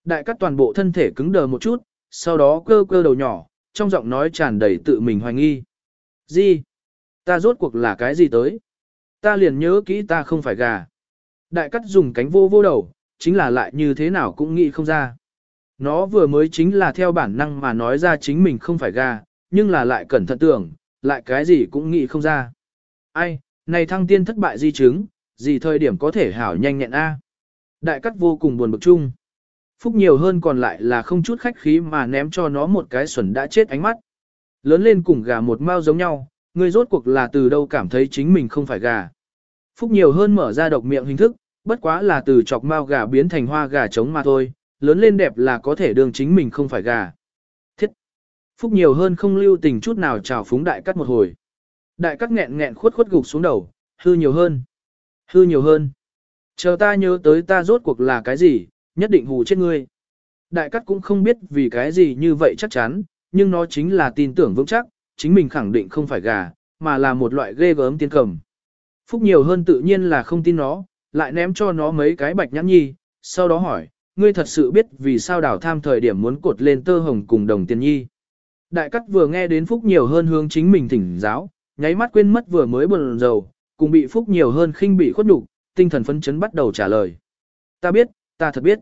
[SPEAKER 1] Đại cát toàn bộ thân thể cứng đờ một chút, sau đó cơ cơ đầu nhỏ, trong giọng nói tràn đầy tự mình hoài nghi. Gì? Ta rốt cuộc là cái gì tới? Ta liền nhớ kỹ ta không phải gà. Đại cắt dùng cánh vô vô đầu, chính là lại như thế nào cũng nghĩ không ra. Nó vừa mới chính là theo bản năng mà nói ra chính mình không phải gà, nhưng là lại cẩn thận tưởng, lại cái gì cũng nghĩ không ra. Ai, này thăng tiên thất bại di chứng, gì thời điểm có thể hảo nhanh nhẹn a? Đại cắt vô cùng buồn bực chung. Phúc nhiều hơn còn lại là không chút khách khí mà ném cho nó một cái xuẩn đã chết ánh mắt. Lớn lên cùng gà một mao giống nhau, người rốt cuộc là từ đâu cảm thấy chính mình không phải gà. Phúc nhiều hơn mở ra độc miệng hình thức, bất quá là từ chọc mao gà biến thành hoa gà trống mà thôi, lớn lên đẹp là có thể đương chính mình không phải gà. Thiết! Phúc nhiều hơn không lưu tình chút nào chào phúng đại cắt một hồi. Đại cắt nghẹn nghẹn khuất khuất gục xuống đầu, hư nhiều hơn. Hư nhiều hơn. Chờ ta nhớ tới ta rốt cuộc là cái gì, nhất định hù chết ngươi. Đại cắt cũng không biết vì cái gì như vậy chắc chắn, nhưng nó chính là tin tưởng vững chắc, chính mình khẳng định không phải gà, mà là một loại ghê gớm tiên cầm. Phúc nhiều hơn tự nhiên là không tin nó, lại ném cho nó mấy cái bạch nhãn nhi, sau đó hỏi, ngươi thật sự biết vì sao đảo tham thời điểm muốn cột lên tơ hồng cùng đồng tiền nhi. Đại cắt vừa nghe đến Phúc nhiều hơn hướng chính mình thỉnh giáo, nháy mắt quên mất vừa mới buồn rầu cùng bị Phúc nhiều hơn khinh bị khuất nhục, tinh thần phấn chấn bắt đầu trả lời. Ta biết, ta thật biết.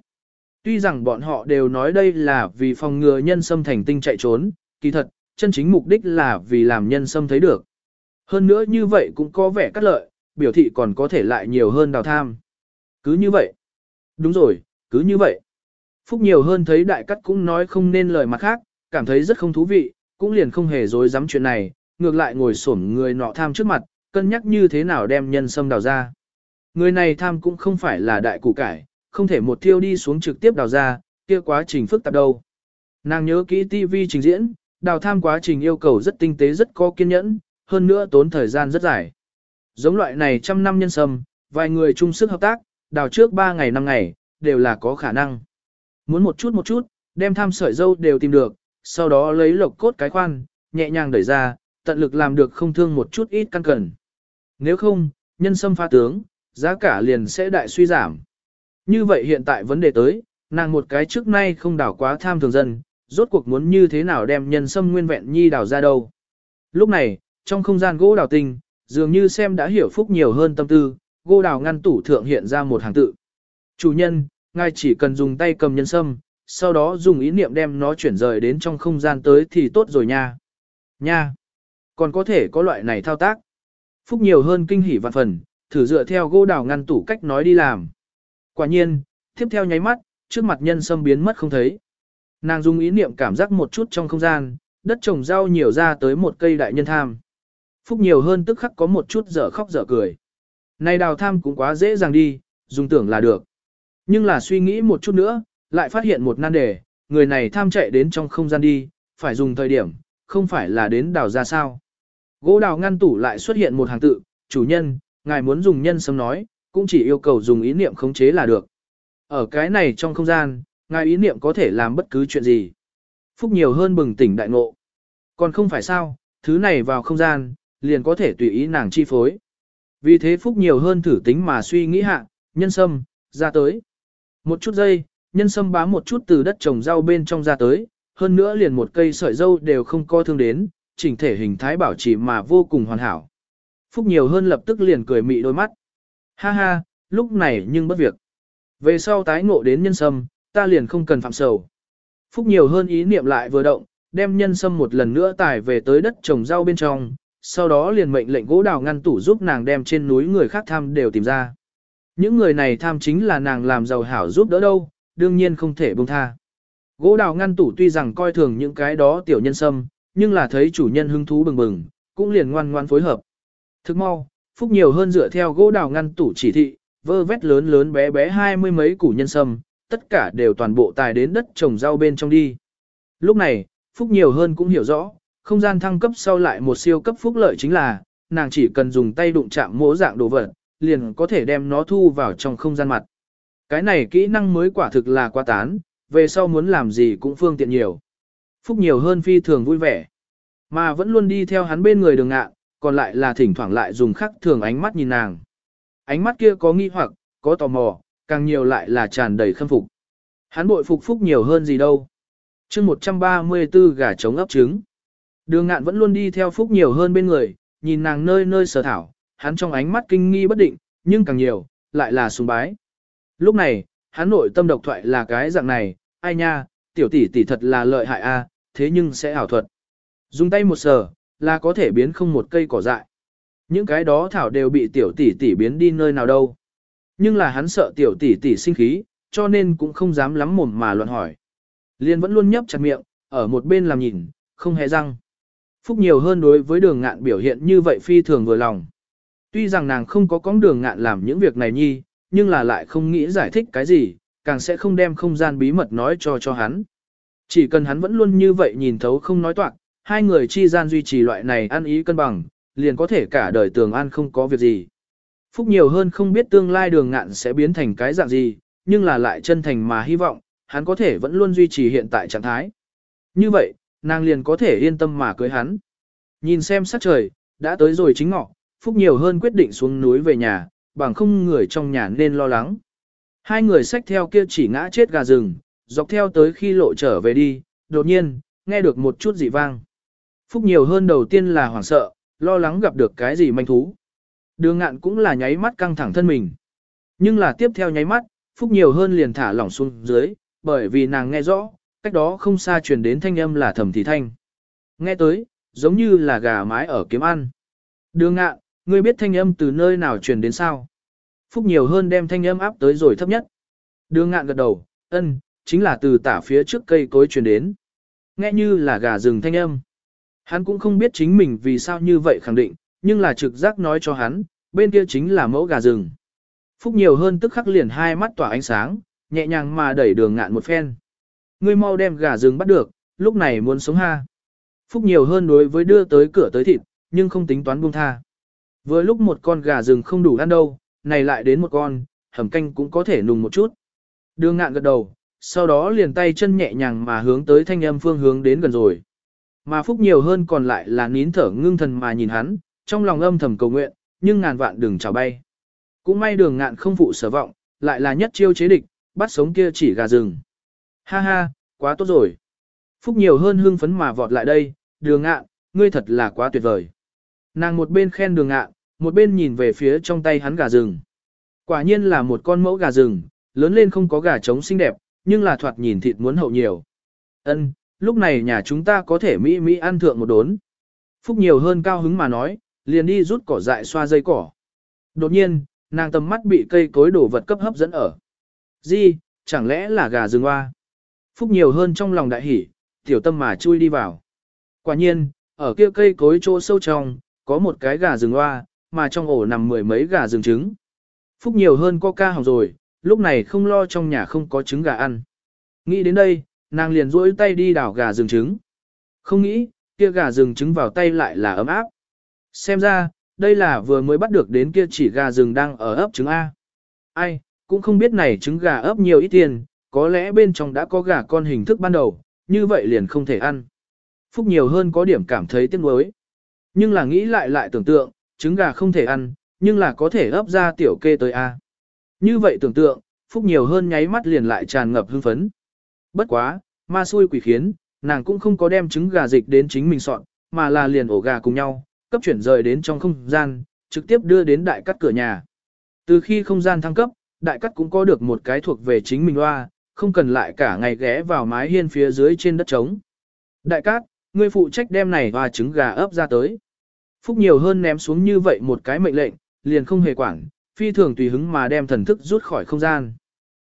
[SPEAKER 1] Tuy rằng bọn họ đều nói đây là vì phòng ngừa nhân sâm thành tinh chạy trốn, kỳ thật, chân chính mục đích là vì làm nhân sâm thấy được. Hơn nữa như vậy cũng có vẻ cắt lợi, biểu thị còn có thể lại nhiều hơn đào tham. Cứ như vậy. Đúng rồi, cứ như vậy. Phúc nhiều hơn thấy đại cắt cũng nói không nên lời mặt khác, cảm thấy rất không thú vị, cũng liền không hề dối dám chuyện này, ngược lại ngồi xổm người nọ tham trước mặt, cân nhắc như thế nào đem nhân sâm đào ra. Người này tham cũng không phải là đại củ cải, không thể một thiêu đi xuống trực tiếp đào ra, kia quá trình phức tạp đâu. Nàng nhớ kỹ TV trình diễn, đào tham quá trình yêu cầu rất tinh tế rất có kiên nhẫn, hơn nữa tốn thời gian rất dài. Giống loại này trăm năm nhân sâm, vài người chung sức hợp tác, đào trước 3 ngày 5 ngày, đều là có khả năng. Muốn một chút một chút, đem tham sợi dâu đều tìm được, sau đó lấy lộc cốt cái khoan, nhẹ nhàng đẩy ra, tận lực làm được không thương một chút ít căn cẩn. Nếu không, nhân sâm pha tướng, giá cả liền sẽ đại suy giảm. Như vậy hiện tại vấn đề tới, nàng một cái trước nay không đảo quá tham thường dân, rốt cuộc muốn như thế nào đem nhân sâm nguyên vẹn nhi đảo ra đâu. Lúc này, trong không gian gỗ đào tinh, dường như xem đã hiểu phúc nhiều hơn tâm tư, gô đào ngăn tủ thượng hiện ra một hàng tự. Chủ nhân, ngài chỉ cần dùng tay cầm nhân sâm, sau đó dùng ý niệm đem nó chuyển rời đến trong không gian tới thì tốt rồi nha. Nha! Còn có thể có loại này thao tác. Phúc nhiều hơn kinh hỉ vạn phần, thử dựa theo gô đào ngăn tủ cách nói đi làm. Quả nhiên, tiếp theo nháy mắt, trước mặt nhân sâm biến mất không thấy. Nàng dùng ý niệm cảm giác một chút trong không gian, đất trồng rau nhiều ra tới một cây đại nhân tham. Phúc nhiều hơn tức khắc có một chút dở khóc dở cười. Này đào tham cũng quá dễ dàng đi, dùng tưởng là được. Nhưng là suy nghĩ một chút nữa, lại phát hiện một nan đề, người này tham chạy đến trong không gian đi, phải dùng thời điểm, không phải là đến đào ra sao. Gỗ đào ngăn tủ lại xuất hiện một hàng tự, chủ nhân, ngài muốn dùng nhân sống nói, cũng chỉ yêu cầu dùng ý niệm khống chế là được. Ở cái này trong không gian, ngài ý niệm có thể làm bất cứ chuyện gì. Phúc nhiều hơn bừng tỉnh đại ngộ. Còn không phải sao, thứ này vào không gian, liền có thể tùy ý nàng chi phối. Vì thế Phúc nhiều hơn thử tính mà suy nghĩ hạ, nhân sâm, ra tới. Một chút giây, nhân sâm bám một chút từ đất trồng rau bên trong ra tới, hơn nữa liền một cây sợi dâu đều không co thương đến, chỉnh thể hình thái bảo trì mà vô cùng hoàn hảo. Phúc nhiều hơn lập tức liền cười mị đôi mắt. Ha ha, lúc này nhưng bất việc. Về sau tái ngộ đến nhân sâm, ta liền không cần phạm sầu. Phúc nhiều hơn ý niệm lại vừa động, đem nhân sâm một lần nữa tải về tới đất trồng rau bên trong, sau đó liền mệnh lệnh gỗ đào ngăn tủ giúp nàng đem trên núi người khác tham đều tìm ra. Những người này tham chính là nàng làm giàu hảo giúp đỡ đâu, đương nhiên không thể buông tha. Gỗ đào ngăn tủ tuy rằng coi thường những cái đó tiểu nhân sâm, nhưng là thấy chủ nhân hứng thú bừng bừng, cũng liền ngoan ngoan phối hợp. Thức mau, Phúc nhiều hơn dựa theo gỗ đào ngăn tủ chỉ thị, vơ vét lớn lớn bé bé hai mươi mấy củ nhân sâm, tất cả đều toàn bộ tài đến đất trồng rau bên trong đi. Lúc này, Phúc nhiều hơn cũng hiểu rõ, không gian thăng cấp sau lại một siêu cấp phúc lợi chính là, nàng chỉ cần dùng tay đụng chạm mỗi dạng đồ vật, liền có thể đem nó thu vào trong không gian mặt. Cái này kỹ năng mới quả thực là quá tán, về sau muốn làm gì cũng phương tiện nhiều. Phúc nhiều hơn phi thường vui vẻ, mà vẫn luôn đi theo hắn bên người đường ngạ, còn lại là thỉnh thoảng lại dùng khắc thường ánh mắt nhìn nàng. Ánh mắt kia có nghi hoặc, có tò mò, càng nhiều lại là tràn đầy khâm phục. Hắn bội phục phúc nhiều hơn gì đâu. chương 134 gà trống ấp trứng. Đường ngạn vẫn luôn đi theo phúc nhiều hơn bên người, nhìn nàng nơi nơi sở thảo, hắn trong ánh mắt kinh nghi bất định, nhưng càng nhiều, lại là sùng bái. Lúc này, hắn nội tâm độc thoại là cái dạng này, ai nha, tiểu tỷ tỷ thật là lợi hại a, thế nhưng sẽ ảo thuật. Dùng tay một sờ, là có thể biến không một cây cỏ dại. Những cái đó thảo đều bị tiểu tỷ tỷ biến đi nơi nào đâu. Nhưng là hắn sợ tiểu tỷ tỷ sinh khí, cho nên cũng không dám lắm mồm mà luận hỏi. Liên vẫn luôn nhấp chặt miệng, ở một bên làm nhìn, không hề răng. Phúc nhiều hơn đối với đường ngạn biểu hiện như vậy phi thường vừa lòng. Tuy rằng nàng không có con đường ngạn làm những việc này nhi, nhưng là lại không nghĩ giải thích cái gì, càng sẽ không đem không gian bí mật nói cho cho hắn. Chỉ cần hắn vẫn luôn như vậy nhìn thấu không nói toạc, hai người chi gian duy trì loại này ăn ý cân bằng, liền có thể cả đời tường an không có việc gì. Phúc nhiều hơn không biết tương lai đường ngạn sẽ biến thành cái dạng gì, nhưng là lại chân thành mà hy vọng, hắn có thể vẫn luôn duy trì hiện tại trạng thái. Như vậy, nàng liền có thể yên tâm mà cưới hắn. Nhìn xem sắc trời, đã tới rồi chính ngọ, Phúc nhiều hơn quyết định xuống núi về nhà, bằng không người trong nhà nên lo lắng. Hai người xách theo kia chỉ ngã chết gà rừng, dọc theo tới khi lộ trở về đi, đột nhiên, nghe được một chút dị vang. Phúc nhiều hơn đầu tiên là hoảng sợ, lo lắng gặp được cái gì manh thú. Đường ngạn cũng là nháy mắt căng thẳng thân mình. Nhưng là tiếp theo nháy mắt, Phúc nhiều hơn liền thả lỏng xuống dưới, bởi vì nàng nghe rõ, cách đó không xa truyền đến thanh âm là thầm thì thanh. Nghe tới, giống như là gà mái ở kiếm ăn. Đường ngạn, ngươi biết thanh âm từ nơi nào truyền đến sao? Phúc nhiều hơn đem thanh âm áp tới rồi thấp nhất. Đường ngạn gật đầu, ân, chính là từ tả phía trước cây cối truyền đến. Nghe như là gà rừng thanh âm. Hắn cũng không biết chính mình vì sao như vậy khẳng định, nhưng là trực giác nói cho hắn, bên kia chính là mẫu gà rừng. Phúc nhiều hơn tức khắc liền hai mắt tỏa ánh sáng, nhẹ nhàng mà đẩy đường ngạn một phen. Ngươi mau đem gà rừng bắt được, lúc này muốn sống ha. Phúc nhiều hơn đối với đưa tới cửa tới thịt, nhưng không tính toán buông tha. Vừa lúc một con gà rừng không đủ ăn đâu, này lại đến một con, hầm canh cũng có thể nùng một chút. Đường ngạn gật đầu, sau đó liền tay chân nhẹ nhàng mà hướng tới thanh âm phương hướng đến gần rồi. Mà phúc nhiều hơn còn lại là nín thở ngưng thần mà nhìn hắn, trong lòng âm thầm cầu nguyện, nhưng ngàn vạn đừng chào bay. Cũng may đường ngạn không phụ sở vọng, lại là nhất chiêu chế địch, bắt sống kia chỉ gà rừng. Ha ha, quá tốt rồi. Phúc nhiều hơn hưng phấn mà vọt lại đây, đường ngạn, ngươi thật là quá tuyệt vời. Nàng một bên khen đường ngạn, một bên nhìn về phía trong tay hắn gà rừng. Quả nhiên là một con mẫu gà rừng, lớn lên không có gà trống xinh đẹp, nhưng là thoạt nhìn thịt muốn hậu nhiều. Ân, lúc này nhà chúng ta có thể mỹ mỹ ăn thượng một đốn. Phúc nhiều hơn cao hứng mà nói, liền đi rút cỏ dại xoa dây cỏ. Đột nhiên, nàng tầm mắt bị cây cối đổ vật cấp hấp dẫn ở. Di, chẳng lẽ là gà rừng hoa? Phúc nhiều hơn trong lòng đại hỉ, tiểu tâm mà chui đi vào. Quả nhiên, ở kia cây cối chỗ sâu trong, có một cái gà rừng hoa, mà trong ổ nằm mười mấy gà rừng trứng. Phúc nhiều hơn coca hỏng rồi, lúc này không lo trong nhà không có trứng gà ăn. Nghĩ đến đây, nàng liền duỗi tay đi đảo gà rừng trứng. Không nghĩ, kia gà rừng trứng vào tay lại là ấm áp. Xem ra, đây là vừa mới bắt được đến kia chỉ gà rừng đang ở ấp trứng A. Ai, cũng không biết này trứng gà ấp nhiều ít tiền, có lẽ bên trong đã có gà con hình thức ban đầu, như vậy liền không thể ăn. Phúc nhiều hơn có điểm cảm thấy tiếc nuối. Nhưng là nghĩ lại lại tưởng tượng, trứng gà không thể ăn, nhưng là có thể ấp ra tiểu kê tới A. Như vậy tưởng tượng, Phúc nhiều hơn nháy mắt liền lại tràn ngập hưng phấn. Bất quá, ma xui quỷ khiến, nàng cũng không có đem trứng gà dịch đến chính mình soạn, mà là liền ổ gà cùng nhau, cấp chuyển rời đến trong không gian, trực tiếp đưa đến đại cắt cửa nhà. Từ khi không gian thăng cấp, đại cắt cũng có được một cái thuộc về chính mình loa, không cần lại cả ngày ghé vào mái hiên phía dưới trên đất trống. Đại cát, ngươi phụ trách đem này và trứng gà ấp ra tới. Phúc nhiều hơn ném xuống như vậy một cái mệnh lệnh, liền không hề quản, phi thường tùy hứng mà đem thần thức rút khỏi không gian.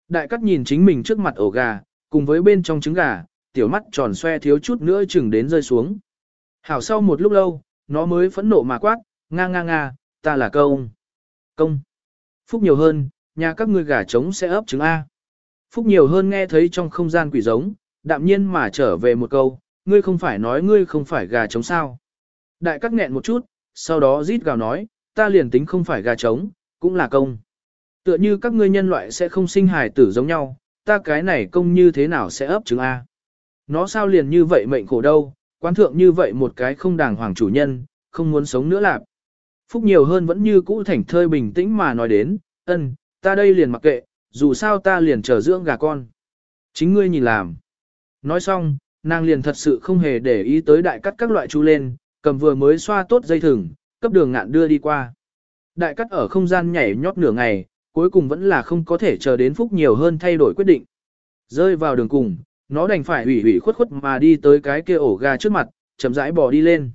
[SPEAKER 1] Đại cát nhìn chính mình trước mặt ổ gà, cùng với bên trong trứng gà, tiểu mắt tròn xoe thiếu chút nữa chừng đến rơi xuống. Hảo sau một lúc lâu, nó mới phẫn nộ mà quát, nga nga nga, ta là công. Công. Phúc nhiều hơn, nhà các ngươi gà trống sẽ ấp trứng A. Phúc nhiều hơn nghe thấy trong không gian quỷ giống, đạm nhiên mà trở về một câu, ngươi không phải nói ngươi không phải gà trống sao. Đại cắt nghẹn một chút, sau đó rít gào nói, ta liền tính không phải gà trống, cũng là công. Tựa như các ngươi nhân loại sẽ không sinh hài tử giống nhau, ta cái này công như thế nào sẽ ấp trứng A. Nó sao liền như vậy mệnh khổ đâu, quan thượng như vậy một cái không đàng hoàng chủ nhân, không muốn sống nữa lạp. Phúc nhiều hơn vẫn như cũ thảnh thơi bình tĩnh mà nói đến, ân, ta đây liền mặc kệ, dù sao ta liền chờ dưỡng gà con. Chính ngươi nhìn làm. Nói xong, nàng liền thật sự không hề để ý tới đại cắt các loại chú lên, cầm vừa mới xoa tốt dây thừng, cấp đường ngạn đưa đi qua. Đại cắt ở không gian nhảy nhót nửa ngày, cuối cùng vẫn là không có thể chờ đến phúc nhiều hơn thay đổi quyết định. Rơi vào đường cùng, nó đành phải ủy ủy khuất khuất mà đi tới cái kia ổ gà trước mặt, chậm rãi bỏ đi lên.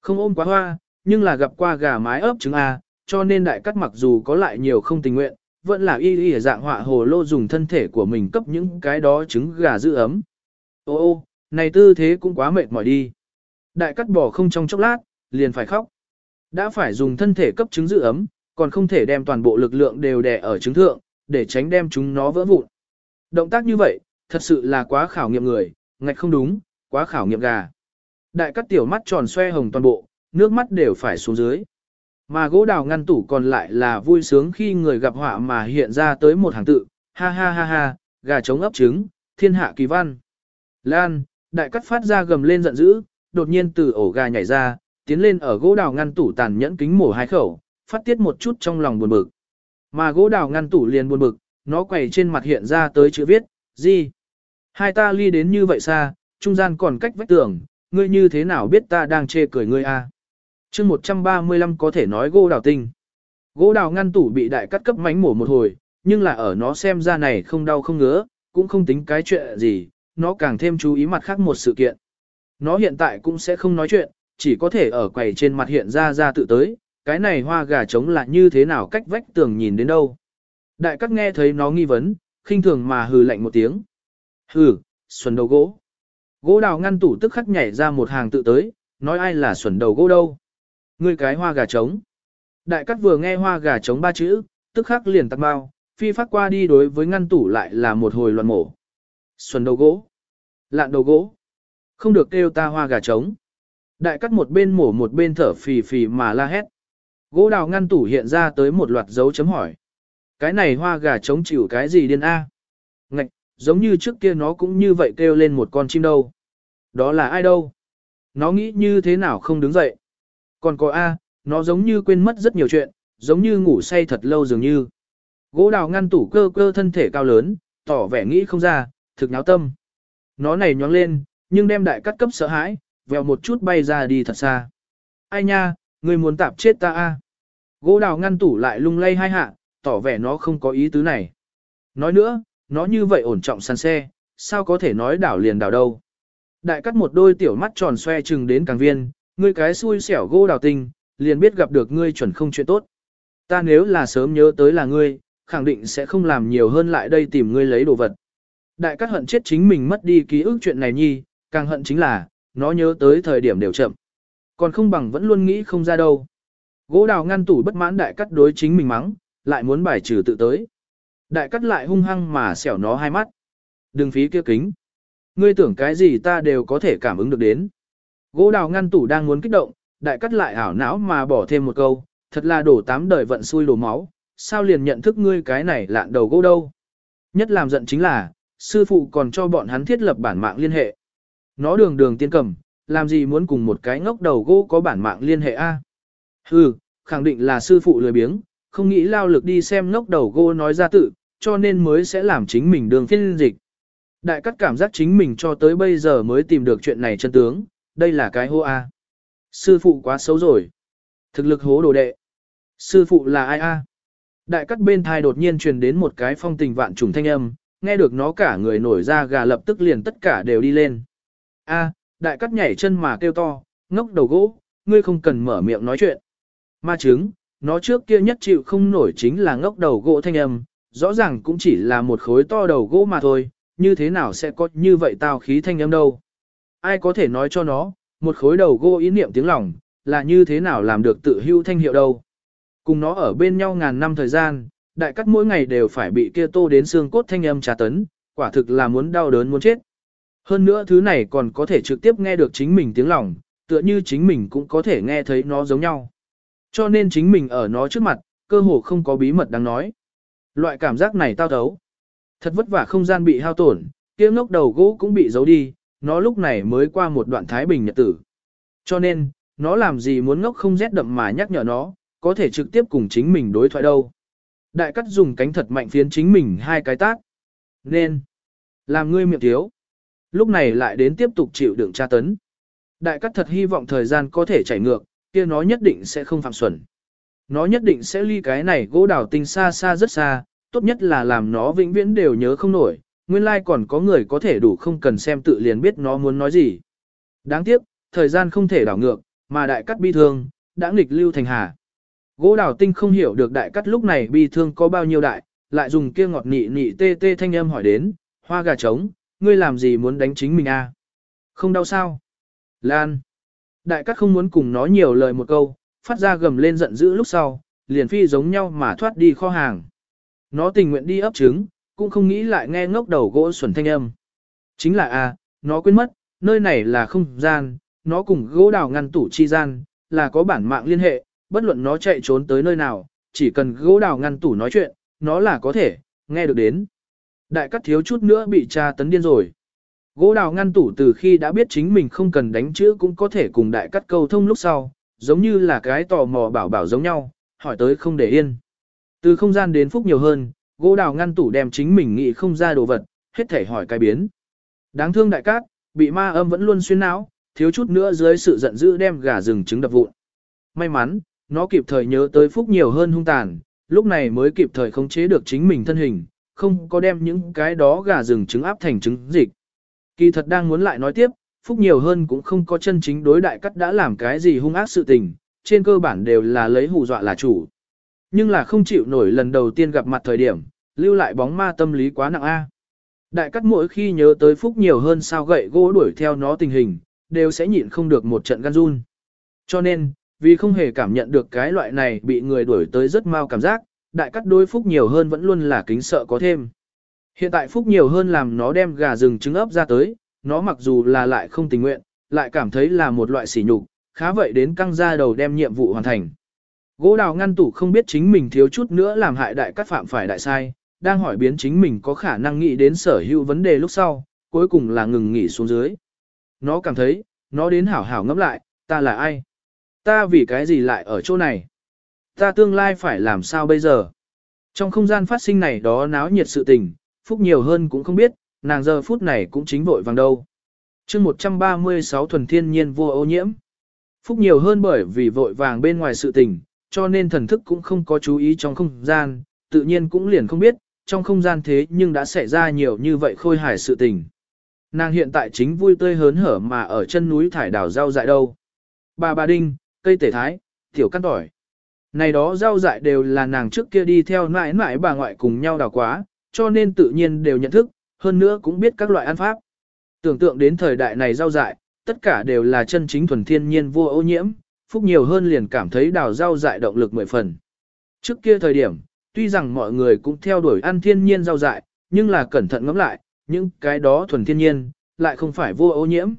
[SPEAKER 1] Không ôm quá hoa, nhưng là gặp qua gà mái ấp trứng A, cho nên đại cắt mặc dù có lại nhiều không tình nguyện, vẫn là y y dạng họa hồ lô dùng thân thể của mình cấp những cái đó trứng gà giữ ấm. Ô ô, này tư thế cũng quá mệt mỏi đi. Đại cắt bỏ không trong chốc lát, liền phải khóc. Đã phải dùng thân thể cấp trứng giữ ấm, còn không thể đem toàn bộ lực lượng đều đè ở trứng thượng, để tránh đem chúng nó vỡ vụn. Động tác như vậy, thật sự là quá khảo nghiệm người, ngạch không đúng, quá khảo nghiệm gà. Đại cắt tiểu mắt tròn xoe hồng toàn bộ, nước mắt đều phải xuống dưới. Mà gỗ đào ngăn tủ còn lại là vui sướng khi người gặp họa mà hiện ra tới một hàng tự, ha ha ha ha, gà trống ấp trứng, thiên hạ kỳ văn. Lan, đại cắt phát ra gầm lên giận dữ, đột nhiên từ ổ gà nhảy ra, tiến lên ở gỗ đào ngăn tủ tàn nhẫn kính mổ hai khẩu, phát tiết một chút trong lòng buồn bực. Mà gỗ đào ngăn tủ liền buồn bực, nó quẩy trên mặt hiện ra tới chữ viết, gì? Hai ta ly đến như vậy xa, trung gian còn cách vách tường, ngươi như thế nào biết ta đang chê cười ngươi a? À? Chương 135 có thể nói gỗ đào tinh. Gỗ đào ngăn tủ bị đại cắt cấp mánh mổ một hồi, nhưng là ở nó xem ra này không đau không ngứa, cũng không tính cái chuyện gì, nó càng thêm chú ý mặt khác một sự kiện. Nó hiện tại cũng sẽ không nói chuyện, chỉ có thể ở quầy trên mặt hiện ra ra tự tới, cái này hoa gà trống là như thế nào cách vách tường nhìn đến đâu. Đại cắt nghe thấy nó nghi vấn, khinh thường mà hừ lạnh một tiếng. Hừ, xuẩn đầu gỗ. Gỗ đào ngăn tủ tức khắc nhảy ra một hàng tự tới, nói ai là xuẩn đầu gỗ đâu. Ngươi cái hoa gà trống. Đại cắt vừa nghe hoa gà trống ba chữ, tức khắc liền tắt bao, phi phát qua đi đối với ngăn tủ lại là một hồi loạn mổ. Xuân đầu gỗ. Lạn đầu gỗ. Không được kêu ta hoa gà trống. Đại cắt một bên mổ một bên thở phì phì mà la hét. Gỗ đào ngăn tủ hiện ra tới một loạt dấu chấm hỏi. Cái này hoa gà trống chịu cái gì điên a? Ngạch, giống như trước kia nó cũng như vậy kêu lên một con chim đâu. Đó là ai đâu? Nó nghĩ như thế nào không đứng dậy? Còn có A, nó giống như quên mất rất nhiều chuyện, giống như ngủ say thật lâu dường như. Gỗ đào ngăn tủ cơ cơ thân thể cao lớn, tỏ vẻ nghĩ không ra, thực náo tâm. Nó này nhóng lên, nhưng đem đại cắt cấp sợ hãi, vèo một chút bay ra đi thật xa. Ai nha, người muốn tạp chết ta a? Gỗ đào ngăn tủ lại lung lay hai hạ, tỏ vẻ nó không có ý tứ này. Nói nữa, nó như vậy ổn trọng săn xe, sao có thể nói đảo liền đảo đâu. Đại cắt một đôi tiểu mắt tròn xoe chừng đến càng viên, ngươi cái xui xẻo gỗ đào tinh, liền biết gặp được ngươi chuẩn không chuyện tốt. Ta nếu là sớm nhớ tới là ngươi, khẳng định sẽ không làm nhiều hơn lại đây tìm ngươi lấy đồ vật. Đại cát hận chết chính mình mất đi ký ức chuyện này nhi, càng hận chính là, nó nhớ tới thời điểm đều chậm. Còn không bằng vẫn luôn nghĩ không ra đâu. Gỗ đào ngăn tủ bất mãn đại cắt đối chính mình mắng, lại muốn bài trừ tự tới. Đại cắt lại hung hăng mà xẻo nó hai mắt. Đừng phí kia kính. Ngươi tưởng cái gì ta đều có thể cảm ứng được đến. Gỗ đào ngăn tủ đang muốn kích động, đại cắt lại ảo não mà bỏ thêm một câu, thật là đổ tám đời vận xui đổ máu, sao liền nhận thức ngươi cái này lạn đầu gỗ đâu. Nhất làm giận chính là, sư phụ còn cho bọn hắn thiết lập bản mạng liên hệ. Nó đường đường tiên cầm, làm gì muốn cùng một cái ngốc đầu gỗ có bản mạng liên hệ a? Hừ, khẳng định là sư phụ lười biếng, không nghĩ lao lực đi xem ngốc đầu gỗ nói ra tự, cho nên mới sẽ làm chính mình đường phiên dịch. Đại cắt cảm giác chính mình cho tới bây giờ mới tìm được chuyện này chân tướng, đây là cái hô a. Sư phụ quá xấu rồi. Thực lực hố đồ đệ. Sư phụ là ai a? Đại cắt bên thai đột nhiên truyền đến một cái phong tình vạn trùng thanh âm, nghe được nó cả người nổi ra gà lập tức liền tất cả đều đi lên. A, đại cắt nhảy chân mà kêu to, ngốc đầu gỗ, ngươi không cần mở miệng nói chuyện. Ma chứng, nó trước kia nhất chịu không nổi chính là ngốc đầu gỗ thanh âm, rõ ràng cũng chỉ là một khối to đầu gỗ mà thôi, như thế nào sẽ có như vậy tao khí thanh âm đâu. Ai có thể nói cho nó, một khối đầu gỗ ý niệm tiếng lòng, là như thế nào làm được tự hưu thanh hiệu đâu. Cùng nó ở bên nhau ngàn năm thời gian, đại cắt mỗi ngày đều phải bị kia tô đến xương cốt thanh âm trà tấn, quả thực là muốn đau đớn muốn chết. Hơn nữa thứ này còn có thể trực tiếp nghe được chính mình tiếng lòng, tựa như chính mình cũng có thể nghe thấy nó giống nhau. Cho nên chính mình ở nó trước mặt, cơ hồ không có bí mật đáng nói. Loại cảm giác này tao thấu. Thật vất vả không gian bị hao tổn, kia ngốc đầu gỗ cũng bị giấu đi, nó lúc này mới qua một đoạn thái bình nhật tử. Cho nên, nó làm gì muốn ngốc không rét đậm mà nhắc nhở nó, có thể trực tiếp cùng chính mình đối thoại đâu. Đại cắt dùng cánh thật mạnh phiến chính mình hai cái tác. Nên, làm ngươi miệng thiếu. Lúc này lại đến tiếp tục chịu đựng tra tấn. Đại cắt thật hy vọng thời gian có thể chảy ngược, kia nó nhất định sẽ không phạm xuẩn. Nó nhất định sẽ ly cái này gỗ đào tinh xa xa rất xa, tốt nhất là làm nó vĩnh viễn đều nhớ không nổi, nguyên lai like còn có người có thể đủ không cần xem tự liền biết nó muốn nói gì. Đáng tiếc, thời gian không thể đảo ngược, mà đại cắt bi thương, đã nghịch lưu thành hà. Gỗ đào tinh không hiểu được đại cắt lúc này bi thương có bao nhiêu đại, lại dùng kia ngọt nị nị tê tê thanh âm hỏi đến, hoa gà trống, ngươi làm gì muốn đánh chính mình a? À? Không đau sao? Lan. Đại cắt không muốn cùng nó nhiều lời một câu, phát ra gầm lên giận dữ lúc sau, liền phi giống nhau mà thoát đi kho hàng. Nó tình nguyện đi ấp trứng, cũng không nghĩ lại nghe ngốc đầu gỗ xuẩn thanh âm. Chính là a, nó quên mất, nơi này là không gian, nó cùng gỗ đào ngăn tủ chi gian, là có bản mạng liên hệ, bất luận nó chạy trốn tới nơi nào, chỉ cần gỗ đào ngăn tủ nói chuyện, nó là có thể, nghe được đến. Đại cắt thiếu chút nữa bị cha tấn điên rồi. Gỗ đào ngăn tủ từ khi đã biết chính mình không cần đánh chữ cũng có thể cùng đại cắt câu thông lúc sau, giống như là cái tò mò bảo bảo giống nhau, hỏi tới không để yên. Từ không gian đến phúc nhiều hơn, gỗ đào ngăn tủ đem chính mình nghĩ không ra đồ vật, hết thể hỏi cái biến. Đáng thương đại cát, bị ma âm vẫn luôn xuyên não, thiếu chút nữa dưới sự giận dữ đem gà rừng trứng đập vụn. May mắn, nó kịp thời nhớ tới phúc nhiều hơn hung tàn, lúc này mới kịp thời khống chế được chính mình thân hình, không có đem những cái đó gà rừng trứng áp thành trứng dịch. Kỳ thật đang muốn lại nói tiếp, phúc nhiều hơn cũng không có chân chính đối đại cắt đã làm cái gì hung ác sự tình, trên cơ bản đều là lấy hù dọa là chủ. Nhưng là không chịu nổi lần đầu tiên gặp mặt thời điểm, lưu lại bóng ma tâm lý quá nặng A. Đại cắt mỗi khi nhớ tới phúc nhiều hơn sao gậy gỗ đuổi theo nó tình hình, đều sẽ nhịn không được một trận gan run. Cho nên, vì không hề cảm nhận được cái loại này bị người đuổi tới rất mau cảm giác, đại cắt đối phúc nhiều hơn vẫn luôn là kính sợ có thêm. Hiện tại phúc nhiều hơn làm nó đem gà rừng trứng ấp ra tới, nó mặc dù là lại không tình nguyện, lại cảm thấy là một loại sỉ nhục, khá vậy đến căng ra đầu đem nhiệm vụ hoàn thành. Gỗ đào ngăn tủ không biết chính mình thiếu chút nữa làm hại đại cắt phạm phải đại sai, đang hỏi biến chính mình có khả năng nghĩ đến sở hữu vấn đề lúc sau, cuối cùng là ngừng nghỉ xuống dưới. Nó cảm thấy, nó đến hảo hảo ngẫm lại, ta là ai? Ta vì cái gì lại ở chỗ này? Ta tương lai phải làm sao bây giờ? Trong không gian phát sinh này đó náo nhiệt sự tình, phúc nhiều hơn cũng không biết, nàng giờ phút này cũng chính vội vàng đâu. chương 136 thuần thiên nhiên vô ô nhiễm. Phúc nhiều hơn bởi vì vội vàng bên ngoài sự tình, cho nên thần thức cũng không có chú ý trong không gian, tự nhiên cũng liền không biết, trong không gian thế nhưng đã xảy ra nhiều như vậy khôi hài sự tình. Nàng hiện tại chính vui tươi hớn hở mà ở chân núi thải đảo rau dại đâu. Bà bà đinh, cây tể thái, tiểu căn tỏi. Này đó rau dại đều là nàng trước kia đi theo nãi nãi bà ngoại cùng nhau đào quá, cho nên tự nhiên đều nhận thức, hơn nữa cũng biết các loại ăn pháp. Tưởng tượng đến thời đại này rau dại, tất cả đều là chân chính thuần thiên nhiên vô ô nhiễm, phúc nhiều hơn liền cảm thấy đào rau dại động lực mười phần. Trước kia thời điểm, tuy rằng mọi người cũng theo đuổi ăn thiên nhiên rau dại, nhưng là cẩn thận ngẫm lại, những cái đó thuần thiên nhiên, lại không phải vô ô nhiễm.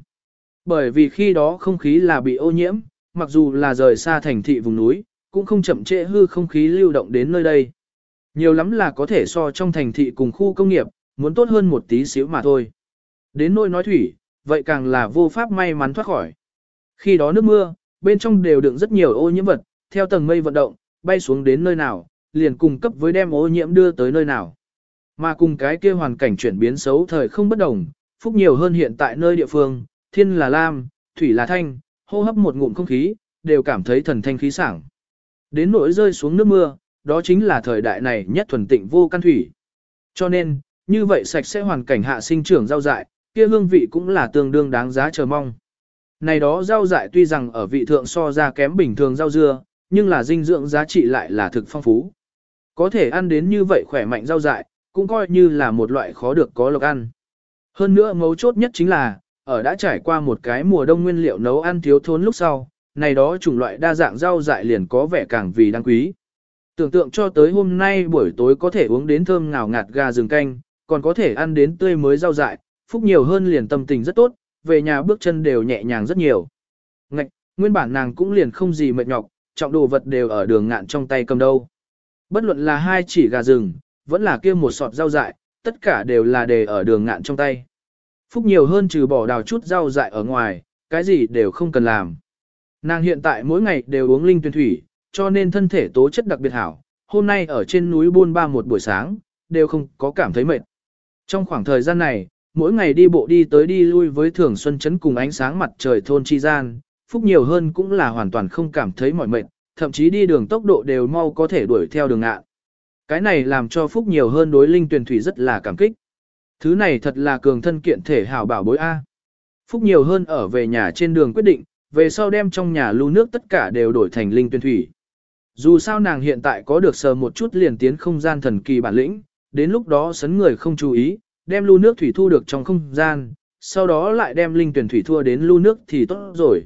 [SPEAKER 1] Bởi vì khi đó không khí là bị ô nhiễm, mặc dù là rời xa thành thị vùng núi, cũng không chậm trễ hư không khí lưu động đến nơi đây. Nhiều lắm là có thể so trong thành thị cùng khu công nghiệp, muốn tốt hơn một tí xíu mà thôi. Đến nỗi nói thủy, vậy càng là vô pháp may mắn thoát khỏi. Khi đó nước mưa, bên trong đều đựng rất nhiều ô nhiễm vật, theo tầng mây vận động, bay xuống đến nơi nào, liền cung cấp với đem ô nhiễm đưa tới nơi nào. Mà cùng cái kia hoàn cảnh chuyển biến xấu thời không bất đồng, phúc nhiều hơn hiện tại nơi địa phương, thiên là lam, thủy là thanh, hô hấp một ngụm không khí, đều cảm thấy thần thanh khí sảng. Đến nỗi rơi xuống nước mưa, đó chính là thời đại này nhất thuần tịnh vô căn thủy. Cho nên, như vậy sạch sẽ hoàn cảnh hạ sinh trưởng rau dại, kia hương vị cũng là tương đương đáng giá chờ mong. Này đó rau dại tuy rằng ở vị thượng so ra kém bình thường rau dưa, nhưng là dinh dưỡng giá trị lại là thực phong phú. Có thể ăn đến như vậy khỏe mạnh rau dại, cũng coi như là một loại khó được có lộc ăn. Hơn nữa mấu chốt nhất chính là, ở đã trải qua một cái mùa đông nguyên liệu nấu ăn thiếu thốn lúc sau, này đó chủng loại đa dạng rau dại liền có vẻ càng vì đáng quý. Tưởng tượng cho tới hôm nay buổi tối có thể uống đến thơm ngào ngạt gà rừng canh, còn có thể ăn đến tươi mới rau dại, phúc nhiều hơn liền tâm tình rất tốt, về nhà bước chân đều nhẹ nhàng rất nhiều. Ngạch, nguyên bản nàng cũng liền không gì mệt nhọc, trọng đồ vật đều ở đường ngạn trong tay cầm đâu. Bất luận là hai chỉ gà rừng, vẫn là kia một sọt rau dại, tất cả đều là đề ở đường ngạn trong tay. Phúc nhiều hơn trừ bỏ đào chút rau dại ở ngoài, cái gì đều không cần làm. Nàng hiện tại mỗi ngày đều uống linh tuyên thủy, cho nên thân thể tố chất đặc biệt hảo. Hôm nay ở trên núi buôn ba một buổi sáng, đều không có cảm thấy mệt. Trong khoảng thời gian này, mỗi ngày đi bộ đi tới đi lui với thường xuân chấn cùng ánh sáng mặt trời thôn chi gian, phúc nhiều hơn cũng là hoàn toàn không cảm thấy mỏi mệt, thậm chí đi đường tốc độ đều mau có thể đuổi theo đường ngạn. Cái này làm cho phúc nhiều hơn đối linh tuyển thủy rất là cảm kích. Thứ này thật là cường thân kiện thể hảo bảo bối A. Phúc nhiều hơn ở về nhà trên đường quyết định, về sau đem trong nhà lưu nước tất cả đều đổi thành linh tuyển thủy. Dù sao nàng hiện tại có được sờ một chút liền tiến không gian thần kỳ bản lĩnh, đến lúc đó sấn người không chú ý, đem lưu nước thủy thu được trong không gian, sau đó lại đem linh tuyển thủy thua đến lưu nước thì tốt rồi.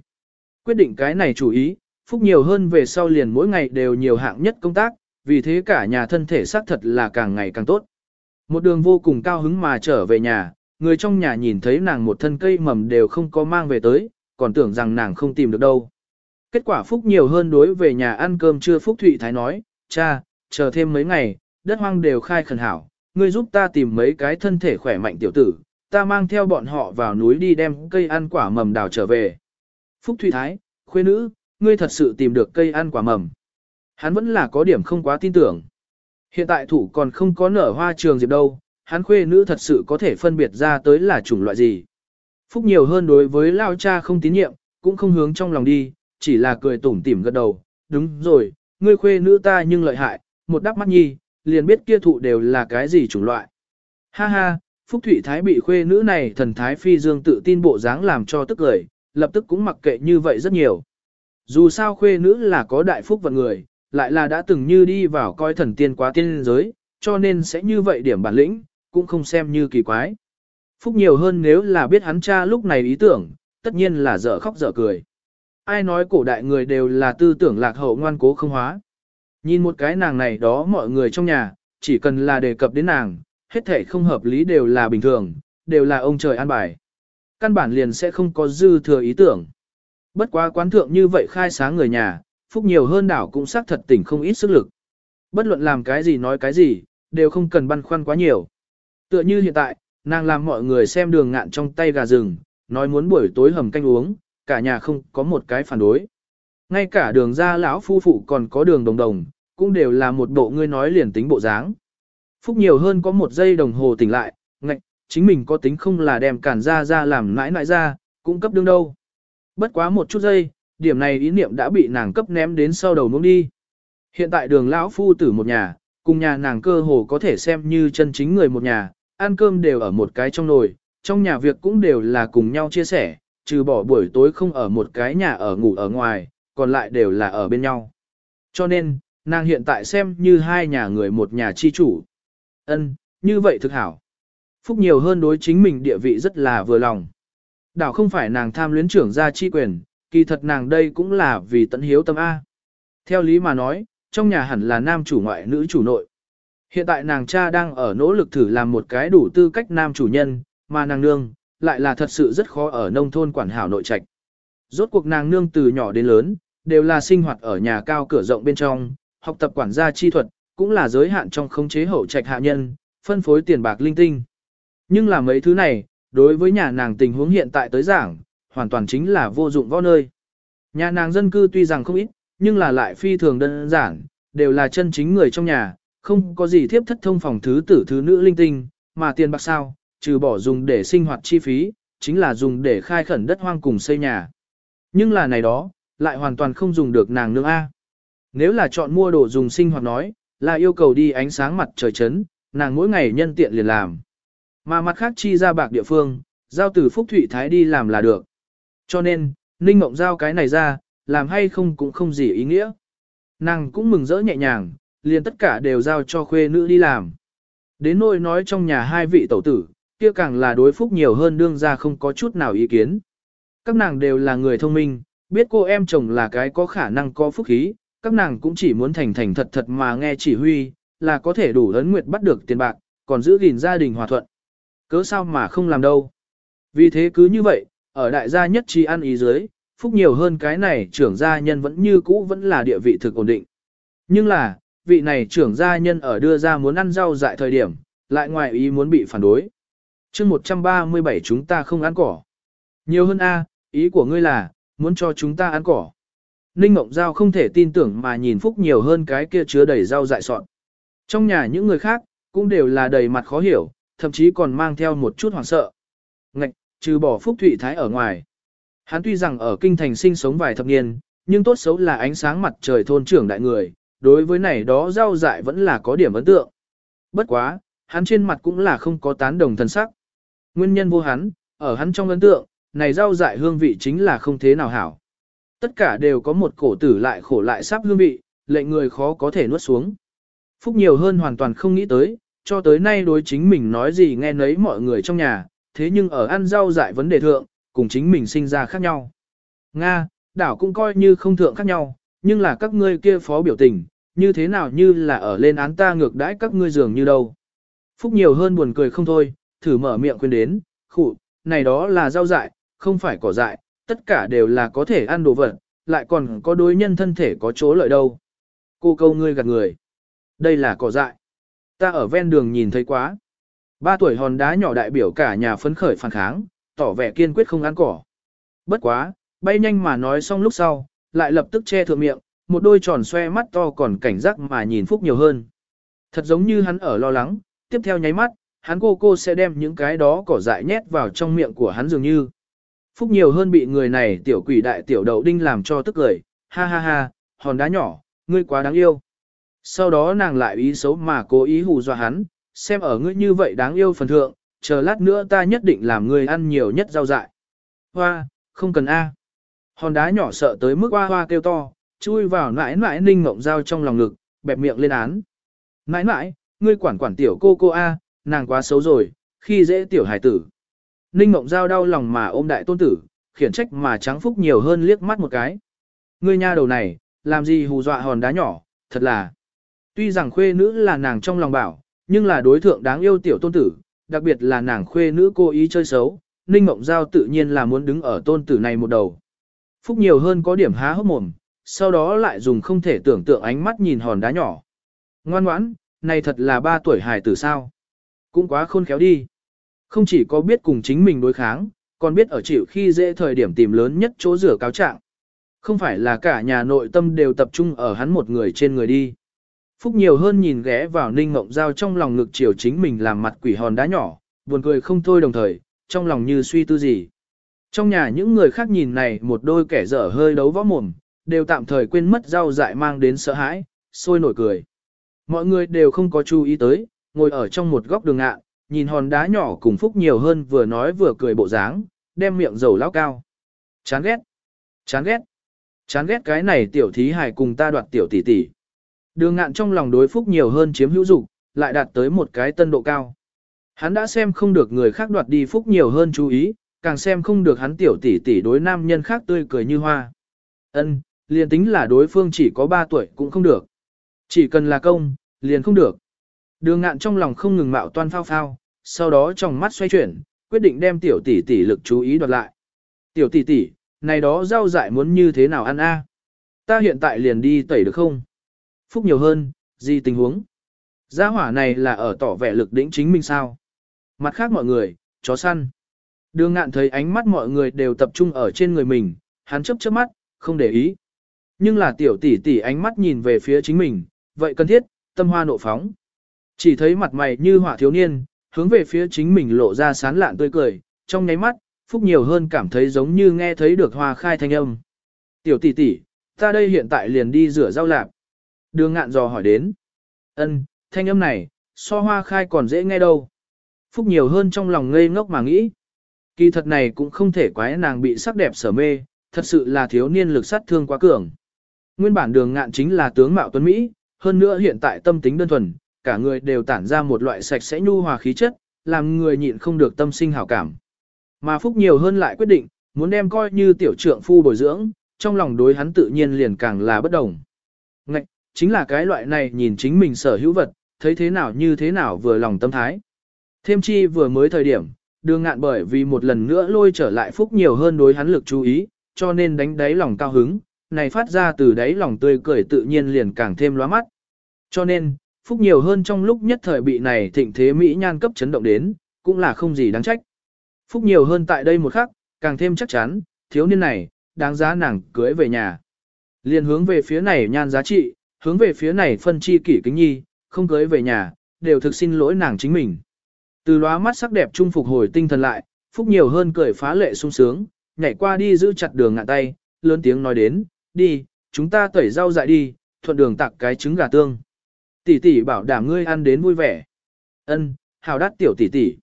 [SPEAKER 1] Quyết định cái này chủ ý, phúc nhiều hơn về sau liền mỗi ngày đều nhiều hạng nhất công tác, vì thế cả nhà thân thể xác thật là càng ngày càng tốt. Một đường vô cùng cao hứng mà trở về nhà, người trong nhà nhìn thấy nàng một thân cây mầm đều không có mang về tới, còn tưởng rằng nàng không tìm được đâu. Kết quả Phúc nhiều hơn đối về nhà ăn cơm trưa Phúc Thụy Thái nói, cha, chờ thêm mấy ngày, đất hoang đều khai khẩn hảo, ngươi giúp ta tìm mấy cái thân thể khỏe mạnh tiểu tử, ta mang theo bọn họ vào núi đi đem cây ăn quả mầm đào trở về. Phúc Thụy Thái, khuê nữ, ngươi thật sự tìm được cây ăn quả mầm. Hắn vẫn là có điểm không quá tin tưởng. Hiện tại thủ còn không có nở hoa trường diệp đâu, hắn khuê nữ thật sự có thể phân biệt ra tới là chủng loại gì. Phúc nhiều hơn đối với lao cha không tín nhiệm, cũng không hướng trong lòng đi, chỉ là cười tủm tỉm gật đầu. Đúng rồi, ngươi khuê nữ ta nhưng lợi hại, một đắp mắt nhi, liền biết kia thụ đều là cái gì chủng loại. Ha ha, Phúc Thụy Thái bị khuê nữ này thần thái phi dương tự tin bộ dáng làm cho tức cười, lập tức cũng mặc kệ như vậy rất nhiều. Dù sao khuê nữ là có đại phúc vận người, lại là đã từng như đi vào coi thần tiên quá tiên giới, cho nên sẽ như vậy điểm bản lĩnh, cũng không xem như kỳ quái. Phúc nhiều hơn nếu là biết hắn cha lúc này ý tưởng, tất nhiên là dở khóc dở cười. Ai nói cổ đại người đều là tư tưởng lạc hậu ngoan cố không hóa. Nhìn một cái nàng này đó mọi người trong nhà, chỉ cần là đề cập đến nàng, hết thể không hợp lý đều là bình thường, đều là ông trời an bài. Căn bản liền sẽ không có dư thừa ý tưởng. Bất quá quán thượng như vậy khai sáng người nhà, phúc nhiều hơn đảo cũng xác thật tỉnh không ít sức lực. Bất luận làm cái gì nói cái gì, đều không cần băn khoăn quá nhiều. Tựa như hiện tại, nàng làm mọi người xem đường ngạn trong tay gà rừng, nói muốn buổi tối hầm canh uống, cả nhà không có một cái phản đối. Ngay cả đường ra lão phu phụ còn có đường đồng đồng, cũng đều là một bộ ngươi nói liền tính bộ dáng. Phúc nhiều hơn có một giây đồng hồ tỉnh lại, ngạch, chính mình có tính không là đem cản ra ra làm nãi nãi ra, cũng cấp đương đâu. Bất quá một chút giây, điểm này ý niệm đã bị nàng cấp ném đến sau đầu nuông đi. Hiện tại đường lão phu tử một nhà, cùng nhà nàng cơ hồ có thể xem như chân chính người một nhà, ăn cơm đều ở một cái trong nồi, trong nhà việc cũng đều là cùng nhau chia sẻ, trừ bỏ buổi tối không ở một cái nhà ở ngủ ở ngoài, còn lại đều là ở bên nhau. Cho nên, nàng hiện tại xem như hai nhà người một nhà chi chủ. Ân, như vậy thực hảo. Phúc nhiều hơn đối chính mình địa vị rất là vừa lòng. Đảo không phải nàng tham luyến trưởng gia chi quyền, kỳ thật nàng đây cũng là vì tận hiếu tâm A. Theo lý mà nói, trong nhà hẳn là nam chủ ngoại nữ chủ nội. Hiện tại nàng cha đang ở nỗ lực thử làm một cái đủ tư cách nam chủ nhân, mà nàng nương, lại là thật sự rất khó ở nông thôn quản hảo nội trạch. Rốt cuộc nàng nương từ nhỏ đến lớn, đều là sinh hoạt ở nhà cao cửa rộng bên trong, học tập quản gia chi thuật, cũng là giới hạn trong khống chế hậu trạch hạ nhân, phân phối tiền bạc linh tinh. Nhưng là mấy thứ này, đối với nhà nàng tình huống hiện tại tới giảng, hoàn toàn chính là vô dụng võ nơi. Nhà nàng dân cư tuy rằng không ít, nhưng là lại phi thường đơn giản, đều là chân chính người trong nhà, không có gì thiếp thất thông phòng thứ tử thứ nữ linh tinh, mà tiền bạc sao, trừ bỏ dùng để sinh hoạt chi phí, chính là dùng để khai khẩn đất hoang cùng xây nhà. Nhưng là này đó, lại hoàn toàn không dùng được nàng nương A. Nếu là chọn mua đồ dùng sinh hoạt nói, là yêu cầu đi ánh sáng mặt trời chấn, nàng mỗi ngày nhân tiện liền làm. Mà mặt khác chi ra bạc địa phương, giao từ Phúc Thụy Thái đi làm là được. Cho nên, Ninh Mộng giao cái này ra, làm hay không cũng không gì ý nghĩa. Nàng cũng mừng rỡ nhẹ nhàng, liền tất cả đều giao cho khuê nữ đi làm. Đến nỗi nói trong nhà hai vị tẩu tử, kia càng là đối phúc nhiều hơn đương ra không có chút nào ý kiến. Các nàng đều là người thông minh, biết cô em chồng là cái có khả năng có phúc khí, các nàng cũng chỉ muốn thành thành thật thật mà nghe chỉ huy, là có thể đủ ấn nguyệt bắt được tiền bạc, còn giữ gìn gia đình hòa thuận. Cớ sao mà không làm đâu. Vì thế cứ như vậy, ở đại gia nhất trí ăn ý dưới, phúc nhiều hơn cái này trưởng gia nhân vẫn như cũ vẫn là địa vị thực ổn định. Nhưng là, vị này trưởng gia nhân ở đưa ra muốn ăn rau dại thời điểm, lại ngoài ý muốn bị phản đối. chương 137 chúng ta không ăn cỏ. Nhiều hơn A, ý của ngươi là, muốn cho chúng ta ăn cỏ. Ninh Mộng Giao không thể tin tưởng mà nhìn Phúc nhiều hơn cái kia chứa đầy rau dại sọn. Trong nhà những người khác, cũng đều là đầy mặt khó hiểu, thậm chí còn mang theo một chút hoảng sợ. Ngạch, trừ bỏ Phúc Thụy Thái ở ngoài. Hắn tuy rằng ở kinh thành sinh sống vài thập niên, nhưng tốt xấu là ánh sáng mặt trời thôn trưởng đại người, đối với này đó rau dại vẫn là có điểm ấn tượng. Bất quá, hắn trên mặt cũng là không có tán đồng thần sắc. Nguyên nhân vô hắn, ở hắn trong ấn tượng, này rau dại hương vị chính là không thế nào hảo. Tất cả đều có một cổ tử lại khổ lại sắp hương vị, lệnh người khó có thể nuốt xuống. Phúc nhiều hơn hoàn toàn không nghĩ tới, cho tới nay đối chính mình nói gì nghe nấy mọi người trong nhà, thế nhưng ở ăn rau dại vấn đề thượng, cùng chính mình sinh ra khác nhau. Nga, đảo cũng coi như không thượng khác nhau, nhưng là các ngươi kia phó biểu tình, như thế nào như là ở lên án ta ngược đãi các ngươi dường như đâu. Phúc nhiều hơn buồn cười không thôi, thử mở miệng quên đến, khụ, này đó là rau dại, không phải cỏ dại, tất cả đều là có thể ăn đồ vật, lại còn có đối nhân thân thể có chỗ lợi đâu. Cô câu ngươi gạt người. Đây là cỏ dại. Ta ở ven đường nhìn thấy quá. Ba tuổi hòn đá nhỏ đại biểu cả nhà phấn khởi phản kháng, tỏ vẻ kiên quyết không ăn cỏ. Bất quá, bay nhanh mà nói xong lúc sau, lại lập tức che thượng miệng, một đôi tròn xoe mắt to còn cảnh giác mà nhìn Phúc nhiều hơn. Thật giống như hắn ở lo lắng, tiếp theo nháy mắt, hắn cô cô sẽ đem những cái đó cỏ dại nhét vào trong miệng của hắn dường như. Phúc nhiều hơn bị người này tiểu quỷ đại tiểu đậu đinh làm cho tức cười, ha ha ha, hòn đá nhỏ, ngươi quá đáng yêu. Sau đó nàng lại ý xấu mà cố ý hù dọa hắn, xem ở ngươi như vậy đáng yêu phần thượng, chờ lát nữa ta nhất định làm ngươi ăn nhiều nhất rau dại. Hoa, không cần A. Hòn đá nhỏ sợ tới mức hoa hoa kêu to, chui vào nãi nãi ninh mộng dao trong lòng ngực, bẹp miệng lên án. Nãi nãi, ngươi quản quản tiểu cô cô A, nàng quá xấu rồi, khi dễ tiểu hải tử. Ninh Ngộng Giao đau lòng mà ôm đại tôn tử, khiển trách mà trắng phúc nhiều hơn liếc mắt một cái. Ngươi nha đầu này, làm gì hù dọa hòn đá nhỏ, thật là. Tuy rằng khuê nữ là nàng trong lòng bảo, nhưng là đối thượng đáng yêu tiểu tôn tử, đặc biệt là nàng khuê nữ cô ý chơi xấu, Ninh Mộng Giao tự nhiên là muốn đứng ở tôn tử này một đầu. Phúc nhiều hơn có điểm há hốc mồm, sau đó lại dùng không thể tưởng tượng ánh mắt nhìn hòn đá nhỏ. Ngoan ngoãn, này thật là ba tuổi hài tử sao. Cũng quá khôn khéo đi. Không chỉ có biết cùng chính mình đối kháng, còn biết ở chịu khi dễ thời điểm tìm lớn nhất chỗ rửa cáo trạng. Không phải là cả nhà nội tâm đều tập trung ở hắn một người trên người đi. Phúc nhiều hơn nhìn ghé vào ninh ngộng giao trong lòng ngực chiều chính mình làm mặt quỷ hòn đá nhỏ, buồn cười không thôi đồng thời, trong lòng như suy tư gì. Trong nhà những người khác nhìn này một đôi kẻ dở hơi đấu võ mồm, đều tạm thời quên mất rau dại mang đến sợ hãi, sôi nổi cười. Mọi người đều không có chú ý tới, ngồi ở trong một góc đường ngạ, nhìn hòn đá nhỏ cùng Phúc nhiều hơn vừa nói vừa cười bộ dáng, đem miệng dầu lao cao. Chán ghét, chán ghét, chán ghét cái này tiểu thí hài cùng ta đoạt tiểu tỷ tỷ. Đường ngạn trong lòng đối Phúc nhiều hơn chiếm hữu dục, lại đạt tới một cái tân độ cao. Hắn đã xem không được người khác đoạt đi Phúc nhiều hơn chú ý, càng xem không được hắn tiểu tỷ tỷ đối nam nhân khác tươi cười như hoa. Ân, liền tính là đối phương chỉ có 3 tuổi cũng không được. Chỉ cần là công, liền không được. Đường ngạn trong lòng không ngừng mạo toan phao phao, sau đó trong mắt xoay chuyển, quyết định đem tiểu tỷ tỷ lực chú ý đoạt lại. Tiểu tỷ tỷ, này đó rau dại muốn như thế nào ăn a? Ta hiện tại liền đi tẩy được không? Phúc nhiều hơn, gì tình huống? Gia hỏa này là ở tỏ vẻ lực đỉnh chính mình sao? Mặt khác mọi người, chó săn. Đường ngạn thấy ánh mắt mọi người đều tập trung ở trên người mình, hắn chấp chớp mắt, không để ý. Nhưng là tiểu tỷ tỷ ánh mắt nhìn về phía chính mình, vậy cần thiết, tâm hoa nộ phóng. Chỉ thấy mặt mày như hỏa thiếu niên, hướng về phía chính mình lộ ra sán lạn tươi cười, trong nháy mắt, Phúc nhiều hơn cảm thấy giống như nghe thấy được hoa khai thanh âm. Tiểu tỷ tỷ, ta đây hiện tại liền đi rửa rau lạp. Đường ngạn dò hỏi đến. ân thanh âm này, so hoa khai còn dễ nghe đâu. Phúc nhiều hơn trong lòng ngây ngốc mà nghĩ. Kỳ thật này cũng không thể quái nàng bị sắc đẹp sở mê, thật sự là thiếu niên lực sát thương quá cường. Nguyên bản đường ngạn chính là tướng mạo tuấn Mỹ, hơn nữa hiện tại tâm tính đơn thuần, cả người đều tản ra một loại sạch sẽ nhu hòa khí chất, làm người nhịn không được tâm sinh hảo cảm. Mà Phúc nhiều hơn lại quyết định, muốn đem coi như tiểu trượng phu bồi dưỡng, trong lòng đối hắn tự nhiên liền càng là bất đồng. Ngạch, chính là cái loại này nhìn chính mình sở hữu vật, thấy thế nào như thế nào vừa lòng tâm thái. Thêm chi vừa mới thời điểm, đường ngạn bởi vì một lần nữa lôi trở lại phúc nhiều hơn đối hắn lực chú ý, cho nên đánh đáy lòng cao hứng, này phát ra từ đáy lòng tươi cười tự nhiên liền càng thêm lóa mắt. Cho nên, phúc nhiều hơn trong lúc nhất thời bị này thịnh thế Mỹ nhan cấp chấn động đến, cũng là không gì đáng trách. Phúc nhiều hơn tại đây một khắc, càng thêm chắc chắn, thiếu niên này, đáng giá nàng cưới về nhà. Liên hướng về phía này nhan giá trị, hướng về phía này phân chi kỷ kính nhi, không cưới về nhà, đều thực xin lỗi nàng chính mình. Từ lóa mắt sắc đẹp trung phục hồi tinh thần lại, phúc nhiều hơn cười phá lệ sung sướng, nhảy qua đi giữ chặt đường ngạn tay, lớn tiếng nói đến, đi, chúng ta tẩy rau dại đi, thuận đường tặng cái trứng gà tương. Tỷ tỷ bảo đảm ngươi ăn đến vui vẻ. Ân, hào đắt tiểu tỷ tỷ.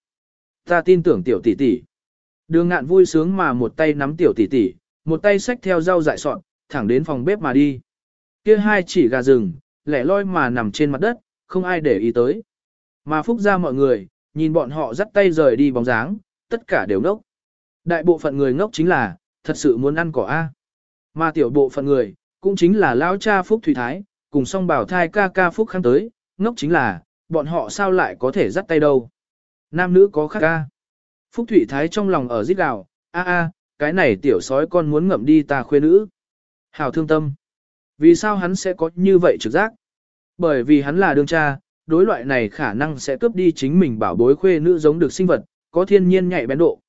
[SPEAKER 1] Ta tin tưởng tiểu tỷ tỷ. Đường ngạn vui sướng mà một tay nắm tiểu tỷ tỷ, một tay xách theo rau dại sọn, thẳng đến phòng bếp mà đi. Kia hai chỉ gà rừng, lẻ loi mà nằm trên mặt đất, không ai để ý tới. Mà phúc ra mọi người, nhìn bọn họ dắt tay rời đi bóng dáng, tất cả đều ngốc. Đại bộ phận người ngốc chính là, thật sự muốn ăn cỏ A. Mà tiểu bộ phận người, cũng chính là lão cha Phúc Thủy Thái, cùng song bảo thai ca ca Phúc khăn tới, ngốc chính là, bọn họ sao lại có thể dắt tay đâu. Nam nữ có khác ca. Phúc Thủy Thái trong lòng ở giết gào, a a, cái này tiểu sói con muốn ngậm đi ta khuê nữ. Hào thương tâm. Vì sao hắn sẽ có như vậy trực giác? Bởi vì hắn là đương cha, đối loại này khả năng sẽ cướp đi chính mình bảo bối khuê nữ giống được sinh vật, có thiên nhiên nhạy bén độ.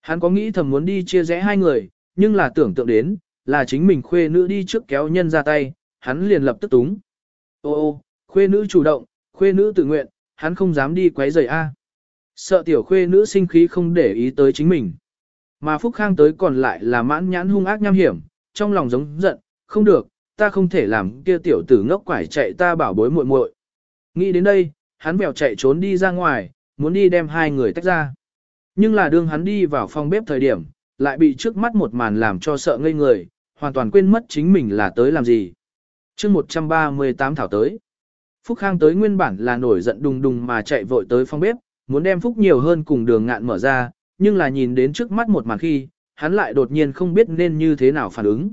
[SPEAKER 1] Hắn có nghĩ thầm muốn đi chia rẽ hai người, nhưng là tưởng tượng đến, là chính mình khuê nữ đi trước kéo nhân ra tay, hắn liền lập tức túng. Ô ô, khuê nữ chủ động, khuê nữ tự nguyện, hắn không dám đi quấy rầy a. Sợ tiểu khuê nữ sinh khí không để ý tới chính mình. Mà Phúc Khang tới còn lại là mãn nhãn hung ác nham hiểm, trong lòng giống giận, không được, ta không thể làm kia tiểu tử ngốc quải chạy ta bảo bối muội muội. Nghĩ đến đây, hắn bèo chạy trốn đi ra ngoài, muốn đi đem hai người tách ra. Nhưng là đương hắn đi vào phòng bếp thời điểm, lại bị trước mắt một màn làm cho sợ ngây người, hoàn toàn quên mất chính mình là tới làm gì chương 138 thảo tới. Phúc Khang tới nguyên bản là nổi giận đùng đùng mà chạy vội tới phòng bếp, muốn đem Phúc nhiều hơn cùng đường ngạn mở ra, nhưng là nhìn đến trước mắt một màn khi, hắn lại đột nhiên không biết nên như thế nào phản ứng.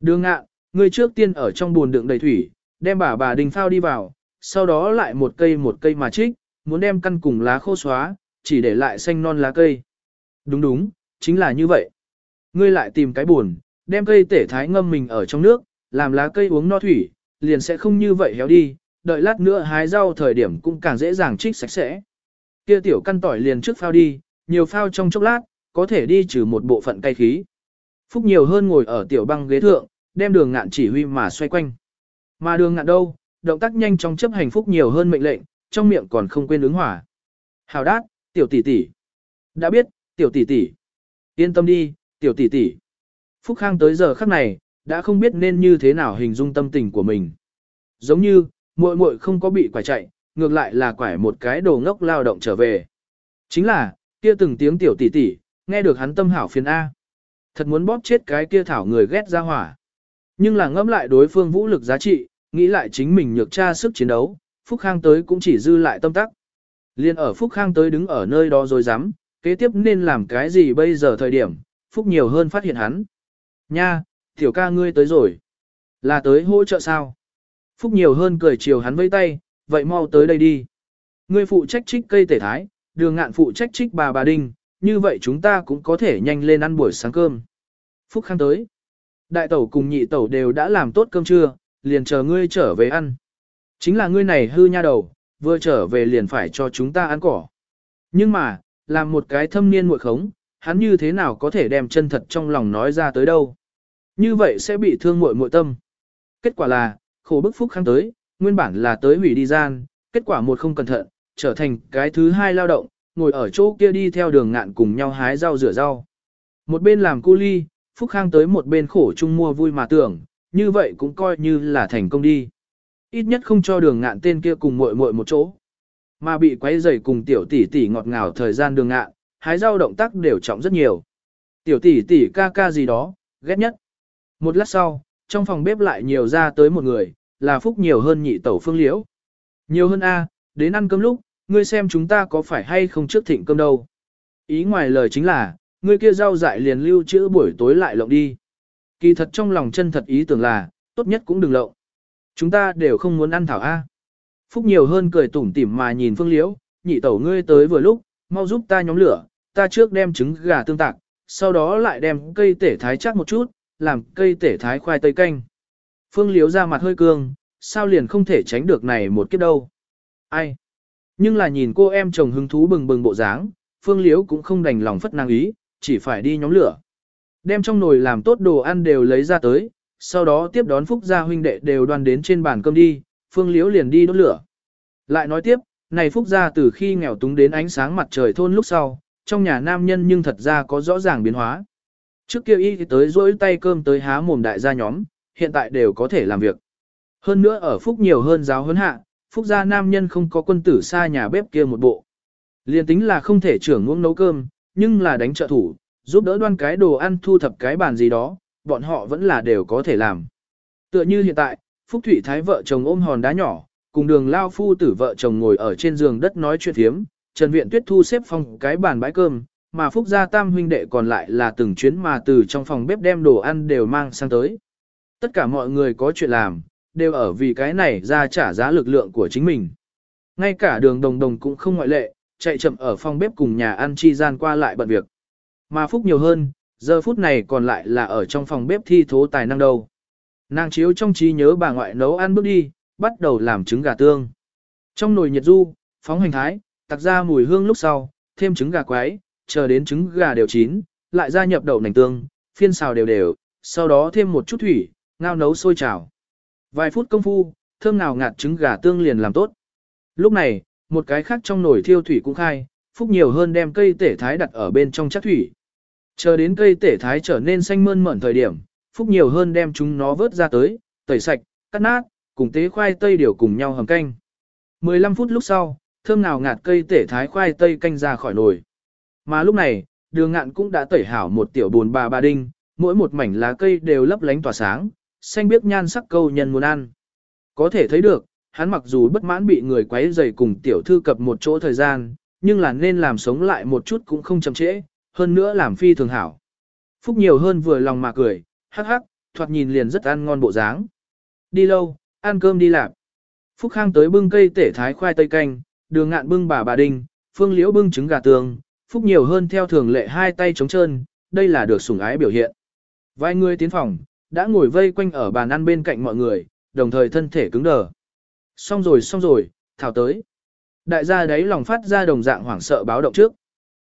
[SPEAKER 1] Đường ngạn, người trước tiên ở trong buồn đựng đầy thủy, đem bà bà đình phao đi vào, sau đó lại một cây một cây mà trích, muốn đem căn cùng lá khô xóa, chỉ để lại xanh non lá cây. Đúng đúng, chính là như vậy. Ngươi lại tìm cái buồn, đem cây tể thái ngâm mình ở trong nước, làm lá cây uống no thủy, liền sẽ không như vậy héo đi, đợi lát nữa hái rau thời điểm cũng càng dễ dàng trích sạch sẽ. Kia tiểu căn tỏi liền trước phao đi, nhiều phao trong chốc lát, có thể đi trừ một bộ phận cay khí. Phúc nhiều hơn ngồi ở tiểu băng ghế thượng, đem đường ngạn chỉ huy mà xoay quanh. Mà đường ngạn đâu, động tác nhanh trong chấp hành phúc nhiều hơn mệnh lệnh, trong miệng còn không quên ứng hỏa. Hào đát, tiểu tỷ tỷ. Đã biết, tiểu tỷ tỷ. Yên tâm đi, tiểu tỷ tỷ. Phúc Khang tới giờ khắc này, đã không biết nên như thế nào hình dung tâm tình của mình. Giống như, muội muội không có bị quải chạy, ngược lại là quải một cái đồ ngốc lao động trở về. Chính là, kia từng tiếng tiểu tỷ tỷ, nghe được hắn tâm hảo phiền A. Thật muốn bóp chết cái kia thảo người ghét ra hỏa. Nhưng là ngẫm lại đối phương vũ lực giá trị, nghĩ lại chính mình nhược tra sức chiến đấu, Phúc Khang tới cũng chỉ dư lại tâm tắc. Liên ở Phúc Khang tới đứng ở nơi đó rồi dám, kế tiếp nên làm cái gì bây giờ thời điểm, Phúc nhiều hơn phát hiện hắn. Nha, tiểu ca ngươi tới rồi. Là tới hỗ trợ sao? Phúc nhiều hơn cười chiều hắn vây tay, vậy mau tới đây đi. Ngươi phụ trách trích cây tể thái, đường ngạn phụ trách trích bà bà đinh, như vậy chúng ta cũng có thể nhanh lên ăn buổi sáng cơm. Phúc Khang tới. Đại tẩu cùng nhị tẩu đều đã làm tốt cơm trưa, liền chờ ngươi trở về ăn. Chính là ngươi này hư nha đầu, vừa trở về liền phải cho chúng ta ăn cỏ. Nhưng mà, làm một cái thâm niên muội khống, hắn như thế nào có thể đem chân thật trong lòng nói ra tới đâu. Như vậy sẽ bị thương muội muội tâm. Kết quả là, khổ bức phúc kháng tới, nguyên bản là tới hủy đi gian, kết quả một không cẩn thận, trở thành cái thứ hai lao động, ngồi ở chỗ kia đi theo đường ngạn cùng nhau hái rau rửa rau. Một bên làm cu ly, Phúc Khang tới một bên khổ chung mua vui mà tưởng, như vậy cũng coi như là thành công đi. Ít nhất không cho đường ngạn tên kia cùng muội muội một chỗ. Mà bị quấy rầy cùng tiểu tỷ tỷ ngọt ngào thời gian đường ngạn, hái rau động tác đều trọng rất nhiều. Tiểu tỷ tỷ ca ca gì đó, ghét nhất. Một lát sau, trong phòng bếp lại nhiều ra tới một người, là phúc nhiều hơn nhị tẩu phương liễu. Nhiều hơn A, đến ăn cơm lúc, ngươi xem chúng ta có phải hay không trước thịnh cơm đâu. Ý ngoài lời chính là, ngươi kia rau dại liền lưu trữ buổi tối lại lộng đi. Kỳ thật trong lòng chân thật ý tưởng là, tốt nhất cũng đừng lộng. Chúng ta đều không muốn ăn thảo A. Phúc nhiều hơn cười tủm tỉm mà nhìn phương liễu, nhị tẩu ngươi tới vừa lúc, mau giúp ta nhóm lửa, ta trước đem trứng gà tương tạc, sau đó lại đem cây tể thái chắc một chút, làm cây tể thái khoai tây canh. Phương liễu ra mặt hơi cương, sao liền không thể tránh được này một kiếp đâu. Ai? Nhưng là nhìn cô em chồng hứng thú bừng bừng bộ dáng, phương liễu cũng không đành lòng phất năng ý, chỉ phải đi nhóm lửa. Đem trong nồi làm tốt đồ ăn đều lấy ra tới, sau đó tiếp đón Phúc gia huynh đệ đều đoàn đến trên bàn cơm đi, Phương Liễu liền đi đốt lửa. Lại nói tiếp, này Phúc gia từ khi nghèo túng đến ánh sáng mặt trời thôn lúc sau, trong nhà nam nhân nhưng thật ra có rõ ràng biến hóa. Trước kia y tới rỗi tay cơm tới há mồm đại gia nhóm, hiện tại đều có thể làm việc. Hơn nữa ở Phúc nhiều hơn giáo huấn hạ, Phúc gia nam nhân không có quân tử xa nhà bếp kia một bộ. Liên tính là không thể trưởng ngưỡng nấu cơm, nhưng là đánh trợ thủ, giúp đỡ đoan cái đồ ăn thu thập cái bàn gì đó, bọn họ vẫn là đều có thể làm. Tựa như hiện tại, Phúc Thủy Thái vợ chồng ôm hòn đá nhỏ, cùng đường lao phu tử vợ chồng ngồi ở trên giường đất nói chuyện thiếm, Trần Viện Tuyết thu xếp phong cái bàn bãi cơm, mà Phúc gia tam huynh đệ còn lại là từng chuyến mà từ trong phòng bếp đem đồ ăn đều mang sang tới. Tất cả mọi người có chuyện làm, đều ở vì cái này ra trả giá lực lượng của chính mình. Ngay cả đường đồng đồng cũng không ngoại lệ, chạy chậm ở phòng bếp cùng nhà ăn chi gian qua lại bận việc. Mà Phúc nhiều hơn, giờ phút này còn lại là ở trong phòng bếp thi thố tài năng đâu. Nàng chiếu trong trí nhớ bà ngoại nấu ăn bước đi, bắt đầu làm trứng gà tương. Trong nồi nhiệt du, phóng hành thái, tặc ra mùi hương lúc sau, thêm trứng gà quái, chờ đến trứng gà đều chín, lại gia nhập đậu nành tương, phiên xào đều đều, sau đó thêm một chút thủy, ngao nấu sôi chảo. Vài phút công phu, thơm nào ngạt trứng gà tương liền làm tốt. Lúc này, một cái khác trong nồi thiêu thủy cũng khai, phúc nhiều hơn đem cây tể thái đặt ở bên trong chắc thủy. Chờ đến cây tể thái trở nên xanh mơn mởn thời điểm, phúc nhiều hơn đem chúng nó vớt ra tới, tẩy sạch, cắt nát, cùng tế khoai tây điều cùng nhau hầm canh. 15 phút lúc sau, thơm nào ngạt cây tể thái khoai tây canh ra khỏi nồi. Mà lúc này, đường ngạn cũng đã tẩy hảo một tiểu buồn bà bà đinh, mỗi một mảnh lá cây đều lấp lánh tỏa sáng, xanh biếc nhan sắc câu nhân muốn ăn. Có thể thấy được, hắn mặc dù bất mãn bị người quấy rầy cùng tiểu thư cập một chỗ thời gian, nhưng là nên làm sống lại một chút cũng không chậm trễ, hơn nữa làm phi thường hảo. Phúc nhiều hơn vừa lòng mà cười, hắc hắc, thoạt nhìn liền rất ăn ngon bộ dáng. Đi lâu, ăn cơm đi lạp. Phúc Khang tới bưng cây tể thái khoai tây canh, đường ngạn bưng bà bà đinh, phương liễu bưng trứng gà tường, Phúc nhiều hơn theo thường lệ hai tay trống trơn, đây là được sủng ái biểu hiện. Vài người tiến phòng, đã ngồi vây quanh ở bàn ăn bên cạnh mọi người, đồng thời thân thể cứng đờ. Xong rồi xong rồi, thảo tới. Đại gia đấy lòng phát ra đồng dạng hoảng sợ báo động trước.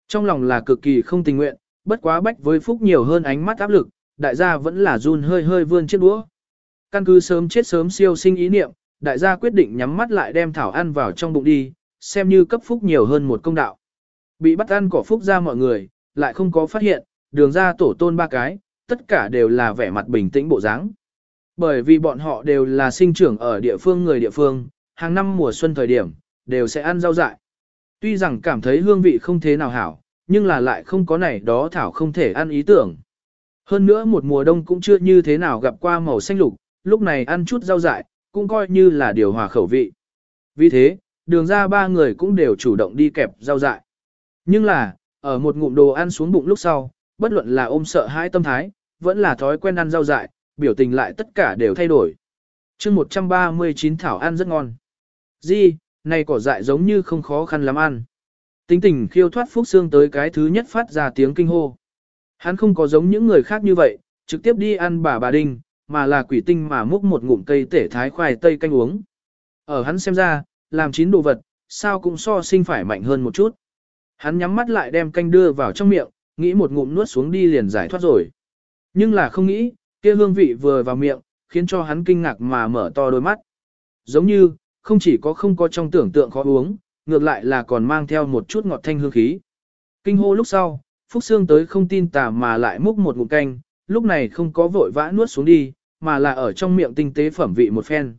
[SPEAKER 1] Trong lòng là cực kỳ không tình nguyện, bất quá bách với phúc nhiều hơn ánh mắt áp lực, đại gia vẫn là run hơi hơi vươn chiếc đũa. Căn cứ sớm chết sớm siêu sinh ý niệm, đại gia quyết định nhắm mắt lại đem thảo ăn vào trong bụng đi, xem như cấp phúc nhiều hơn một công đạo. Bị bắt ăn cỏ phúc ra mọi người, lại không có phát hiện, đường ra tổ tôn ba cái, tất cả đều là vẻ mặt bình tĩnh bộ dáng. Bởi vì bọn họ đều là sinh trưởng ở địa phương người địa phương, hàng năm mùa xuân thời điểm, đều sẽ ăn rau dại. Tuy rằng cảm thấy hương vị không thế nào hảo, nhưng là lại không có này đó thảo không thể ăn ý tưởng. Hơn nữa một mùa đông cũng chưa như thế nào gặp qua màu xanh lục, lúc này ăn chút rau dại, cũng coi như là điều hòa khẩu vị. Vì thế, đường ra ba người cũng đều chủ động đi kẹp rau dại. Nhưng là, ở một ngụm đồ ăn xuống bụng lúc sau, bất luận là ôm sợ hãi tâm thái, vẫn là thói quen ăn rau dại, biểu tình lại tất cả đều thay đổi. chương 139 thảo ăn rất ngon. Di, này cỏ dại giống như không khó khăn lắm ăn. Tính tình khiêu thoát phúc xương tới cái thứ nhất phát ra tiếng kinh hô. Hắn không có giống những người khác như vậy, trực tiếp đi ăn bà bà đinh, mà là quỷ tinh mà múc một ngụm cây tể thái khoai tây canh uống. Ở hắn xem ra, làm chín đồ vật, sao cũng so sinh phải mạnh hơn một chút. Hắn nhắm mắt lại đem canh đưa vào trong miệng, nghĩ một ngụm nuốt xuống đi liền giải thoát rồi. Nhưng là không nghĩ, kia hương vị vừa vào miệng, khiến cho hắn kinh ngạc mà mở to đôi mắt. Giống như, không chỉ có không có trong tưởng tượng khó uống, ngược lại là còn mang theo một chút ngọt thanh hương khí. Kinh hô lúc sau, Phúc Sương tới không tin tà mà lại múc một ngụm canh, lúc này không có vội vã nuốt xuống đi, mà là ở trong miệng tinh tế phẩm vị một phen.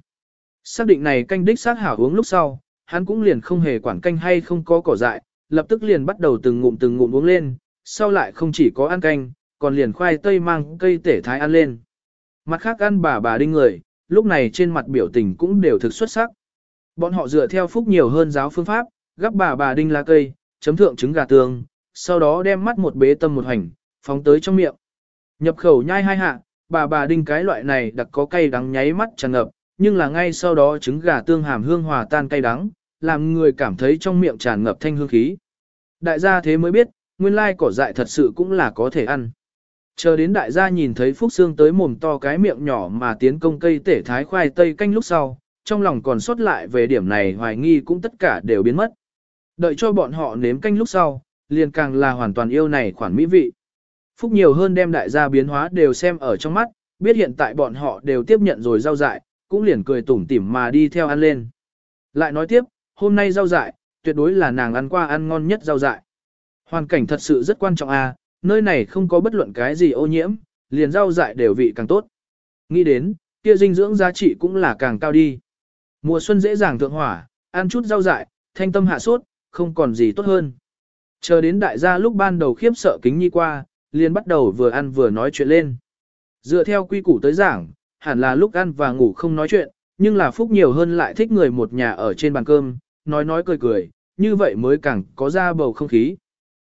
[SPEAKER 1] Xác định này canh đích xác hảo uống lúc sau, hắn cũng liền không hề quản canh hay không có cỏ dại, lập tức liền bắt đầu từng ngụm từng ngụm uống lên, sau lại không chỉ có ăn canh, còn liền khoai tây mang cây tể thái ăn lên. Mặt khác ăn bà bà đinh người, lúc này trên mặt biểu tình cũng đều thực xuất sắc. Bọn họ dựa theo phúc nhiều hơn giáo phương pháp, gắp bà bà đinh lá cây, chấm thượng trứng gà tương, sau đó đem mắt một bế tâm một hành, phóng tới trong miệng. Nhập khẩu nhai hai hạ, bà bà đinh cái loại này đặc có cay đắng nháy mắt tràn ngập, nhưng là ngay sau đó trứng gà tương hàm hương hòa tan cay đắng, làm người cảm thấy trong miệng tràn ngập thanh hương khí. Đại gia thế mới biết, nguyên lai cỏ dại thật sự cũng là có thể ăn. Chờ đến đại gia nhìn thấy Phúc Sương tới mồm to cái miệng nhỏ mà tiến công cây tể thái khoai tây canh lúc sau, trong lòng còn sót lại về điểm này hoài nghi cũng tất cả đều biến mất. Đợi cho bọn họ nếm canh lúc sau, liền càng là hoàn toàn yêu này khoản mỹ vị. Phúc nhiều hơn đem đại gia biến hóa đều xem ở trong mắt, biết hiện tại bọn họ đều tiếp nhận rồi giao dại, cũng liền cười tủm tỉm mà đi theo ăn lên. Lại nói tiếp, hôm nay rau dại, tuyệt đối là nàng ăn qua ăn ngon nhất rau dại. Hoàn cảnh thật sự rất quan trọng à, nơi này không có bất luận cái gì ô nhiễm, liền rau dại đều vị càng tốt. Nghĩ đến, kia dinh dưỡng giá trị cũng là càng cao đi. Mùa xuân dễ dàng thượng hỏa, ăn chút rau dại, thanh tâm hạ sốt, không còn gì tốt hơn. Chờ đến đại gia lúc ban đầu khiếp sợ kính nhi qua, liền bắt đầu vừa ăn vừa nói chuyện lên. Dựa theo quy củ tới giảng, hẳn là lúc ăn và ngủ không nói chuyện, nhưng là phúc nhiều hơn lại thích người một nhà ở trên bàn cơm, nói nói cười cười, như vậy mới càng có ra bầu không khí.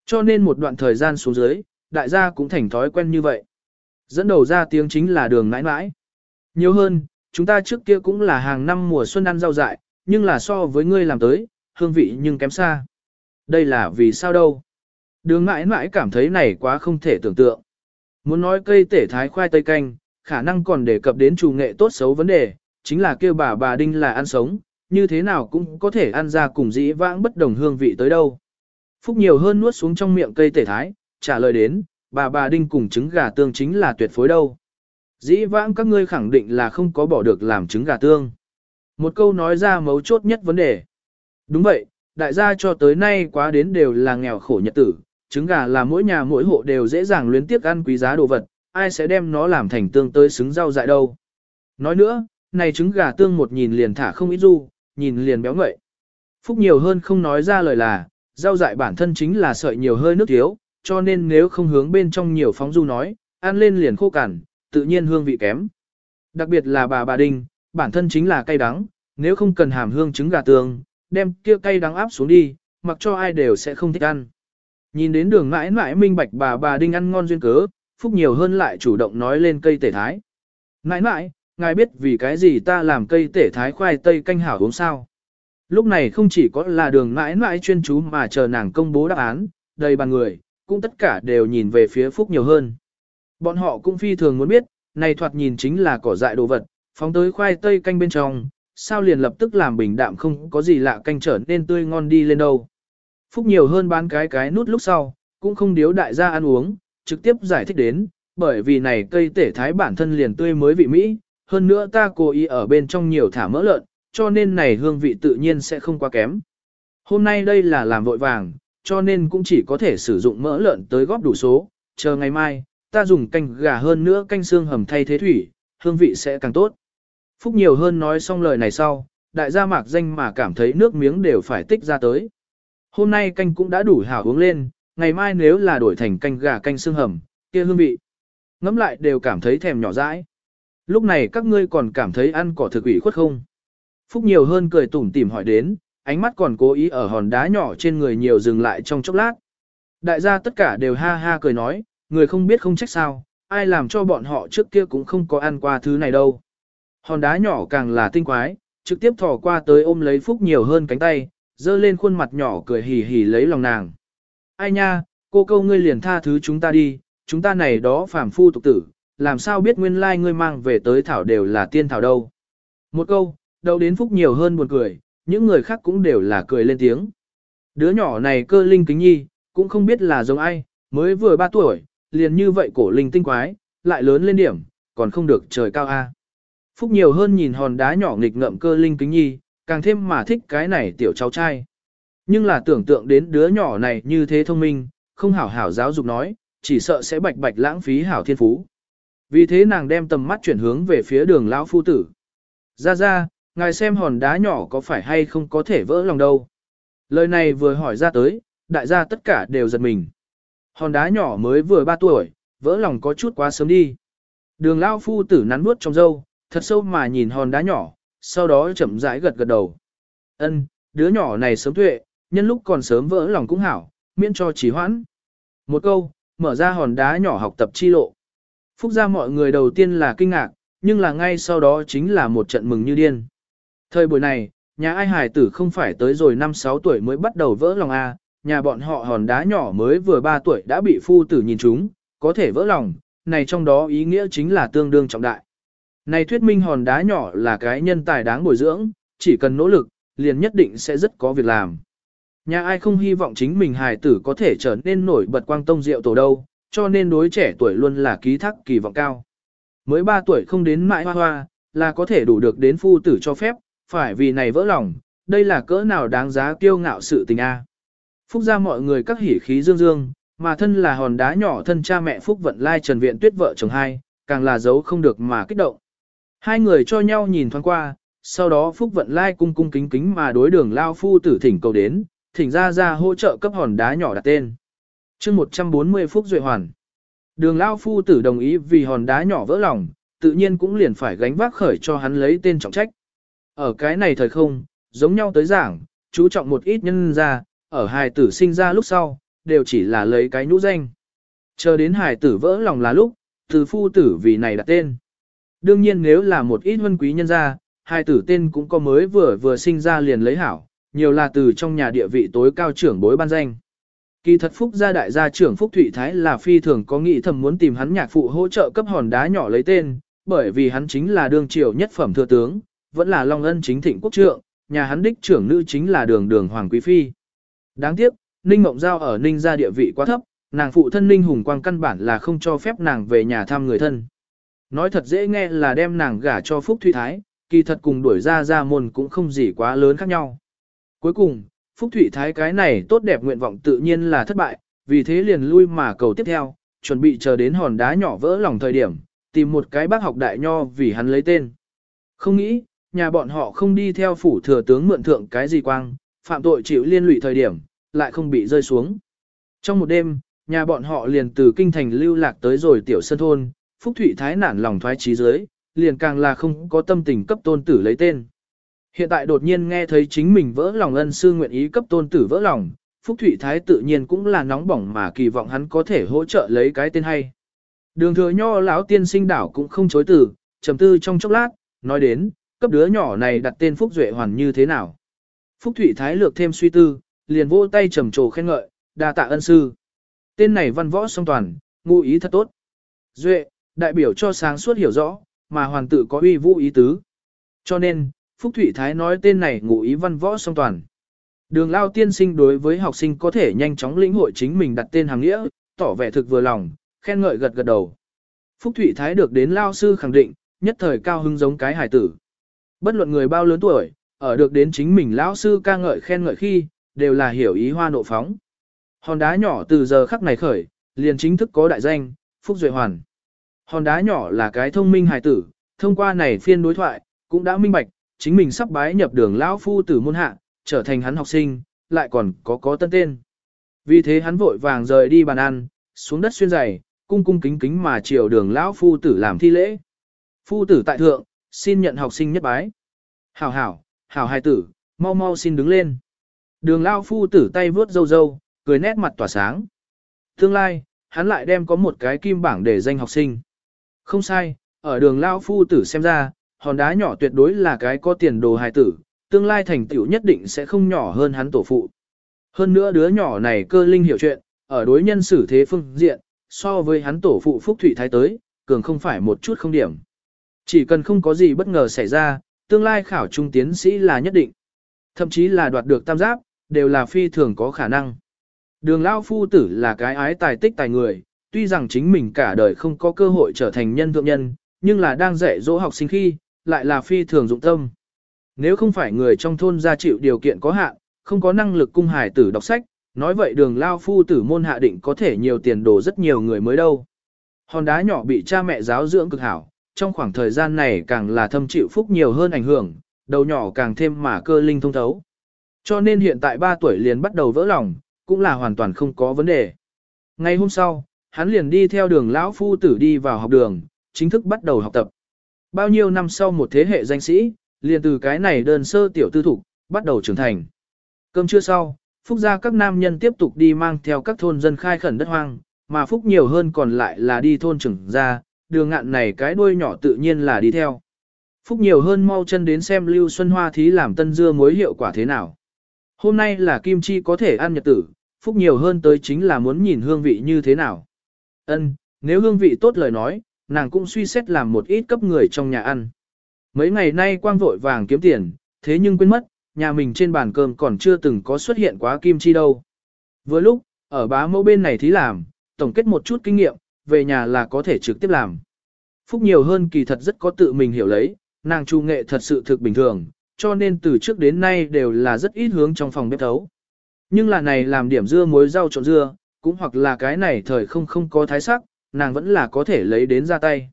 [SPEAKER 1] Cho nên một đoạn thời gian xuống dưới, đại gia cũng thành thói quen như vậy. Dẫn đầu ra tiếng chính là đường nãi nãi. Nhiều hơn, chúng ta trước kia cũng là hàng năm mùa xuân ăn rau dại, nhưng là so với ngươi làm tới, hương vị nhưng kém xa. Đây là vì sao đâu? Đường mãi mãi cảm thấy này quá không thể tưởng tượng. Muốn nói cây tể thái khoai tây canh, khả năng còn đề cập đến chủ nghệ tốt xấu vấn đề, chính là kêu bà bà đinh là ăn sống, như thế nào cũng có thể ăn ra cùng dĩ vãng bất đồng hương vị tới đâu. Phúc nhiều hơn nuốt xuống trong miệng cây tể thái, trả lời đến, bà bà đinh cùng trứng gà tương chính là tuyệt phối đâu. Dĩ vãng các ngươi khẳng định là không có bỏ được làm trứng gà tương. Một câu nói ra mấu chốt nhất vấn đề. Đúng vậy, đại gia cho tới nay quá đến đều là nghèo khổ nhật tử, trứng gà là mỗi nhà mỗi hộ đều dễ dàng luyến tiếc ăn quý giá đồ vật, ai sẽ đem nó làm thành tương tới xứng rau dại đâu. Nói nữa, này trứng gà tương một nhìn liền thả không ít du, nhìn liền béo ngậy. Phúc nhiều hơn không nói ra lời là, rau dại bản thân chính là sợi nhiều hơi nước thiếu, cho nên nếu không hướng bên trong nhiều phóng du nói, ăn lên liền khô cằn, tự nhiên hương vị kém. Đặc biệt là bà bà Đinh, bản thân chính là cay đắng, nếu không cần hàm hương trứng gà tương, đem kia cay đắng áp xuống đi, mặc cho ai đều sẽ không thích ăn. Nhìn đến đường mãi mãi minh bạch bà bà Đinh ăn ngon duyên cớ, Phúc nhiều hơn lại chủ động nói lên cây tể thái. Mãi mãi, ngài biết vì cái gì ta làm cây tể thái khoai tây canh hảo uống sao? Lúc này không chỉ có là đường mãi mãi chuyên chú mà chờ nàng công bố đáp án, đầy bàn người, cũng tất cả đều nhìn về phía Phúc nhiều hơn. Bọn họ cũng phi thường muốn biết, này thoạt nhìn chính là cỏ dại đồ vật, phóng tới khoai tây canh bên trong, sao liền lập tức làm bình đạm không có gì lạ canh trở nên tươi ngon đi lên đâu. Phúc nhiều hơn bán cái cái nút lúc sau, cũng không điếu đại gia ăn uống, trực tiếp giải thích đến, bởi vì này cây tể thái bản thân liền tươi mới vị Mỹ, hơn nữa ta cố ý ở bên trong nhiều thả mỡ lợn, cho nên này hương vị tự nhiên sẽ không quá kém. Hôm nay đây là làm vội vàng, cho nên cũng chỉ có thể sử dụng mỡ lợn tới góp đủ số, chờ ngày mai, ta dùng canh gà hơn nữa canh xương hầm thay thế thủy, hương vị sẽ càng tốt. Phúc nhiều hơn nói xong lời này sau, đại gia mạc danh mà cảm thấy nước miếng đều phải tích ra tới. Hôm nay canh cũng đã đủ hảo uống lên, ngày mai nếu là đổi thành canh gà canh xương hầm, kia hương vị. Ngắm lại đều cảm thấy thèm nhỏ dãi. Lúc này các ngươi còn cảm thấy ăn cỏ thực ủy khuất không? Phúc nhiều hơn cười tủm tỉm hỏi đến, ánh mắt còn cố ý ở hòn đá nhỏ trên người nhiều dừng lại trong chốc lát. Đại gia tất cả đều ha ha cười nói, người không biết không trách sao, ai làm cho bọn họ trước kia cũng không có ăn qua thứ này đâu. Hòn đá nhỏ càng là tinh quái, trực tiếp thò qua tới ôm lấy Phúc nhiều hơn cánh tay, dơ lên khuôn mặt nhỏ cười hì hì lấy lòng nàng. Ai nha, cô câu ngươi liền tha thứ chúng ta đi, chúng ta này đó phàm phu tục tử, làm sao biết nguyên lai like ngươi mang về tới thảo đều là tiên thảo đâu. Một câu, đầu đến Phúc nhiều hơn buồn cười, những người khác cũng đều là cười lên tiếng. Đứa nhỏ này cơ linh kính nhi, cũng không biết là giống ai, mới vừa 3 tuổi, liền như vậy cổ linh tinh quái, lại lớn lên điểm, còn không được trời cao a. Phúc nhiều hơn nhìn hòn đá nhỏ nghịch ngợm cơ linh kính nhi, càng thêm mà thích cái này tiểu cháu trai. Nhưng là tưởng tượng đến đứa nhỏ này như thế thông minh, không hảo hảo giáo dục nói, chỉ sợ sẽ bạch bạch lãng phí hảo thiên phú. Vì thế nàng đem tầm mắt chuyển hướng về phía đường lão phu tử. Ra ra, ngài xem hòn đá nhỏ có phải hay không có thể vỡ lòng đâu. Lời này vừa hỏi ra tới, đại gia tất cả đều giật mình. Hòn đá nhỏ mới vừa 3 tuổi, vỡ lòng có chút quá sớm đi. Đường lão phu tử nắn bước trong râu, thật sâu mà nhìn hòn đá nhỏ, sau đó chậm rãi gật gật đầu. Ân, đứa nhỏ này sớm tuệ, nhân lúc còn sớm vỡ lòng cũng hảo, miễn cho trì hoãn. Một câu, mở ra hòn đá nhỏ học tập chi lộ. Phúc ra mọi người đầu tiên là kinh ngạc, nhưng là ngay sau đó chính là một trận mừng như điên. Thời buổi này, nhà ai hài tử không phải tới rồi 5-6 tuổi mới bắt đầu vỡ lòng A, nhà bọn họ hòn đá nhỏ mới vừa 3 tuổi đã bị phu tử nhìn chúng, có thể vỡ lòng, này trong đó ý nghĩa chính là tương đương trọng đại. Này thuyết minh hòn đá nhỏ là cái nhân tài đáng bồi dưỡng, chỉ cần nỗ lực, liền nhất định sẽ rất có việc làm. Nhà ai không hy vọng chính mình hài tử có thể trở nên nổi bật quang tông diệu tổ đâu, cho nên đối trẻ tuổi luôn là ký thác kỳ vọng cao. Mới 3 tuổi không đến mãi hoa hoa, là có thể đủ được đến phu tử cho phép, phải vì này vỡ lòng, đây là cỡ nào đáng giá kiêu ngạo sự tình a. Phúc ra mọi người các hỉ khí dương dương, mà thân là hòn đá nhỏ thân cha mẹ Phúc vận lai trần viện tuyết vợ chồng hai, càng là giấu không được mà kích động. Hai người cho nhau nhìn thoáng qua, sau đó Phúc vận lai cung cung kính kính mà đối đường lao phu tử thỉnh cầu đến, thỉnh ra ra hỗ trợ cấp hòn đá nhỏ đặt tên chương 140 Phúc Duệ Hoàn. Đường lao phu tử đồng ý vì hòn đá nhỏ vỡ lòng, tự nhiên cũng liền phải gánh vác khởi cho hắn lấy tên trọng trách. Ở cái này thời không, giống nhau tới giảng, chú trọng một ít nhân ra, ở hài tử sinh ra lúc sau, đều chỉ là lấy cái nhũ danh. Chờ đến hài tử vỡ lòng là lúc, từ phu tử vì này đặt tên. Đương nhiên nếu là một ít vân quý nhân gia, hài tử tên cũng có mới vừa vừa sinh ra liền lấy hảo, nhiều là từ trong nhà địa vị tối cao trưởng bối ban danh. Kỳ thật Phúc gia đại gia trưởng Phúc Thụy Thái là phi thường có nghĩ thầm muốn tìm hắn nhạc phụ hỗ trợ cấp hòn đá nhỏ lấy tên, bởi vì hắn chính là đương triều nhất phẩm thừa tướng, vẫn là Long Ân chính thịnh quốc trượng, nhà hắn đích trưởng nữ chính là đường đường Hoàng Quý Phi. Đáng tiếc, Ninh Mộng Giao ở Ninh gia địa vị quá thấp, nàng phụ thân Ninh Hùng Quang căn bản là không cho phép nàng về nhà thăm người thân. Nói thật dễ nghe là đem nàng gả cho Phúc Thụy Thái, kỳ thật cùng đuổi ra ra môn cũng không gì quá lớn khác nhau. Cuối cùng, Phúc Thụy Thái cái này tốt đẹp nguyện vọng tự nhiên là thất bại, vì thế liền lui mà cầu tiếp theo, chuẩn bị chờ đến hòn đá nhỏ vỡ lòng thời điểm, tìm một cái bác học đại nho vì hắn lấy tên. Không nghĩ, nhà bọn họ không đi theo phủ thừa tướng mượn thượng cái gì quang, phạm tội chịu liên lụy thời điểm, lại không bị rơi xuống. Trong một đêm, nhà bọn họ liền từ kinh thành lưu lạc tới rồi tiểu sân thôn, Phúc Thụy Thái nản lòng thoái trí dưới, liền càng là không có tâm tình cấp tôn tử lấy tên. Hiện tại đột nhiên nghe thấy chính mình vỡ lòng ân sư nguyện ý cấp tôn tử vỡ lòng, Phúc Thụy Thái tự nhiên cũng là nóng bỏng mà kỳ vọng hắn có thể hỗ trợ lấy cái tên hay. Đường thừa nho lão tiên sinh đảo cũng không chối từ, trầm tư trong chốc lát, nói đến, cấp đứa nhỏ này đặt tên Phúc Duệ Hoàn như thế nào. Phúc Thụy Thái lược thêm suy tư, liền vỗ tay trầm trồ khen ngợi, đa tạ ân sư. Tên này văn võ song toàn, ngụ ý thật tốt. Duệ, đại biểu cho sáng suốt hiểu rõ, mà hoàn tự có uy vũ ý tứ. Cho nên, Phúc Thụy Thái nói tên này ngụ ý văn võ song toàn. Đường lao tiên sinh đối với học sinh có thể nhanh chóng lĩnh hội chính mình đặt tên hàng nghĩa, tỏ vẻ thực vừa lòng, khen ngợi gật gật đầu. Phúc Thụy Thái được đến lao sư khẳng định, nhất thời cao hưng giống cái hải tử. Bất luận người bao lớn tuổi, ở được đến chính mình lão sư ca ngợi khen ngợi khi, đều là hiểu ý hoa nộ phóng. Hòn đá nhỏ từ giờ khắc này khởi, liền chính thức có đại danh, Phúc Duệ Hoàn. Hòn đá nhỏ là cái thông minh hài tử, thông qua này phiên đối thoại, cũng đã minh bạch, chính mình sắp bái nhập đường lão phu tử môn hạ, trở thành hắn học sinh, lại còn có có tân tên. Vì thế hắn vội vàng rời đi bàn ăn, xuống đất xuyên giày, cung cung kính kính mà chiều đường lão phu tử làm thi lễ. Phu tử tại thượng, xin nhận học sinh nhất bái. Hảo hảo, hảo hai tử, mau mau xin đứng lên. Đường lão phu tử tay vướt râu râu, cười nét mặt tỏa sáng. Tương lai, hắn lại đem có một cái kim bảng để danh học sinh. Không sai, ở đường lão phu tử xem ra, hòn đá nhỏ tuyệt đối là cái có tiền đồ hài tử, tương lai thành tựu nhất định sẽ không nhỏ hơn hắn tổ phụ. Hơn nữa đứa nhỏ này cơ linh hiểu chuyện, ở đối nhân xử thế phương diện, so với hắn tổ phụ Phúc thủy Thái tới, cường không phải một chút không điểm. Chỉ cần không có gì bất ngờ xảy ra, tương lai khảo trung tiến sĩ là nhất định. Thậm chí là đoạt được tam giáp, đều là phi thường có khả năng. Đường Lao Phu Tử là cái ái tài tích tài người, tuy rằng chính mình cả đời không có cơ hội trở thành nhân thượng nhân, nhưng là đang dạy dỗ học sinh khi, lại là phi thường dụng tâm. Nếu không phải người trong thôn gia chịu điều kiện có hạn, không có năng lực cung hải tử đọc sách, nói vậy đường lao phu tử môn hạ định có thể nhiều tiền đồ rất nhiều người mới đâu. Hòn đá nhỏ bị cha mẹ giáo dưỡng cực hảo, trong khoảng thời gian này càng là thâm chịu phúc nhiều hơn ảnh hưởng, đầu nhỏ càng thêm mà cơ linh thông thấu. Cho nên hiện tại 3 tuổi liền bắt đầu vỡ lòng, cũng là hoàn toàn không có vấn đề. Ngày hôm sau, hắn liền đi theo đường lão phu tử đi vào học đường, chính thức bắt đầu học tập. Bao nhiêu năm sau một thế hệ danh sĩ, liền từ cái này đơn sơ tiểu tư thục, bắt đầu trưởng thành. Cơm trưa sau, Phúc gia các nam nhân tiếp tục đi mang theo các thôn dân khai khẩn đất hoang, mà Phúc nhiều hơn còn lại là đi thôn trưởng ra, đường ngạn này cái đuôi nhỏ tự nhiên là đi theo. Phúc nhiều hơn mau chân đến xem Lưu Xuân Hoa thí làm tân dưa mối hiệu quả thế nào. Hôm nay là kim chi có thể ăn nhật tử, Phúc nhiều hơn tới chính là muốn nhìn hương vị như thế nào. Ân, nếu hương vị tốt lời nói, nàng cũng suy xét làm một ít cấp người trong nhà ăn. Mấy ngày nay quang vội vàng kiếm tiền, thế nhưng quên mất, nhà mình trên bàn cơm còn chưa từng có xuất hiện quá kim chi đâu. Vừa lúc, ở bá mẫu bên này thí làm, tổng kết một chút kinh nghiệm, về nhà là có thể trực tiếp làm. Phúc nhiều hơn kỳ thật rất có tự mình hiểu lấy, nàng trung nghệ thật sự thực bình thường, cho nên từ trước đến nay đều là rất ít hướng trong phòng bếp thấu. Nhưng là này làm điểm dưa muối rau trộn dưa, cũng hoặc là cái này thời không không có thái sắc, nàng vẫn là có thể lấy đến ra tay.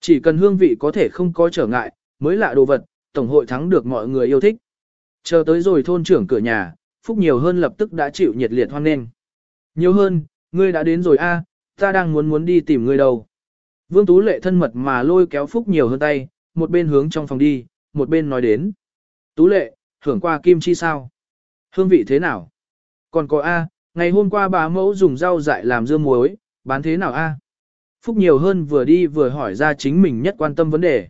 [SPEAKER 1] Chỉ cần hương vị có thể không có trở ngại, mới lạ đồ vật, tổng hội thắng được mọi người yêu thích. Chờ tới rồi thôn trưởng cửa nhà, Phúc nhiều hơn lập tức đã chịu nhiệt liệt hoan nghênh. Nhiều hơn, ngươi đã đến rồi a, ta đang muốn muốn đi tìm ngươi đâu. Vương Tú Lệ thân mật mà lôi kéo Phúc nhiều hơn tay, một bên hướng trong phòng đi, một bên nói đến. Tú Lệ, hưởng qua kim chi sao? Hương vị thế nào? Còn có A, ngày hôm qua bà mẫu dùng rau dại làm dưa muối, bán thế nào A? Phúc nhiều hơn vừa đi vừa hỏi ra chính mình nhất quan tâm vấn đề.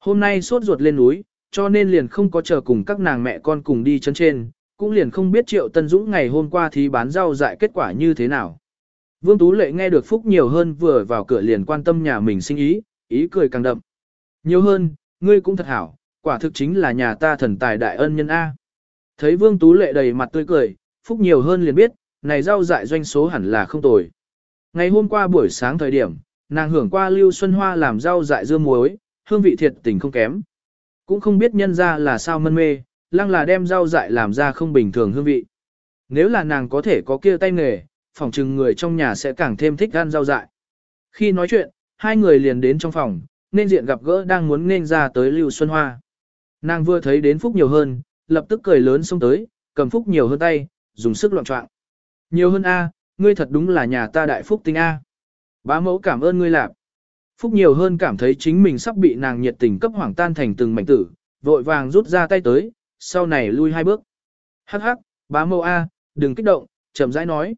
[SPEAKER 1] Hôm nay sốt ruột lên núi, cho nên liền không có chờ cùng các nàng mẹ con cùng đi chân trên, cũng liền không biết Triệu Tân Dũng ngày hôm qua thì bán rau dại kết quả như thế nào. Vương Tú Lệ nghe được Phúc nhiều hơn vừa vào cửa liền quan tâm nhà mình sinh ý, ý cười càng đậm. Nhiều hơn, ngươi cũng thật hảo, Quả thực chính là nhà ta thần tài đại ân nhân A. Thấy Vương Tú Lệ đầy mặt tươi cười, Phúc nhiều hơn liền biết, này rau dại doanh số hẳn là không tồi. Ngày hôm qua buổi sáng thời điểm, nàng hưởng qua Lưu Xuân Hoa làm rau dại dưa muối, hương vị thiệt tình không kém. Cũng không biết nhân ra là sao mân mê, lăng là đem rau dại làm ra không bình thường hương vị. Nếu là nàng có thể có kia tay nghề, phòng trừng người trong nhà sẽ càng thêm thích ăn rau dại. Khi nói chuyện, hai người liền đến trong phòng, nên diện gặp gỡ đang muốn nên ra tới Lưu Xuân Hoa. Nàng vừa thấy đến Phúc nhiều hơn, lập tức cười lớn xông tới, cầm Phúc nhiều hơn tay, dùng sức loạn trọng. Nhiều hơn A, ngươi thật đúng là nhà ta đại Phúc tinh A. Bá mẫu cảm ơn ngươi lạp. Phúc nhiều hơn cảm thấy chính mình sắp bị nàng nhiệt tình cấp hoảng tan thành từng mảnh tử, vội vàng rút ra tay tới, sau này lui hai bước. Hắc hắc, bá mẫu A, đừng kích động, chậm rãi nói.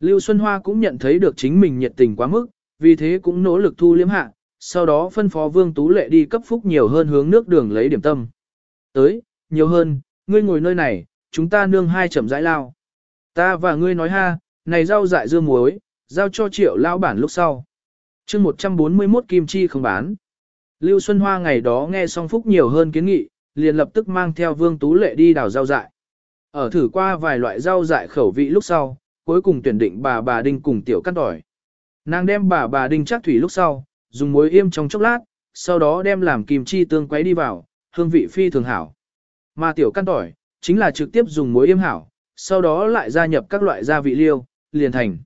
[SPEAKER 1] Lưu Xuân Hoa cũng nhận thấy được chính mình nhiệt tình quá mức, vì thế cũng nỗ lực thu liếm hạ, sau đó phân phó Vương Tú Lệ đi cấp phúc nhiều hơn hướng nước đường lấy điểm tâm. Tới, nhiều hơn, ngươi ngồi nơi này, chúng ta nương hai chậm rãi lao. Ta và ngươi nói ha, này rau dại dưa muối, giao cho triệu lao bản lúc sau. chương 141 kim chi không bán. Lưu Xuân Hoa ngày đó nghe Song phúc nhiều hơn kiến nghị, liền lập tức mang theo Vương Tú Lệ đi đào rau dại. Ở thử qua vài loại rau dại khẩu vị lúc sau, cuối cùng tuyển định bà bà Đinh cùng tiểu cắt tỏi. Nàng đem bà bà Đinh chắc thủy lúc sau, dùng muối yêm trong chốc lát, sau đó đem làm kim chi tương quấy đi vào, hương vị phi thường hảo. Mà tiểu căn tỏi, chính là trực tiếp dùng muối yêm hảo, sau đó lại gia nhập các loại gia vị liêu, liền thành.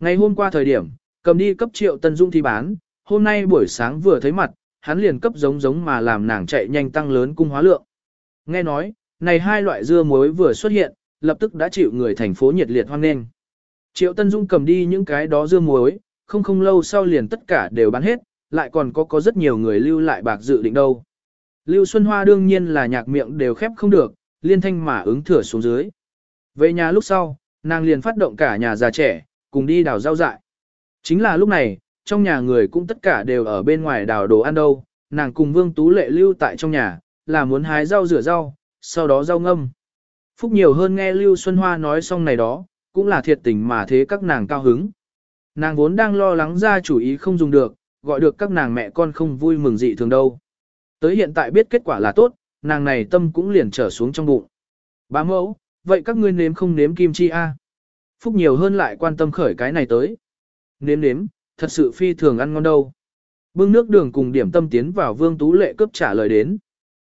[SPEAKER 1] Ngày hôm qua thời điểm, cầm đi cấp triệu tân dung thi bán, hôm nay buổi sáng vừa thấy mặt, hắn liền cấp giống giống mà làm nàng chạy nhanh tăng lớn cung hóa lượng. Nghe nói, này hai loại dưa muối vừa xuất hiện, lập tức đã chịu người thành phố nhiệt liệt hoan nghênh. Triệu Tân Dung cầm đi những cái đó dưa muối, không không lâu sau liền tất cả đều bán hết, lại còn có có rất nhiều người lưu lại bạc dự định đâu. Lưu Xuân Hoa đương nhiên là nhạc miệng đều khép không được, liên thanh mà ứng thừa xuống dưới. Về nhà lúc sau, nàng liền phát động cả nhà già trẻ, cùng đi đào rau dại. Chính là lúc này, trong nhà người cũng tất cả đều ở bên ngoài đào đồ ăn đâu, nàng cùng Vương Tú Lệ lưu tại trong nhà, là muốn hái rau rửa rau, sau đó rau ngâm. Phúc nhiều hơn nghe Lưu Xuân Hoa nói xong này đó, cũng là thiệt tình mà thế các nàng cao hứng. Nàng vốn đang lo lắng ra chủ ý không dùng được, gọi được các nàng mẹ con không vui mừng dị thường đâu. Tới hiện tại biết kết quả là tốt, nàng này tâm cũng liền trở xuống trong bụng. Bá mẫu, vậy các ngươi nếm không nếm kim chi a? Phúc nhiều hơn lại quan tâm khởi cái này tới. Nếm nếm, thật sự phi thường ăn ngon đâu. Bưng nước đường cùng điểm tâm tiến vào vương tú lệ cấp trả lời đến.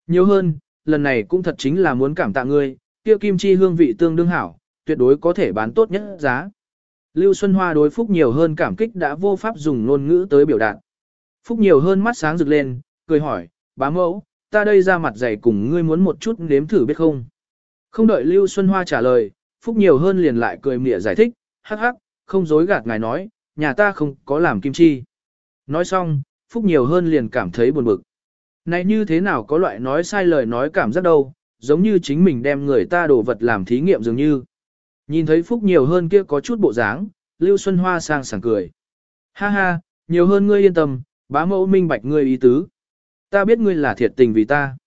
[SPEAKER 1] Nhiều hơn, lần này cũng thật chính là muốn cảm tạ ngươi, kia kim chi hương vị tương đương hảo, tuyệt đối có thể bán tốt nhất giá. Lưu Xuân Hoa đối Phúc nhiều hơn cảm kích đã vô pháp dùng ngôn ngữ tới biểu đạt. Phúc nhiều hơn mắt sáng rực lên, cười hỏi, bá mẫu, ta đây ra mặt dày cùng ngươi muốn một chút nếm thử biết không? Không đợi Lưu Xuân Hoa trả lời, Phúc nhiều hơn liền lại cười mỉa giải thích, hắc hắc, không dối gạt ngài nói, nhà ta không có làm kim chi. Nói xong, Phúc nhiều hơn liền cảm thấy buồn bực. Này như thế nào có loại nói sai lời nói cảm giác đâu, giống như chính mình đem người ta đồ vật làm thí nghiệm dường như. Nhìn thấy Phúc nhiều hơn kia có chút bộ dáng, Lưu Xuân Hoa sang sảng cười. Ha ha, nhiều hơn ngươi yên tâm, bá mẫu minh bạch ngươi ý tứ. Ta biết ngươi là thiệt tình vì ta.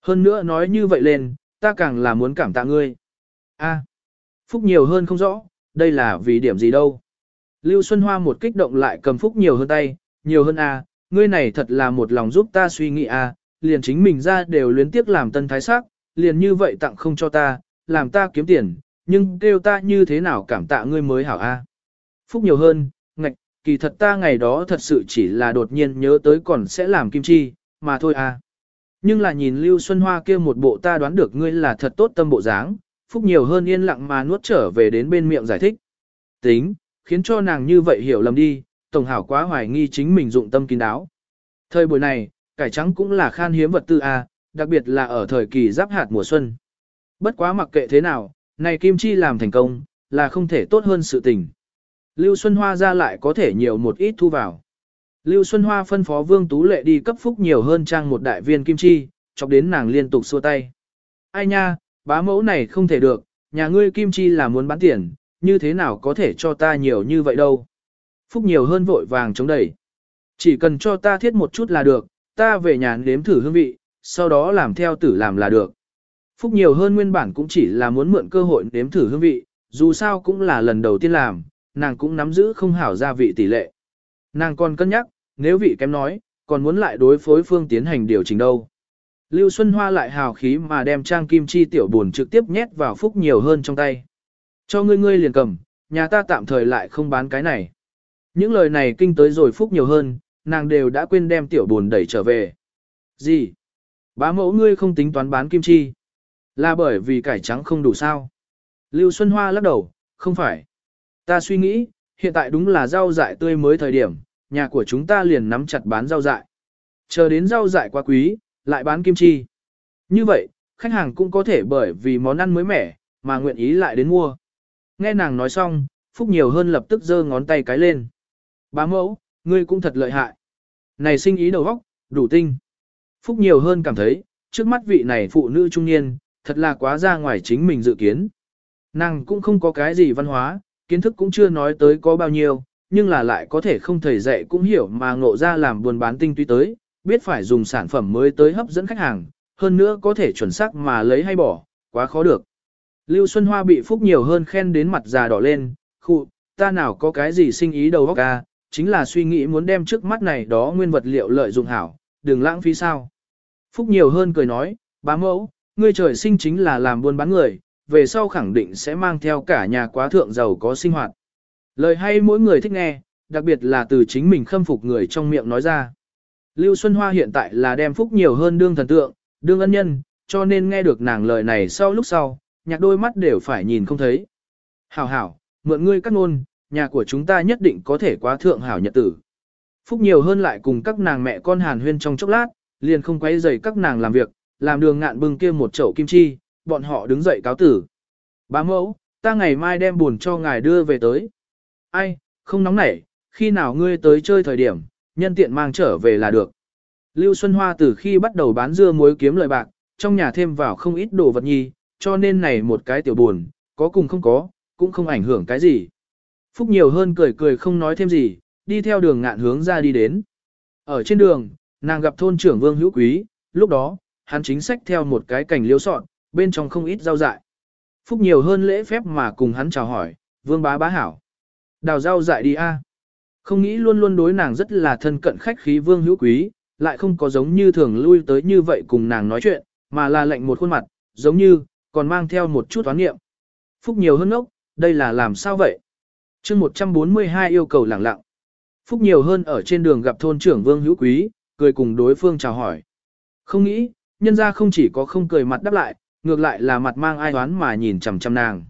[SPEAKER 1] Hơn nữa nói như vậy lên, ta càng là muốn cảm tạ ngươi. A, Phúc nhiều hơn không rõ, đây là vì điểm gì đâu. Lưu Xuân Hoa một kích động lại cầm Phúc nhiều hơn tay, nhiều hơn A, ngươi này thật là một lòng giúp ta suy nghĩ A, liền chính mình ra đều luyến tiếc làm tân thái sắc, liền như vậy tặng không cho ta, làm ta kiếm tiền, nhưng kêu ta như thế nào cảm tạ ngươi mới hảo A. Phúc nhiều hơn, ngạch, kỳ thật ta ngày đó thật sự chỉ là đột nhiên nhớ tới còn sẽ làm kim chi, mà thôi A. Nhưng là nhìn Lưu Xuân Hoa kia một bộ ta đoán được ngươi là thật tốt tâm bộ dáng, Phúc nhiều hơn yên lặng mà nuốt trở về đến bên miệng giải thích. Tính, khiến cho nàng như vậy hiểu lầm đi, Tổng Hảo quá hoài nghi chính mình dụng tâm kín đáo. Thời buổi này, cải trắng cũng là khan hiếm vật tư A, đặc biệt là ở thời kỳ giáp hạt mùa xuân. Bất quá mặc kệ thế nào, này Kim Chi làm thành công, là không thể tốt hơn sự tình. Lưu Xuân Hoa ra lại có thể nhiều một ít thu vào. Lưu Xuân Hoa phân phó Vương Tú Lệ đi cấp phúc nhiều hơn trang một đại viên kim chi, chọc đến nàng liên tục xua tay. Ai nha, bá mẫu này không thể được, nhà ngươi kim chi là muốn bán tiền, như thế nào có thể cho ta nhiều như vậy đâu. Phúc nhiều hơn vội vàng chống đẩy. Chỉ cần cho ta thiết một chút là được, ta về nhà nếm thử hương vị, sau đó làm theo tử làm là được. Phúc nhiều hơn nguyên bản cũng chỉ là muốn mượn cơ hội nếm thử hương vị, dù sao cũng là lần đầu tiên làm, nàng cũng nắm giữ không hảo gia vị tỷ lệ. Nàng còn cân nhắc, nếu vị kém nói, còn muốn lại đối phối phương tiến hành điều chỉnh đâu. Lưu Xuân Hoa lại hào khí mà đem trang kim chi tiểu buồn trực tiếp nhét vào phúc nhiều hơn trong tay. Cho ngươi ngươi liền cầm, nhà ta tạm thời lại không bán cái này. Những lời này kinh tới rồi phúc nhiều hơn, nàng đều đã quên đem tiểu buồn đẩy trở về. Gì? Bá mẫu ngươi không tính toán bán kim chi. Là bởi vì cải trắng không đủ sao. Lưu Xuân Hoa lắc đầu, không phải. Ta suy nghĩ, hiện tại đúng là rau dại tươi mới thời điểm, nhà của chúng ta liền nắm chặt bán rau dại. Chờ đến rau dại quá quý, lại bán kim chi. Như vậy, khách hàng cũng có thể bởi vì món ăn mới mẻ, mà nguyện ý lại đến mua. Nghe nàng nói xong, Phúc nhiều hơn lập tức giơ ngón tay cái lên. Bá mẫu, ngươi cũng thật lợi hại. Này sinh ý đầu óc, đủ tinh. Phúc nhiều hơn cảm thấy, trước mắt vị này phụ nữ trung niên, thật là quá ra ngoài chính mình dự kiến. Nàng cũng không có cái gì văn hóa, kiến thức cũng chưa nói tới có bao nhiêu, nhưng là lại có thể không thầy dạy cũng hiểu mà ngộ ra làm buôn bán tinh túy tới, biết phải dùng sản phẩm mới tới hấp dẫn khách hàng, hơn nữa có thể chuẩn xác mà lấy hay bỏ, quá khó được. Lưu Xuân Hoa bị Phúc nhiều hơn khen đến mặt già đỏ lên, khụ, ta nào có cái gì sinh ý đầu óc ca, chính là suy nghĩ muốn đem trước mắt này đó nguyên vật liệu lợi dụng hảo, đừng lãng phí sao. Phúc nhiều hơn cười nói, bá mẫu, ngươi trời sinh chính là làm buôn bán người, về sau khẳng định sẽ mang theo cả nhà quá thượng giàu có sinh hoạt. Lời hay mỗi người thích nghe, đặc biệt là từ chính mình khâm phục người trong miệng nói ra. Lưu Xuân Hoa hiện tại là đem phúc nhiều hơn đương thần tượng, đương ân nhân, cho nên nghe được nàng lời này sau lúc sau, nhạc đôi mắt đều phải nhìn không thấy. Hảo hảo, mượn ngươi cắt ngôn, nhà của chúng ta nhất định có thể quá thượng hảo nhật tử. Phúc nhiều hơn lại cùng các nàng mẹ con hàn huyên trong chốc lát, liền không quấy rầy các nàng làm việc, làm đường ngạn bưng kia một chậu kim chi, bọn họ đứng dậy cáo tử. Bá mẫu, ta ngày mai đem buồn cho ngài đưa về tới. Ai, không nóng nảy, khi nào ngươi tới chơi thời điểm, nhân tiện mang trở về là được. Lưu Xuân Hoa từ khi bắt đầu bán dưa muối kiếm lợi bạc, trong nhà thêm vào không ít đồ vật nhi, cho nên này một cái tiểu buồn, có cùng không có, cũng không ảnh hưởng cái gì. Phúc nhiều hơn cười cười không nói thêm gì, đi theo đường ngạn hướng ra đi đến. Ở trên đường, nàng gặp thôn trưởng Vương Hữu Quý, lúc đó, hắn chính sách theo một cái cảnh liêu sọn, bên trong không ít rau dại. Phúc nhiều hơn lễ phép mà cùng hắn chào hỏi, Vương bá bá hảo. Đào rau dại đi a. Không nghĩ luôn luôn đối nàng rất là thân cận khách khí Vương Hữu Quý, lại không có giống như thường lui tới như vậy cùng nàng nói chuyện, mà là lệnh một khuôn mặt, giống như, còn mang theo một chút toán nghiệm. Phúc nhiều hơn ốc, đây là làm sao vậy? chương 142 yêu cầu lẳng lặng. Phúc nhiều hơn ở trên đường gặp thôn trưởng Vương Hữu Quý, cười cùng đối phương chào hỏi. Không nghĩ, nhân ra không chỉ có không cười mặt đáp lại, ngược lại là mặt mang ai oán mà nhìn chằm chằm nàng.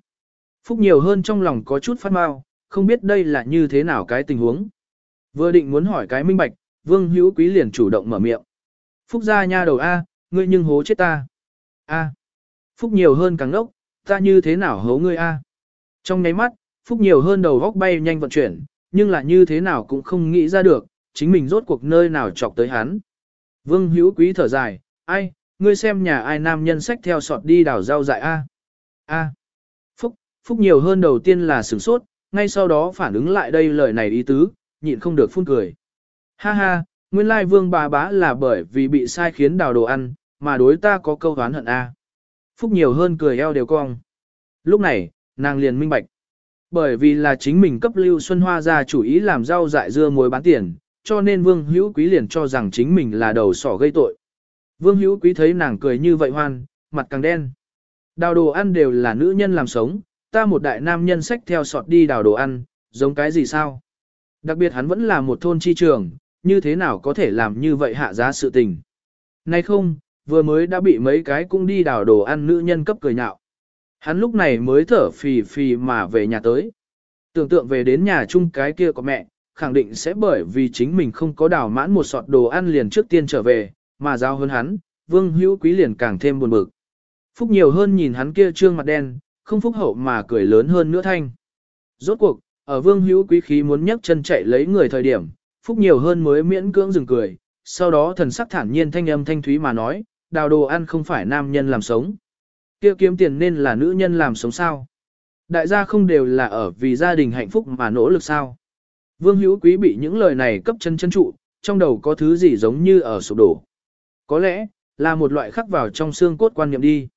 [SPEAKER 1] Phúc nhiều hơn trong lòng có chút phát mau, không biết đây là như thế nào cái tình huống. Vừa định muốn hỏi cái minh bạch, Vương Hữu Quý liền chủ động mở miệng. Phúc ra nha đầu A, ngươi nhưng hố chết ta. A. Phúc nhiều hơn càng ngốc, ta như thế nào hố ngươi A. Trong nháy mắt, Phúc nhiều hơn đầu góc bay nhanh vận chuyển, nhưng là như thế nào cũng không nghĩ ra được, chính mình rốt cuộc nơi nào chọc tới hắn. Vương hữu quý thở dài, ai, ngươi xem nhà ai nam nhân sách theo sọt đi đảo rau dại a a Phúc, Phúc nhiều hơn đầu tiên là sửng sốt, ngay sau đó phản ứng lại đây lời này ý tứ, nhịn không được phun cười. Ha ha, nguyên lai vương bà bá là bởi vì bị sai khiến đào đồ ăn, mà đối ta có câu đoán hận a Phúc nhiều hơn cười eo đều cong. Lúc này, nàng liền minh bạch. Bởi vì là chính mình cấp Lưu Xuân Hoa ra chủ ý làm rau dại dưa muối bán tiền, cho nên Vương Hữu Quý liền cho rằng chính mình là đầu sỏ gây tội. Vương Hữu Quý thấy nàng cười như vậy hoan, mặt càng đen. Đào đồ ăn đều là nữ nhân làm sống, ta một đại nam nhân sách theo sọt đi đào đồ ăn, giống cái gì sao? Đặc biệt hắn vẫn là một thôn chi trường, như thế nào có thể làm như vậy hạ giá sự tình? Nay không, vừa mới đã bị mấy cái cũng đi đào đồ ăn nữ nhân cấp cười nhạo. Hắn lúc này mới thở phì phì mà về nhà tới. Tưởng tượng về đến nhà chung cái kia có mẹ, khẳng định sẽ bởi vì chính mình không có đào mãn một sọt đồ ăn liền trước tiên trở về, mà giao hơn hắn, vương hữu quý liền càng thêm buồn bực. Phúc nhiều hơn nhìn hắn kia trương mặt đen, không phúc hậu mà cười lớn hơn nữa thanh. Rốt cuộc, ở vương hữu quý khí muốn nhấc chân chạy lấy người thời điểm, Phúc nhiều hơn mới miễn cưỡng dừng cười, sau đó thần sắc thản nhiên thanh âm thanh thúy mà nói, đào đồ ăn không phải nam nhân làm sống. kia kiếm tiền nên là nữ nhân làm sống sao. Đại gia không đều là ở vì gia đình hạnh phúc mà nỗ lực sao. Vương Hữu Quý bị những lời này cấp chân chân trụ, trong đầu có thứ gì giống như ở sụp đổ. Có lẽ, là một loại khắc vào trong xương cốt quan niệm đi.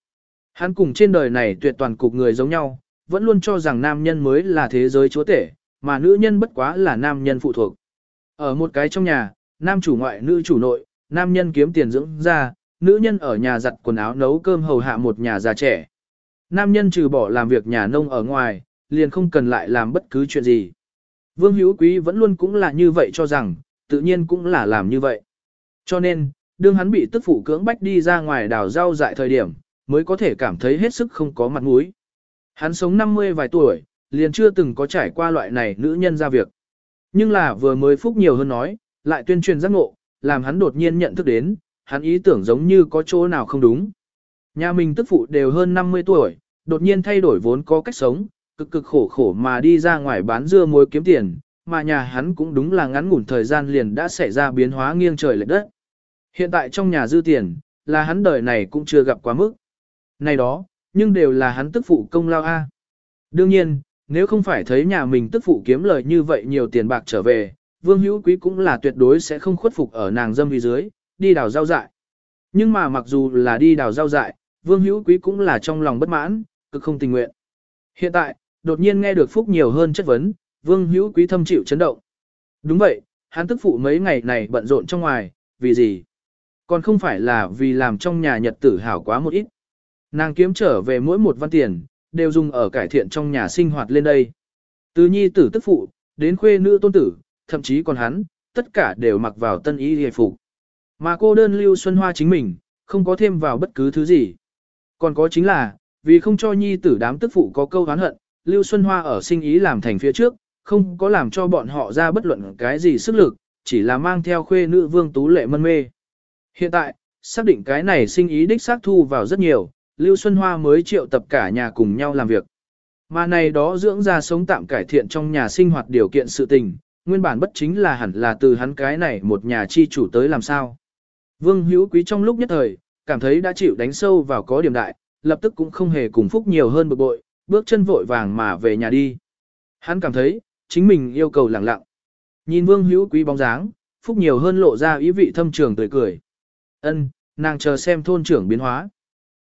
[SPEAKER 1] Hắn cùng trên đời này tuyệt toàn cục người giống nhau, vẫn luôn cho rằng nam nhân mới là thế giới chúa tể, mà nữ nhân bất quá là nam nhân phụ thuộc. Ở một cái trong nhà, nam chủ ngoại nữ chủ nội, nam nhân kiếm tiền dưỡng ra, nữ nhân ở nhà giặt quần áo nấu cơm hầu hạ một nhà già trẻ. Nam nhân trừ bỏ làm việc nhà nông ở ngoài, liền không cần lại làm bất cứ chuyện gì. Vương Hữu Quý vẫn luôn cũng là như vậy cho rằng, tự nhiên cũng là làm như vậy. Cho nên, đương hắn bị tức phụ cưỡng bách đi ra ngoài đào rau dại thời điểm, mới có thể cảm thấy hết sức không có mặt mũi. Hắn sống 50 vài tuổi, liền chưa từng có trải qua loại này nữ nhân ra việc. Nhưng là vừa mới phúc nhiều hơn nói, lại tuyên truyền giác ngộ, làm hắn đột nhiên nhận thức đến, hắn ý tưởng giống như có chỗ nào không đúng. Nhà mình tức phụ đều hơn 50 tuổi, đột nhiên thay đổi vốn có cách sống, cực cực khổ khổ mà đi ra ngoài bán dưa muối kiếm tiền, mà nhà hắn cũng đúng là ngắn ngủn thời gian liền đã xảy ra biến hóa nghiêng trời lệch đất. Hiện tại trong nhà dư tiền, là hắn đời này cũng chưa gặp quá mức. Này đó, nhưng đều là hắn tức phụ công lao a. Đương nhiên, nếu không phải thấy nhà mình tức phụ kiếm lời như vậy nhiều tiền bạc trở về, Vương Hữu Quý cũng là tuyệt đối sẽ không khuất phục ở nàng dâm vì dưới, đi đào rau dại. Nhưng mà mặc dù là đi đào rau dại, Vương Hữu Quý cũng là trong lòng bất mãn, cực không tình nguyện. Hiện tại, đột nhiên nghe được Phúc nhiều hơn chất vấn, Vương Hữu Quý thâm chịu chấn động. Đúng vậy, hắn tức phụ mấy ngày này bận rộn trong ngoài, vì gì? Còn không phải là vì làm trong nhà nhật tử hảo quá một ít. Nàng kiếm trở về mỗi một văn tiền, đều dùng ở cải thiện trong nhà sinh hoạt lên đây. Từ nhi tử tức phụ, đến khuê nữ tôn tử, thậm chí còn hắn, tất cả đều mặc vào tân y hề phục. Mà cô đơn Lưu Xuân Hoa chính mình, không có thêm vào bất cứ thứ gì. Còn có chính là, vì không cho nhi tử đám tức phụ có câu hán hận, Lưu Xuân Hoa ở sinh ý làm thành phía trước, không có làm cho bọn họ ra bất luận cái gì sức lực, chỉ là mang theo khuê nữ vương tú lệ mân mê. Hiện tại, xác định cái này sinh ý đích xác thu vào rất nhiều, Lưu Xuân Hoa mới triệu tập cả nhà cùng nhau làm việc. Mà này đó dưỡng ra sống tạm cải thiện trong nhà sinh hoạt điều kiện sự tình, nguyên bản bất chính là hẳn là từ hắn cái này một nhà chi chủ tới làm sao. Vương Hữu Quý trong lúc nhất thời, cảm thấy đã chịu đánh sâu vào có điểm đại, lập tức cũng không hề cùng phúc nhiều hơn bực bội, bước chân vội vàng mà về nhà đi. Hắn cảm thấy, chính mình yêu cầu lặng lặng. Nhìn Vương Hữu Quý bóng dáng, phúc nhiều hơn lộ ra ý vị thâm trường tươi cười. Ân, nàng chờ xem thôn trưởng biến hóa.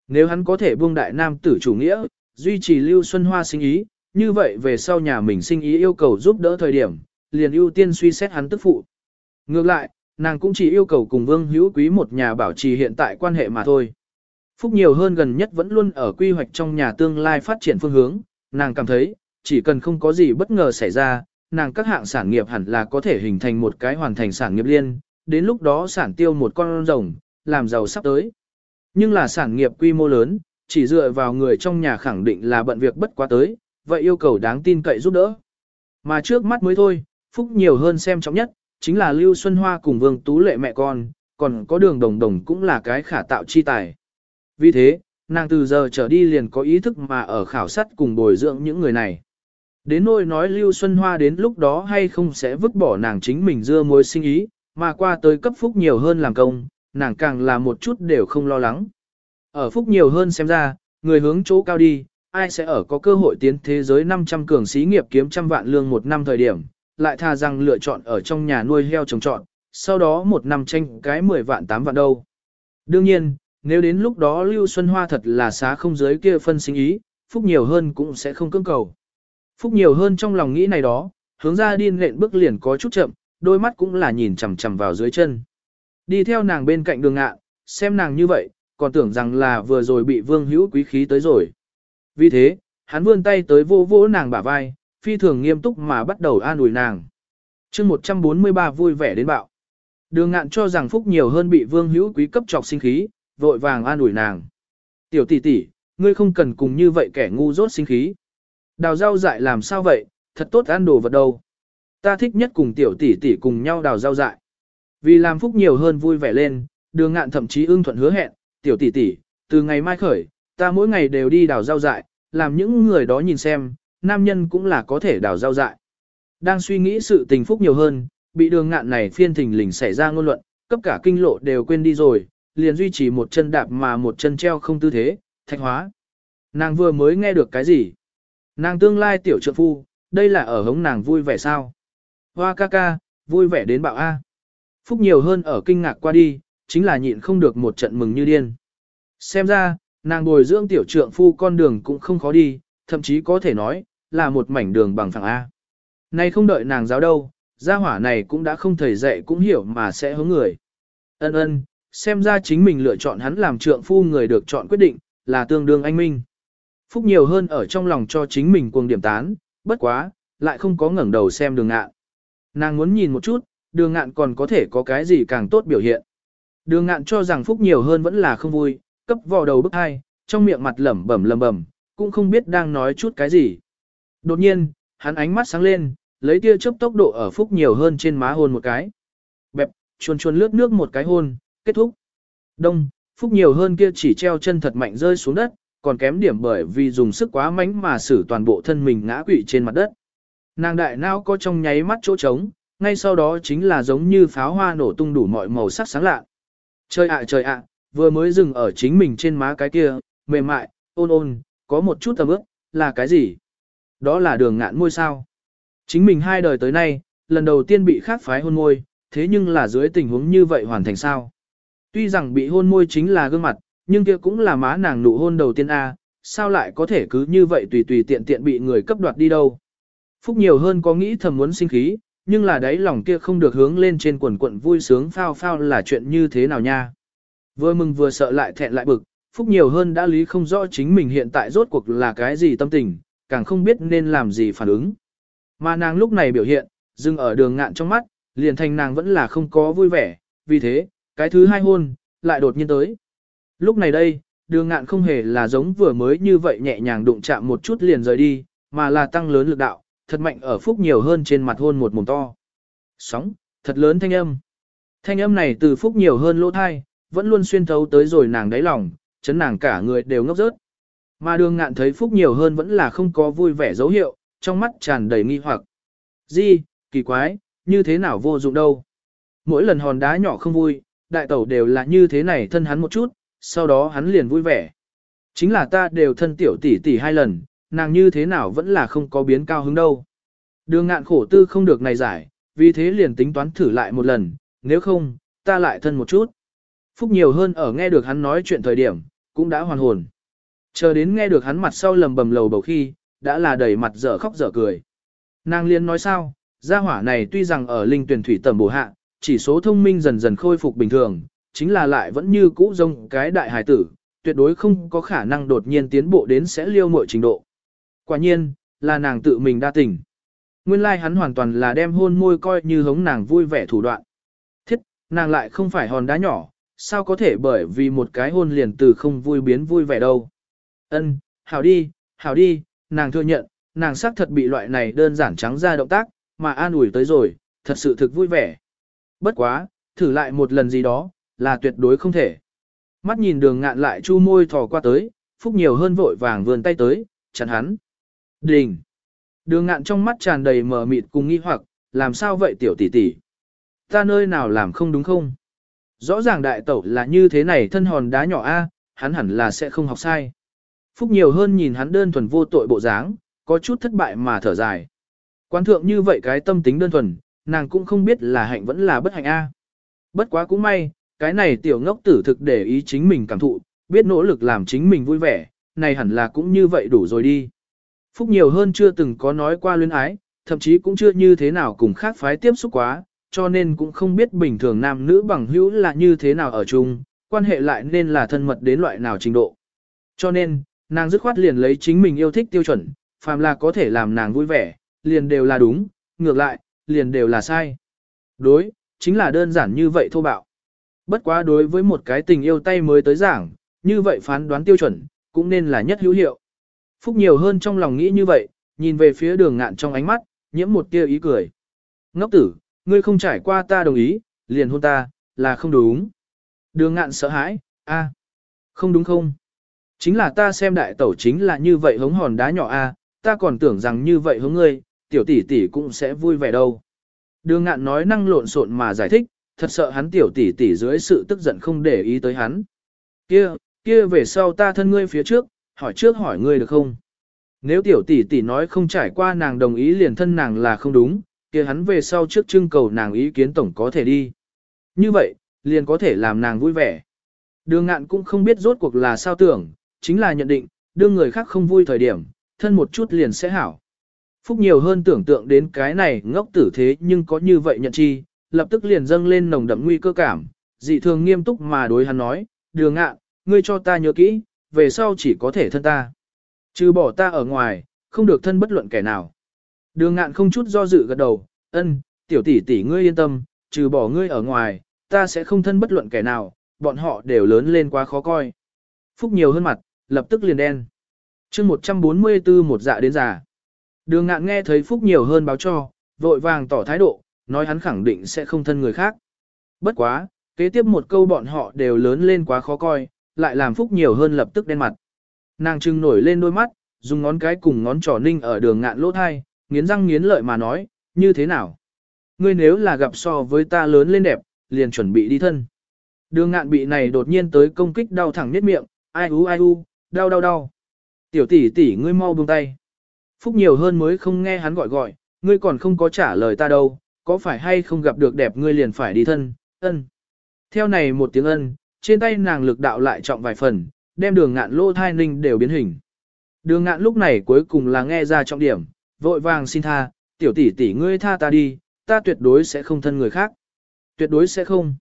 [SPEAKER 1] Nếu hắn có thể buông đại nam tử chủ nghĩa, duy trì Lưu Xuân Hoa sinh ý, như vậy về sau nhà mình sinh ý yêu cầu giúp đỡ thời điểm, liền ưu tiên suy xét hắn tức phụ. Ngược lại, nàng cũng chỉ yêu cầu cùng Vương Hữu Quý một nhà bảo trì hiện tại quan hệ mà thôi. Phúc nhiều hơn gần nhất vẫn luôn ở quy hoạch trong nhà tương lai phát triển phương hướng, nàng cảm thấy, chỉ cần không có gì bất ngờ xảy ra, nàng các hạng sản nghiệp hẳn là có thể hình thành một cái hoàn thành sản nghiệp liên, đến lúc đó sản tiêu một con rồng, làm giàu sắp tới. Nhưng là sản nghiệp quy mô lớn, chỉ dựa vào người trong nhà khẳng định là bận việc bất quá tới, vậy yêu cầu đáng tin cậy giúp đỡ. Mà trước mắt mới thôi, Phúc nhiều hơn xem trọng nhất, chính là Lưu Xuân Hoa cùng Vương Tú Lệ mẹ con, còn có đường đồng đồng cũng là cái khả tạo chi tài. Vì thế, nàng từ giờ trở đi liền có ý thức mà ở khảo sát cùng bồi dưỡng những người này. Đến nỗi nói Lưu Xuân Hoa đến lúc đó hay không sẽ vứt bỏ nàng chính mình dưa mối sinh ý, mà qua tới cấp phúc nhiều hơn làm công, nàng càng là một chút đều không lo lắng. Ở phúc nhiều hơn xem ra, người hướng chỗ cao đi, ai sẽ ở có cơ hội tiến thế giới 500 cường xí nghiệp kiếm trăm vạn lương một năm thời điểm, lại thà rằng lựa chọn ở trong nhà nuôi heo trồng trọt, sau đó một năm tranh cái 10 vạn 8 vạn đâu. Đương nhiên, nếu đến lúc đó Lưu Xuân Hoa thật là xá không giới kia phân sinh ý, phúc nhiều hơn cũng sẽ không cưỡng cầu. Phúc nhiều hơn trong lòng nghĩ này đó, hướng ra điên lện bước liền có chút chậm, đôi mắt cũng là nhìn chằm chằm vào dưới chân. Đi theo nàng bên cạnh đường ngạ, xem nàng như vậy, còn tưởng rằng là vừa rồi bị vương hữu quý khí tới rồi. Vì thế, hắn vươn tay tới vô vỗ nàng bả vai, phi thường nghiêm túc mà bắt đầu an ủi nàng. chương 143 vui vẻ đến bạo. Đường ngạn cho rằng phúc nhiều hơn bị vương hữu quý cấp trọc sinh khí, vội vàng an ủi nàng. Tiểu tỷ tỷ, ngươi không cần cùng như vậy kẻ ngu dốt sinh khí. Đào rau dại làm sao vậy, thật tốt ăn đồ vật đâu. Ta thích nhất cùng tiểu tỷ tỷ cùng nhau đào rau dại. Vì làm phúc nhiều hơn vui vẻ lên, đường ngạn thậm chí ưng thuận hứa hẹn, tiểu tỷ tỷ, từ ngày mai khởi, ta mỗi ngày đều đi đào rau dại, làm những người đó nhìn xem, nam nhân cũng là có thể đào rau dại. Đang suy nghĩ sự tình phúc nhiều hơn, bị đường ngạn này phiên thình lình xảy ra ngôn luận, cấp cả kinh lộ đều quên đi rồi, liền duy trì một chân đạp mà một chân treo không tư thế, thạch hóa. Nàng vừa mới nghe được cái gì? Nàng tương lai tiểu trợ phu, đây là ở hống nàng vui vẻ sao? Hoa ca ca, vui vẻ đến bạo A. Phúc nhiều hơn ở kinh ngạc qua đi, chính là nhịn không được một trận mừng như điên. Xem ra, nàng bồi dưỡng tiểu trượng phu con đường cũng không khó đi, thậm chí có thể nói, là một mảnh đường bằng phẳng A. Nay không đợi nàng giáo đâu, gia hỏa này cũng đã không thầy dạy cũng hiểu mà sẽ hướng người. Ân ân, xem ra chính mình lựa chọn hắn làm trượng phu người được chọn quyết định, là tương đương anh minh. Phúc nhiều hơn ở trong lòng cho chính mình cuồng điểm tán, bất quá, lại không có ngẩng đầu xem đường ngạ. Nàng muốn nhìn một chút, đường ngạn còn có thể có cái gì càng tốt biểu hiện. Đường ngạn cho rằng Phúc nhiều hơn vẫn là không vui, cấp vò đầu bức hai, trong miệng mặt lẩm bẩm lẩm bẩm, cũng không biết đang nói chút cái gì. Đột nhiên, hắn ánh mắt sáng lên, lấy tia chớp tốc độ ở Phúc nhiều hơn trên má hôn một cái. Bẹp, chuồn chuồn lướt nước một cái hôn, kết thúc. Đông, Phúc nhiều hơn kia chỉ treo chân thật mạnh rơi xuống đất, còn kém điểm bởi vì dùng sức quá mạnh mà xử toàn bộ thân mình ngã quỵ trên mặt đất. Nàng đại não có trong nháy mắt chỗ trống, ngay sau đó chính là giống như pháo hoa nổ tung đủ mọi màu sắc sáng lạ. Trời ạ trời ạ, vừa mới dừng ở chính mình trên má cái kia, mềm mại, ôn ôn, có một chút tầm ước, là cái gì? Đó là đường ngạn môi sao. Chính mình hai đời tới nay, lần đầu tiên bị khác phái hôn môi, thế nhưng là dưới tình huống như vậy hoàn thành sao? Tuy rằng bị hôn môi chính là gương mặt, nhưng kia cũng là má nàng nụ hôn đầu tiên A, sao lại có thể cứ như vậy tùy tùy tiện tiện bị người cấp đoạt đi đâu. Phúc nhiều hơn có nghĩ thầm muốn sinh khí, nhưng là đấy lòng kia không được hướng lên trên quần quận vui sướng phao phao là chuyện như thế nào nha. Vừa mừng vừa sợ lại thẹn lại bực, Phúc nhiều hơn đã lý không rõ chính mình hiện tại rốt cuộc là cái gì tâm tình, càng không biết nên làm gì phản ứng. Mà nàng lúc này biểu hiện, dừng ở đường ngạn trong mắt, liền thành nàng vẫn là không có vui vẻ, vì thế, cái thứ hai hôn, lại đột nhiên tới. Lúc này đây, đường ngạn không hề là giống vừa mới như vậy nhẹ nhàng đụng chạm một chút liền rời đi, mà là tăng lớn lực đạo, thật mạnh ở phúc nhiều hơn trên mặt hôn một mồm to. Sóng, thật lớn thanh âm. Thanh âm này từ phúc nhiều hơn lỗ thai, vẫn luôn xuyên thấu tới rồi nàng đáy lòng, chấn nàng cả người đều ngốc rớt. Mà đường ngạn thấy phúc nhiều hơn vẫn là không có vui vẻ dấu hiệu, trong mắt tràn đầy nghi hoặc. Di, kỳ quái, như thế nào vô dụng đâu. Mỗi lần hòn đá nhỏ không vui, đại tẩu đều là như thế này thân hắn một chút, sau đó hắn liền vui vẻ. Chính là ta đều thân tiểu tỷ tỷ hai lần, nàng như thế nào vẫn là không có biến cao hứng đâu. Đường ngạn khổ tư không được này giải, vì thế liền tính toán thử lại một lần, nếu không, ta lại thân một chút. Phúc nhiều hơn ở nghe được hắn nói chuyện thời điểm, cũng đã hoàn hồn. Chờ đến nghe được hắn mặt sau lầm bầm lầu bầu khi, đã là đầy mặt dở khóc dở cười. Nàng liên nói sao, gia hỏa này tuy rằng ở linh tuyển thủy tầm bổ hạ, chỉ số thông minh dần dần khôi phục bình thường, chính là lại vẫn như cũ rông cái đại hải tử, tuyệt đối không có khả năng đột nhiên tiến bộ đến sẽ liêu mọi trình độ. Quả nhiên, là nàng tự mình đa tình. Nguyên lai like hắn hoàn toàn là đem hôn môi coi như hống nàng vui vẻ thủ đoạn. Thiết, nàng lại không phải hòn đá nhỏ, sao có thể bởi vì một cái hôn liền từ không vui biến vui vẻ đâu. Ân, hảo đi, hảo đi, nàng thừa nhận, nàng xác thật bị loại này đơn giản trắng ra động tác, mà an ủi tới rồi, thật sự thực vui vẻ. Bất quá, thử lại một lần gì đó, là tuyệt đối không thể. Mắt nhìn đường ngạn lại chu môi thò qua tới, phúc nhiều hơn vội vàng vươn tay tới, chặn hắn. Đình! Đường ngạn trong mắt tràn đầy mờ mịt cùng nghi hoặc, làm sao vậy tiểu tỷ tỷ? Ta nơi nào làm không đúng không? Rõ ràng đại tẩu là như thế này thân hòn đá nhỏ a, hắn hẳn là sẽ không học sai. Phúc nhiều hơn nhìn hắn đơn thuần vô tội bộ dáng, có chút thất bại mà thở dài. Quan thượng như vậy cái tâm tính đơn thuần, nàng cũng không biết là hạnh vẫn là bất hạnh a. Bất quá cũng may, cái này tiểu ngốc tử thực để ý chính mình cảm thụ, biết nỗ lực làm chính mình vui vẻ, này hẳn là cũng như vậy đủ rồi đi. Phúc nhiều hơn chưa từng có nói qua luyến ái, thậm chí cũng chưa như thế nào cùng khác phái tiếp xúc quá, cho nên cũng không biết bình thường nam nữ bằng hữu là như thế nào ở chung, quan hệ lại nên là thân mật đến loại nào trình độ. Cho nên, nàng dứt khoát liền lấy chính mình yêu thích tiêu chuẩn, phàm là có thể làm nàng vui vẻ, liền đều là đúng, ngược lại, liền đều là sai. Đối, chính là đơn giản như vậy thô bạo. Bất quá đối với một cái tình yêu tay mới tới giảng, như vậy phán đoán tiêu chuẩn, cũng nên là nhất hữu hiệu. Phúc nhiều hơn trong lòng nghĩ như vậy, nhìn về phía đường ngạn trong ánh mắt, nhiễm một tia ý cười. Ngốc tử, ngươi không trải qua ta đồng ý, liền hôn ta, là không đúng. Đường ngạn sợ hãi, a, không đúng không? Chính là ta xem đại tẩu chính là như vậy hống hòn đá nhỏ a, ta còn tưởng rằng như vậy hống ngươi, tiểu tỷ tỷ cũng sẽ vui vẻ đâu. Đường ngạn nói năng lộn xộn mà giải thích, thật sợ hắn tiểu tỷ tỷ dưới sự tức giận không để ý tới hắn. Kia, kia về sau ta thân ngươi phía trước, hỏi trước hỏi ngươi được không? Nếu tiểu tỷ tỷ nói không trải qua nàng đồng ý liền thân nàng là không đúng, kia hắn về sau trước trưng cầu nàng ý kiến tổng có thể đi. Như vậy, liền có thể làm nàng vui vẻ. Đường ngạn cũng không biết rốt cuộc là sao tưởng, chính là nhận định, đương người khác không vui thời điểm, thân một chút liền sẽ hảo. Phúc nhiều hơn tưởng tượng đến cái này ngốc tử thế nhưng có như vậy nhận chi, lập tức liền dâng lên nồng đậm nguy cơ cảm, dị thường nghiêm túc mà đối hắn nói, đường ngạn, ngươi cho ta nhớ kỹ, về sau chỉ có thể thân ta. Trừ bỏ ta ở ngoài, không được thân bất luận kẻ nào. Đường ngạn không chút do dự gật đầu, ân, tiểu tỷ tỷ ngươi yên tâm, trừ bỏ ngươi ở ngoài, ta sẽ không thân bất luận kẻ nào, bọn họ đều lớn lên quá khó coi. Phúc nhiều hơn mặt, lập tức liền đen. chương 144 một dạ đến già. Đường ngạn nghe thấy Phúc nhiều hơn báo cho, vội vàng tỏ thái độ, nói hắn khẳng định sẽ không thân người khác. Bất quá, kế tiếp một câu bọn họ đều lớn lên quá khó coi, lại làm Phúc nhiều hơn lập tức đen mặt. Nàng trưng nổi lên đôi mắt, dùng ngón cái cùng ngón trỏ ninh ở đường ngạn lỗ thai, nghiến răng nghiến lợi mà nói, như thế nào? Ngươi nếu là gặp so với ta lớn lên đẹp, liền chuẩn bị đi thân. Đường ngạn bị này đột nhiên tới công kích đau thẳng nhất miệng, ai u ai u, đau đau đau. Tiểu tỷ tỷ ngươi mau buông tay. Phúc nhiều hơn mới không nghe hắn gọi gọi, ngươi còn không có trả lời ta đâu, có phải hay không gặp được đẹp ngươi liền phải đi thân, ân. Theo này một tiếng ân, trên tay nàng lực đạo lại trọng vài phần, đem đường ngạn lô thai ninh đều biến hình. Đường ngạn lúc này cuối cùng là nghe ra trọng điểm, vội vàng xin tha, tiểu tỷ tỷ ngươi tha ta đi, ta tuyệt đối sẽ không thân người khác. Tuyệt đối sẽ không.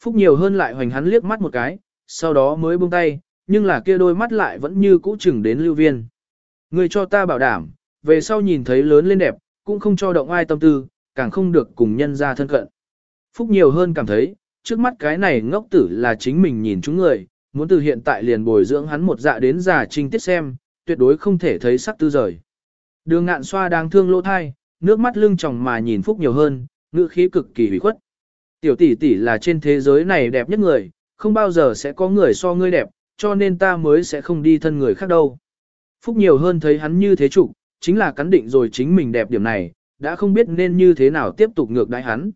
[SPEAKER 1] Phúc nhiều hơn lại hoành hắn liếc mắt một cái, sau đó mới buông tay, nhưng là kia đôi mắt lại vẫn như cũ chừng đến lưu viên. Ngươi cho ta bảo đảm, về sau nhìn thấy lớn lên đẹp, cũng không cho động ai tâm tư, càng không được cùng nhân ra thân cận. Phúc nhiều hơn cảm thấy, trước mắt cái này ngốc tử là chính mình nhìn chúng người, muốn từ hiện tại liền bồi dưỡng hắn một dạ đến già trinh tiết xem, tuyệt đối không thể thấy sắc tư rời. Đường ngạn xoa đang thương lỗ thai, nước mắt lưng tròng mà nhìn Phúc nhiều hơn, ngữ khí cực kỳ hủy khuất. Tiểu tỷ tỷ là trên thế giới này đẹp nhất người, không bao giờ sẽ có người so ngươi đẹp, cho nên ta mới sẽ không đi thân người khác đâu. Phúc nhiều hơn thấy hắn như thế chủ, chính là cắn định rồi chính mình đẹp điểm này, đã không biết nên như thế nào tiếp tục ngược đãi hắn.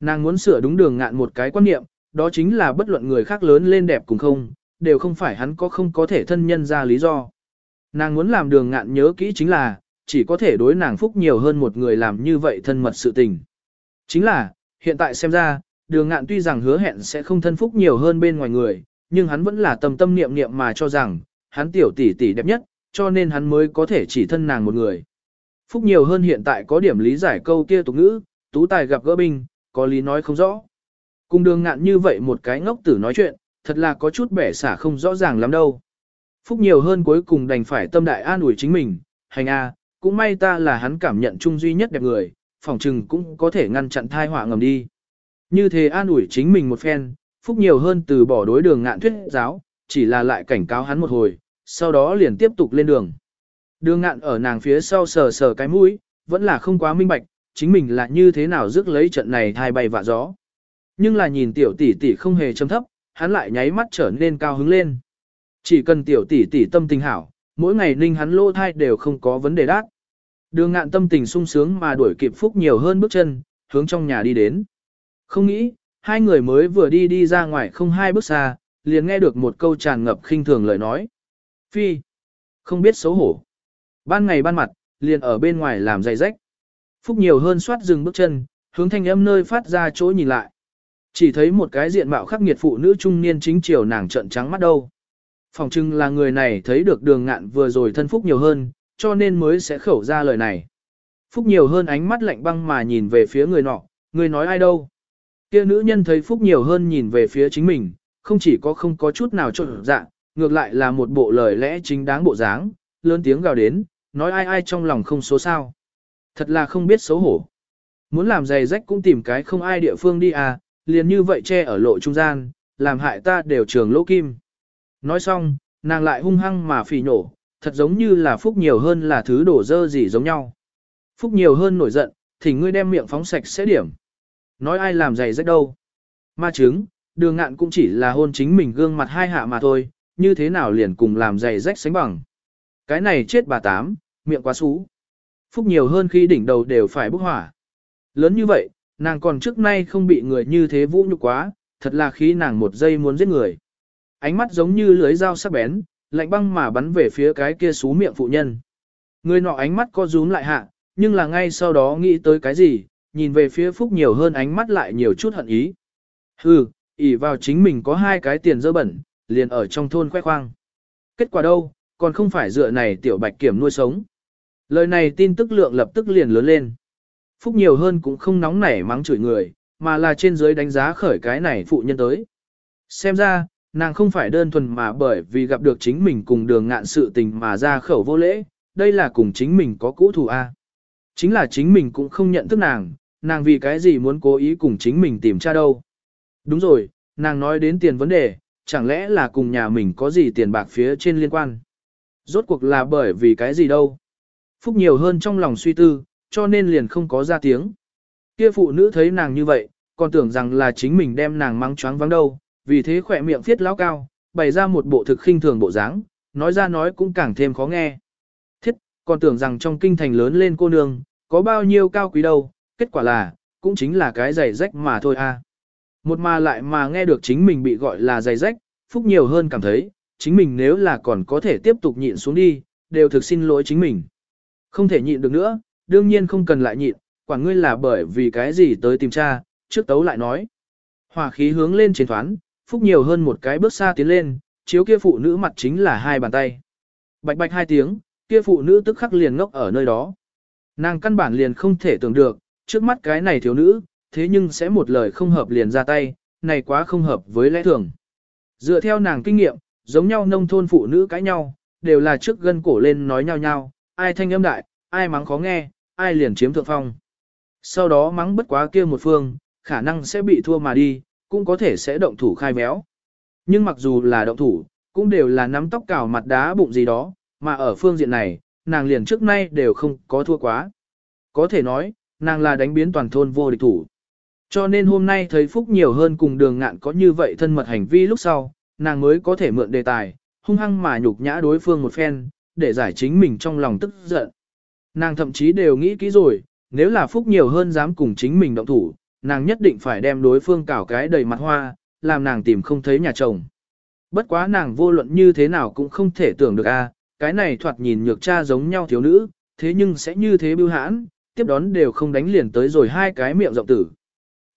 [SPEAKER 1] Nàng muốn sửa đúng đường ngạn một cái quan niệm, đó chính là bất luận người khác lớn lên đẹp cùng không, đều không phải hắn có không có thể thân nhân ra lý do. Nàng muốn làm đường ngạn nhớ kỹ chính là, chỉ có thể đối nàng phúc nhiều hơn một người làm như vậy thân mật sự tình. Chính là, hiện tại xem ra, đường ngạn tuy rằng hứa hẹn sẽ không thân phúc nhiều hơn bên ngoài người, nhưng hắn vẫn là tâm tâm niệm niệm mà cho rằng, hắn tiểu tỷ tỷ đẹp nhất, cho nên hắn mới có thể chỉ thân nàng một người. Phúc nhiều hơn hiện tại có điểm lý giải câu kia tục ngữ, tú tài gặp gỡ binh, có lý nói không rõ. Cùng đường ngạn như vậy một cái ngốc tử nói chuyện, thật là có chút bẻ xả không rõ ràng lắm đâu. Phúc nhiều hơn cuối cùng đành phải tâm đại an ủi chính mình, hành a, cũng may ta là hắn cảm nhận chung duy nhất đẹp người, phòng trừng cũng có thể ngăn chặn thai họa ngầm đi. Như thế an ủi chính mình một phen, Phúc nhiều hơn từ bỏ đối đường ngạn thuyết giáo, chỉ là lại cảnh cáo hắn một hồi, sau đó liền tiếp tục lên đường. Đường ngạn ở nàng phía sau sờ sờ cái mũi, vẫn là không quá minh bạch, chính mình là như thế nào rước lấy trận này thai bay vạ gió. Nhưng là nhìn tiểu tỷ tỷ không hề chấm thấp, hắn lại nháy mắt trở nên cao hứng lên. Chỉ cần tiểu tỷ tỷ tâm tình hảo, mỗi ngày ninh hắn lô thai đều không có vấn đề đát. Đường ngạn tâm tình sung sướng mà đuổi kịp phúc nhiều hơn bước chân, hướng trong nhà đi đến. Không nghĩ, hai người mới vừa đi đi ra ngoài không hai bước xa, liền nghe được một câu tràn ngập khinh thường lời nói. Phi, không biết xấu hổ. Ban ngày ban mặt, liền ở bên ngoài làm dày rách. Phúc nhiều hơn soát dừng bước chân, hướng thanh âm nơi phát ra chỗ nhìn lại. Chỉ thấy một cái diện mạo khắc nghiệt phụ nữ trung niên chính chiều nàng trận trắng mắt đâu. Phòng trưng là người này thấy được đường ngạn vừa rồi thân Phúc nhiều hơn, cho nên mới sẽ khẩu ra lời này. Phúc nhiều hơn ánh mắt lạnh băng mà nhìn về phía người nọ, người nói ai đâu. Kia nữ nhân thấy Phúc nhiều hơn nhìn về phía chính mình, không chỉ có không có chút nào trộn dạng, ngược lại là một bộ lời lẽ chính đáng bộ dáng, lớn tiếng gào đến, nói ai ai trong lòng không số sao. Thật là không biết xấu hổ. Muốn làm giày rách cũng tìm cái không ai địa phương đi à, liền như vậy che ở lộ trung gian, làm hại ta đều trường lỗ kim. Nói xong, nàng lại hung hăng mà phỉ nổ, thật giống như là phúc nhiều hơn là thứ đổ dơ gì giống nhau. Phúc nhiều hơn nổi giận, thì ngươi đem miệng phóng sạch sẽ điểm. Nói ai làm giày rách đâu. Ma chứng, đường ngạn cũng chỉ là hôn chính mình gương mặt hai hạ mà thôi, như thế nào liền cùng làm giày rách sánh bằng. Cái này chết bà tám, miệng quá xú. Phúc nhiều hơn khi đỉnh đầu đều phải bốc hỏa. Lớn như vậy, nàng còn trước nay không bị người như thế vũ nhục quá, thật là khi nàng một giây muốn giết người. Ánh mắt giống như lưới dao sắc bén, lạnh băng mà bắn về phía cái kia xú miệng phụ nhân. Người nọ ánh mắt co rúm lại hạ, nhưng là ngay sau đó nghĩ tới cái gì, nhìn về phía Phúc nhiều hơn ánh mắt lại nhiều chút hận ý. Hừ, ỉ vào chính mình có hai cái tiền dơ bẩn, liền ở trong thôn khoe khoang. Kết quả đâu, còn không phải dựa này tiểu bạch kiểm nuôi sống. Lời này tin tức lượng lập tức liền lớn lên. Phúc nhiều hơn cũng không nóng nảy mắng chửi người, mà là trên dưới đánh giá khởi cái này phụ nhân tới. Xem ra, nàng không phải đơn thuần mà bởi vì gặp được chính mình cùng đường ngạn sự tình mà ra khẩu vô lễ, đây là cùng chính mình có cũ thù A. Chính là chính mình cũng không nhận thức nàng, nàng vì cái gì muốn cố ý cùng chính mình tìm tra đâu. Đúng rồi, nàng nói đến tiền vấn đề, chẳng lẽ là cùng nhà mình có gì tiền bạc phía trên liên quan. Rốt cuộc là bởi vì cái gì đâu. Phúc nhiều hơn trong lòng suy tư, cho nên liền không có ra tiếng. Kia phụ nữ thấy nàng như vậy, còn tưởng rằng là chính mình đem nàng mang choáng vắng đâu, vì thế khỏe miệng viết lão cao, bày ra một bộ thực khinh thường bộ dáng, nói ra nói cũng càng thêm khó nghe. Thiết, còn tưởng rằng trong kinh thành lớn lên cô nương, có bao nhiêu cao quý đâu, kết quả là, cũng chính là cái giày rách mà thôi a. Một mà lại mà nghe được chính mình bị gọi là giày rách, phúc nhiều hơn cảm thấy, chính mình nếu là còn có thể tiếp tục nhịn xuống đi, đều thực xin lỗi chính mình. Không thể nhịn được nữa, đương nhiên không cần lại nhịn, Quả ngươi là bởi vì cái gì tới tìm cha, trước tấu lại nói. Hòa khí hướng lên trên thoán, phúc nhiều hơn một cái bước xa tiến lên, chiếu kia phụ nữ mặt chính là hai bàn tay. Bạch bạch hai tiếng, kia phụ nữ tức khắc liền ngốc ở nơi đó. Nàng căn bản liền không thể tưởng được, trước mắt cái này thiếu nữ, thế nhưng sẽ một lời không hợp liền ra tay, này quá không hợp với lẽ thường. Dựa theo nàng kinh nghiệm, giống nhau nông thôn phụ nữ cãi nhau, đều là trước gân cổ lên nói nhau nhau, ai thanh âm đại, ai mắng khó nghe, ai liền chiếm thượng phong. Sau đó mắng bất quá kia một phương, khả năng sẽ bị thua mà đi, cũng có thể sẽ động thủ khai méo. Nhưng mặc dù là động thủ, cũng đều là nắm tóc cào mặt đá bụng gì đó, mà ở phương diện này, nàng liền trước nay đều không có thua quá. Có thể nói, nàng là đánh biến toàn thôn vô địch thủ. Cho nên hôm nay thấy Phúc nhiều hơn cùng đường ngạn có như vậy thân mật hành vi lúc sau, nàng mới có thể mượn đề tài, hung hăng mà nhục nhã đối phương một phen, để giải chính mình trong lòng tức giận. Nàng thậm chí đều nghĩ kỹ rồi, nếu là Phúc nhiều hơn dám cùng chính mình động thủ, nàng nhất định phải đem đối phương cào cái đầy mặt hoa, làm nàng tìm không thấy nhà chồng. Bất quá nàng vô luận như thế nào cũng không thể tưởng được a, cái này thoạt nhìn nhược cha giống nhau thiếu nữ, thế nhưng sẽ như thế bưu hãn, tiếp đón đều không đánh liền tới rồi hai cái miệng rộng tử.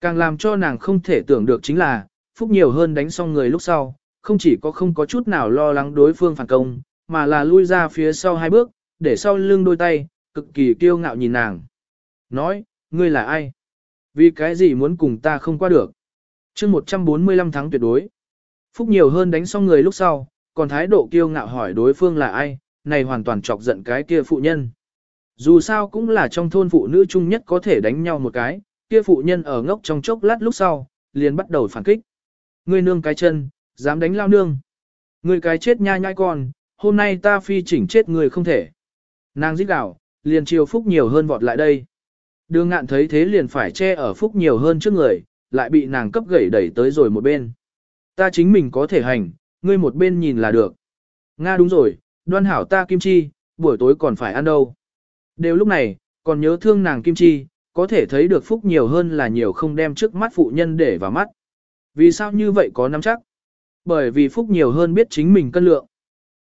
[SPEAKER 1] Càng làm cho nàng không thể tưởng được chính là, Phúc nhiều hơn đánh xong người lúc sau, không chỉ có không có chút nào lo lắng đối phương phản công, mà là lui ra phía sau hai bước, để sau lưng đôi tay, cực kỳ kiêu ngạo nhìn nàng. Nói, ngươi là ai? Vì cái gì muốn cùng ta không qua được? chương 145 tháng tuyệt đối. Phúc nhiều hơn đánh xong người lúc sau, còn thái độ kiêu ngạo hỏi đối phương là ai, này hoàn toàn chọc giận cái kia phụ nhân. Dù sao cũng là trong thôn phụ nữ chung nhất có thể đánh nhau một cái, kia phụ nhân ở ngốc trong chốc lát lúc sau, liền bắt đầu phản kích. Ngươi nương cái chân, dám đánh lao nương. Ngươi cái chết nha nhai con, hôm nay ta phi chỉnh chết người không thể. Nàng giết đảo, liền chiều phúc nhiều hơn vọt lại đây. Đường ngạn thấy thế liền phải che ở phúc nhiều hơn trước người, lại bị nàng cấp gãy đẩy tới rồi một bên. Ta chính mình có thể hành, ngươi một bên nhìn là được. Nga đúng rồi, đoan hảo ta kim chi, buổi tối còn phải ăn đâu. Đều lúc này, còn nhớ thương nàng kim chi, có thể thấy được phúc nhiều hơn là nhiều không đem trước mắt phụ nhân để vào mắt. Vì sao như vậy có nắm chắc? Bởi vì phúc nhiều hơn biết chính mình cân lượng.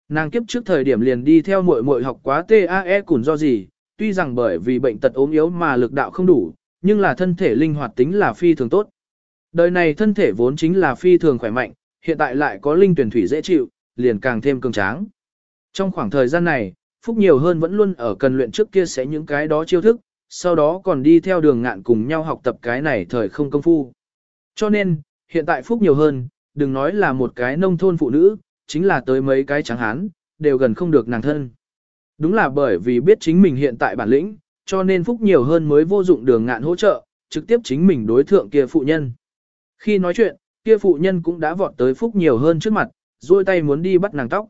[SPEAKER 1] Nàng kiếp trước thời điểm liền đi theo muội muội học quá TAE củn do gì, tuy rằng bởi vì bệnh tật ốm yếu mà lực đạo không đủ, nhưng là thân thể linh hoạt tính là phi thường tốt. Đời này thân thể vốn chính là phi thường khỏe mạnh, hiện tại lại có linh tuyển thủy dễ chịu, liền càng thêm cường tráng. Trong khoảng thời gian này, Phúc nhiều hơn vẫn luôn ở cần luyện trước kia sẽ những cái đó chiêu thức, sau đó còn đi theo đường ngạn cùng nhau học tập cái này thời không công phu. Cho nên, hiện tại Phúc nhiều hơn, đừng nói là một cái nông thôn phụ nữ, chính là tới mấy cái trắng hán, đều gần không được nàng thân. Đúng là bởi vì biết chính mình hiện tại bản lĩnh, cho nên Phúc nhiều hơn mới vô dụng đường ngạn hỗ trợ, trực tiếp chính mình đối thượng kia phụ nhân. Khi nói chuyện, kia phụ nhân cũng đã vọt tới Phúc nhiều hơn trước mặt, duỗi tay muốn đi bắt nàng tóc.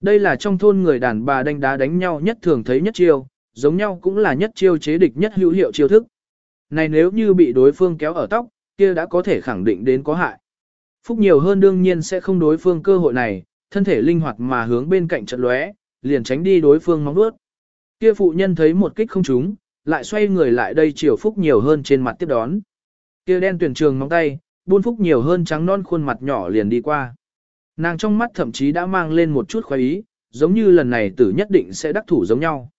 [SPEAKER 1] Đây là trong thôn người đàn bà đánh đá đánh nhau nhất thường thấy nhất chiêu, giống nhau cũng là nhất chiêu chế địch nhất hữu hiệu chiêu thức. Này nếu như bị đối phương kéo ở tóc, kia đã có thể khẳng định đến có hại. Phúc nhiều hơn đương nhiên sẽ không đối phương cơ hội này, thân thể linh hoạt mà hướng bên cạnh trận lóe, liền tránh đi đối phương móng vuốt. Kia phụ nhân thấy một kích không trúng, lại xoay người lại đây chiều Phúc nhiều hơn trên mặt tiếp đón. Kia đen tuyển trường móng tay, buôn Phúc nhiều hơn trắng non khuôn mặt nhỏ liền đi qua. Nàng trong mắt thậm chí đã mang lên một chút khoái ý, giống như lần này tử nhất định sẽ đắc thủ giống nhau.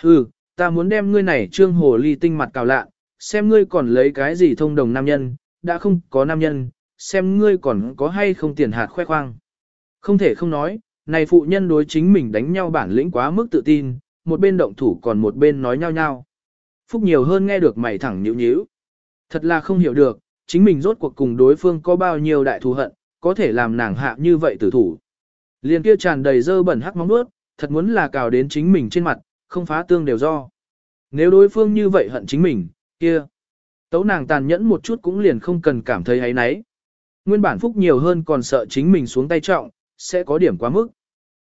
[SPEAKER 1] Hừ, ta muốn đem ngươi này trương hồ ly tinh mặt cào lạ, xem ngươi còn lấy cái gì thông đồng nam nhân, đã không có nam nhân, xem ngươi còn có hay không tiền hạt khoe khoang. Không thể không nói, này phụ nhân đối chính mình đánh nhau bản lĩnh quá mức tự tin, một bên động thủ còn một bên nói nhau nhau. Phúc nhiều hơn nghe được mày thẳng nhíu nhíu. Thật là không hiểu được, chính mình rốt cuộc cùng đối phương có bao nhiêu đại thù hận, có thể làm nàng hạ như vậy tử thủ. Liền kia tràn đầy dơ bẩn hắc móng nuốt, thật muốn là cào đến chính mình trên mặt, không phá tương đều do. Nếu đối phương như vậy hận chính mình, kia. Tấu nàng tàn nhẫn một chút cũng liền không cần cảm thấy ấy nấy. Nguyên bản phúc nhiều hơn còn sợ chính mình xuống tay trọng, sẽ có điểm quá mức.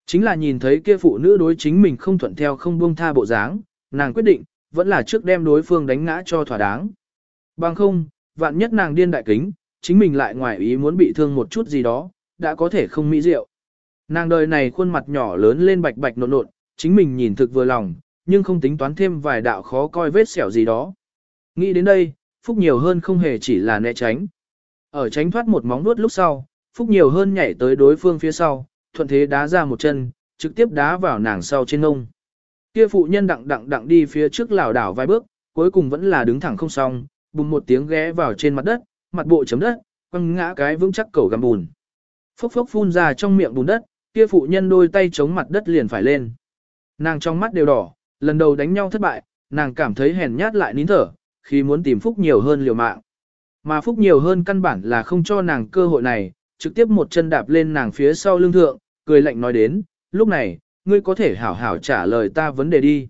[SPEAKER 1] Chính là nhìn thấy kia phụ nữ đối chính mình không thuận theo không buông tha bộ dáng, nàng quyết định, vẫn là trước đem đối phương đánh ngã cho thỏa đáng. Bằng không, vạn nhất nàng điên đại kính, chính mình lại ngoài ý muốn bị thương một chút gì đó, đã có thể không mỹ diệu. Nàng đời này khuôn mặt nhỏ lớn lên bạch bạch nộn nộn, chính mình nhìn thực vừa lòng, nhưng không tính toán thêm vài đạo khó coi vết sẹo gì đó. Nghĩ đến đây, Phúc nhiều hơn không hề chỉ là né tránh. Ở tránh thoát một móng nuốt lúc sau, Phúc nhiều hơn nhảy tới đối phương phía sau, thuận thế đá ra một chân, trực tiếp đá vào nàng sau trên ngông. Kia phụ nhân đặng đặng đặng đi phía trước lảo đảo vài bước, cuối cùng vẫn là đứng thẳng không xong, bùng một tiếng ghé vào trên mặt đất, mặt bộ chấm đất, quăng ngã cái vững chắc cầu găm bùn. Phốc phốc phun ra trong miệng bùn đất, kia phụ nhân đôi tay chống mặt đất liền phải lên. Nàng trong mắt đều đỏ, lần đầu đánh nhau thất bại, nàng cảm thấy hèn nhát lại nín thở, khi muốn tìm Phúc nhiều hơn liều mạng. Mà Phúc nhiều hơn căn bản là không cho nàng cơ hội này, trực tiếp một chân đạp lên nàng phía sau lưng thượng, cười lạnh nói đến, lúc này, ngươi có thể hảo hảo trả lời ta vấn đề đi.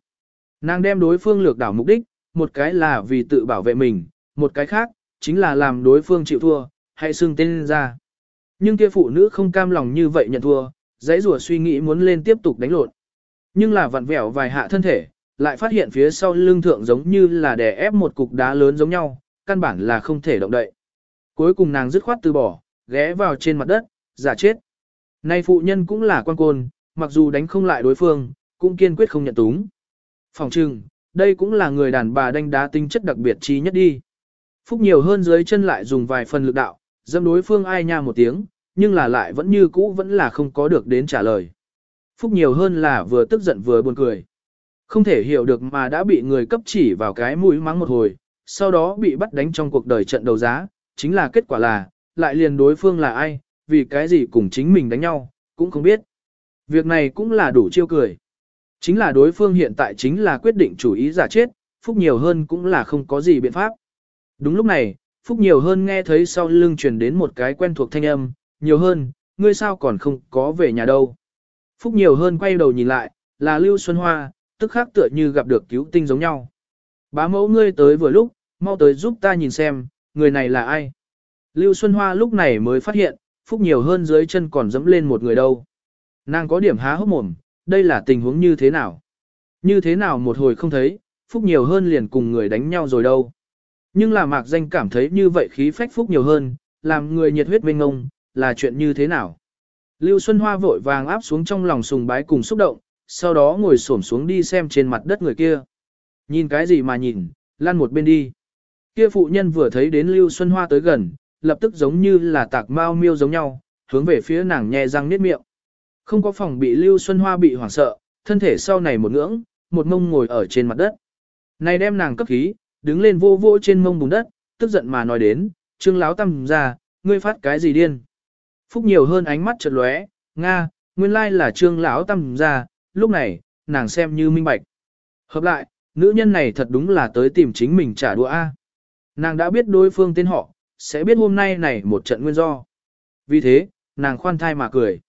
[SPEAKER 1] Nàng đem đối phương lược đảo mục đích, một cái là vì tự bảo vệ mình, một cái khác, chính là làm đối phương chịu thua, hãy xưng tên ra. Nhưng kia phụ nữ không cam lòng như vậy nhận thua, dãy rùa suy nghĩ muốn lên tiếp tục đánh lộn. Nhưng là vặn vẹo vài hạ thân thể, lại phát hiện phía sau lưng thượng giống như là đè ép một cục đá lớn giống nhau, căn bản là không thể động đậy. Cuối cùng nàng dứt khoát từ bỏ, ghé vào trên mặt đất, giả chết. Nay phụ nhân cũng là quan côn, mặc dù đánh không lại đối phương, cũng kiên quyết không nhận túng. Phòng trừng, đây cũng là người đàn bà đánh đá tinh chất đặc biệt chi nhất đi. Phúc nhiều hơn dưới chân lại dùng vài phần lực đạo, dâm đối phương ai nha một tiếng, nhưng là lại vẫn như cũ vẫn là không có được đến trả lời. Phúc nhiều hơn là vừa tức giận vừa buồn cười. Không thể hiểu được mà đã bị người cấp chỉ vào cái mũi mắng một hồi, sau đó bị bắt đánh trong cuộc đời trận đầu giá, chính là kết quả là, lại liền đối phương là ai, vì cái gì cùng chính mình đánh nhau, cũng không biết. Việc này cũng là đủ chiêu cười. Chính là đối phương hiện tại chính là quyết định chủ ý giả chết, Phúc nhiều hơn cũng là không có gì biện pháp. Đúng lúc này, Phúc nhiều hơn nghe thấy sau lưng truyền đến một cái quen thuộc thanh âm, nhiều hơn, ngươi sao còn không có về nhà đâu. Phúc nhiều hơn quay đầu nhìn lại, là Lưu Xuân Hoa, tức khác tựa như gặp được cứu tinh giống nhau. Bá mẫu ngươi tới vừa lúc, mau tới giúp ta nhìn xem, người này là ai. Lưu Xuân Hoa lúc này mới phát hiện, Phúc nhiều hơn dưới chân còn dẫm lên một người đâu. Nàng có điểm há hốc mồm, đây là tình huống như thế nào? Như thế nào một hồi không thấy, Phúc nhiều hơn liền cùng người đánh nhau rồi đâu. Nhưng là mạc danh cảm thấy như vậy khí phách Phúc nhiều hơn, làm người nhiệt huyết vinh ngông, là chuyện như thế nào? Lưu Xuân Hoa vội vàng áp xuống trong lòng sùng bái cùng xúc động, sau đó ngồi xổm xuống đi xem trên mặt đất người kia. Nhìn cái gì mà nhìn, lăn một bên đi. Kia phụ nhân vừa thấy đến Lưu Xuân Hoa tới gần, lập tức giống như là tạc mao miêu giống nhau, hướng về phía nàng nhẹ răng niết miệng. Không có phòng bị Lưu Xuân Hoa bị hoảng sợ, thân thể sau này một ngưỡng, một mông ngồi ở trên mặt đất. Này đem nàng cấp khí, đứng lên vô vô trên mông bùn đất, tức giận mà nói đến, trương láo tăm ra, ngươi phát cái gì điên. Phúc nhiều hơn ánh mắt chợt lóe, Nga, nguyên lai là trương lão tăm ra, lúc này, nàng xem như minh bạch. Hợp lại, nữ nhân này thật đúng là tới tìm chính mình trả đũa A. Nàng đã biết đối phương tên họ, sẽ biết hôm nay này một trận nguyên do. Vì thế, nàng khoan thai mà cười.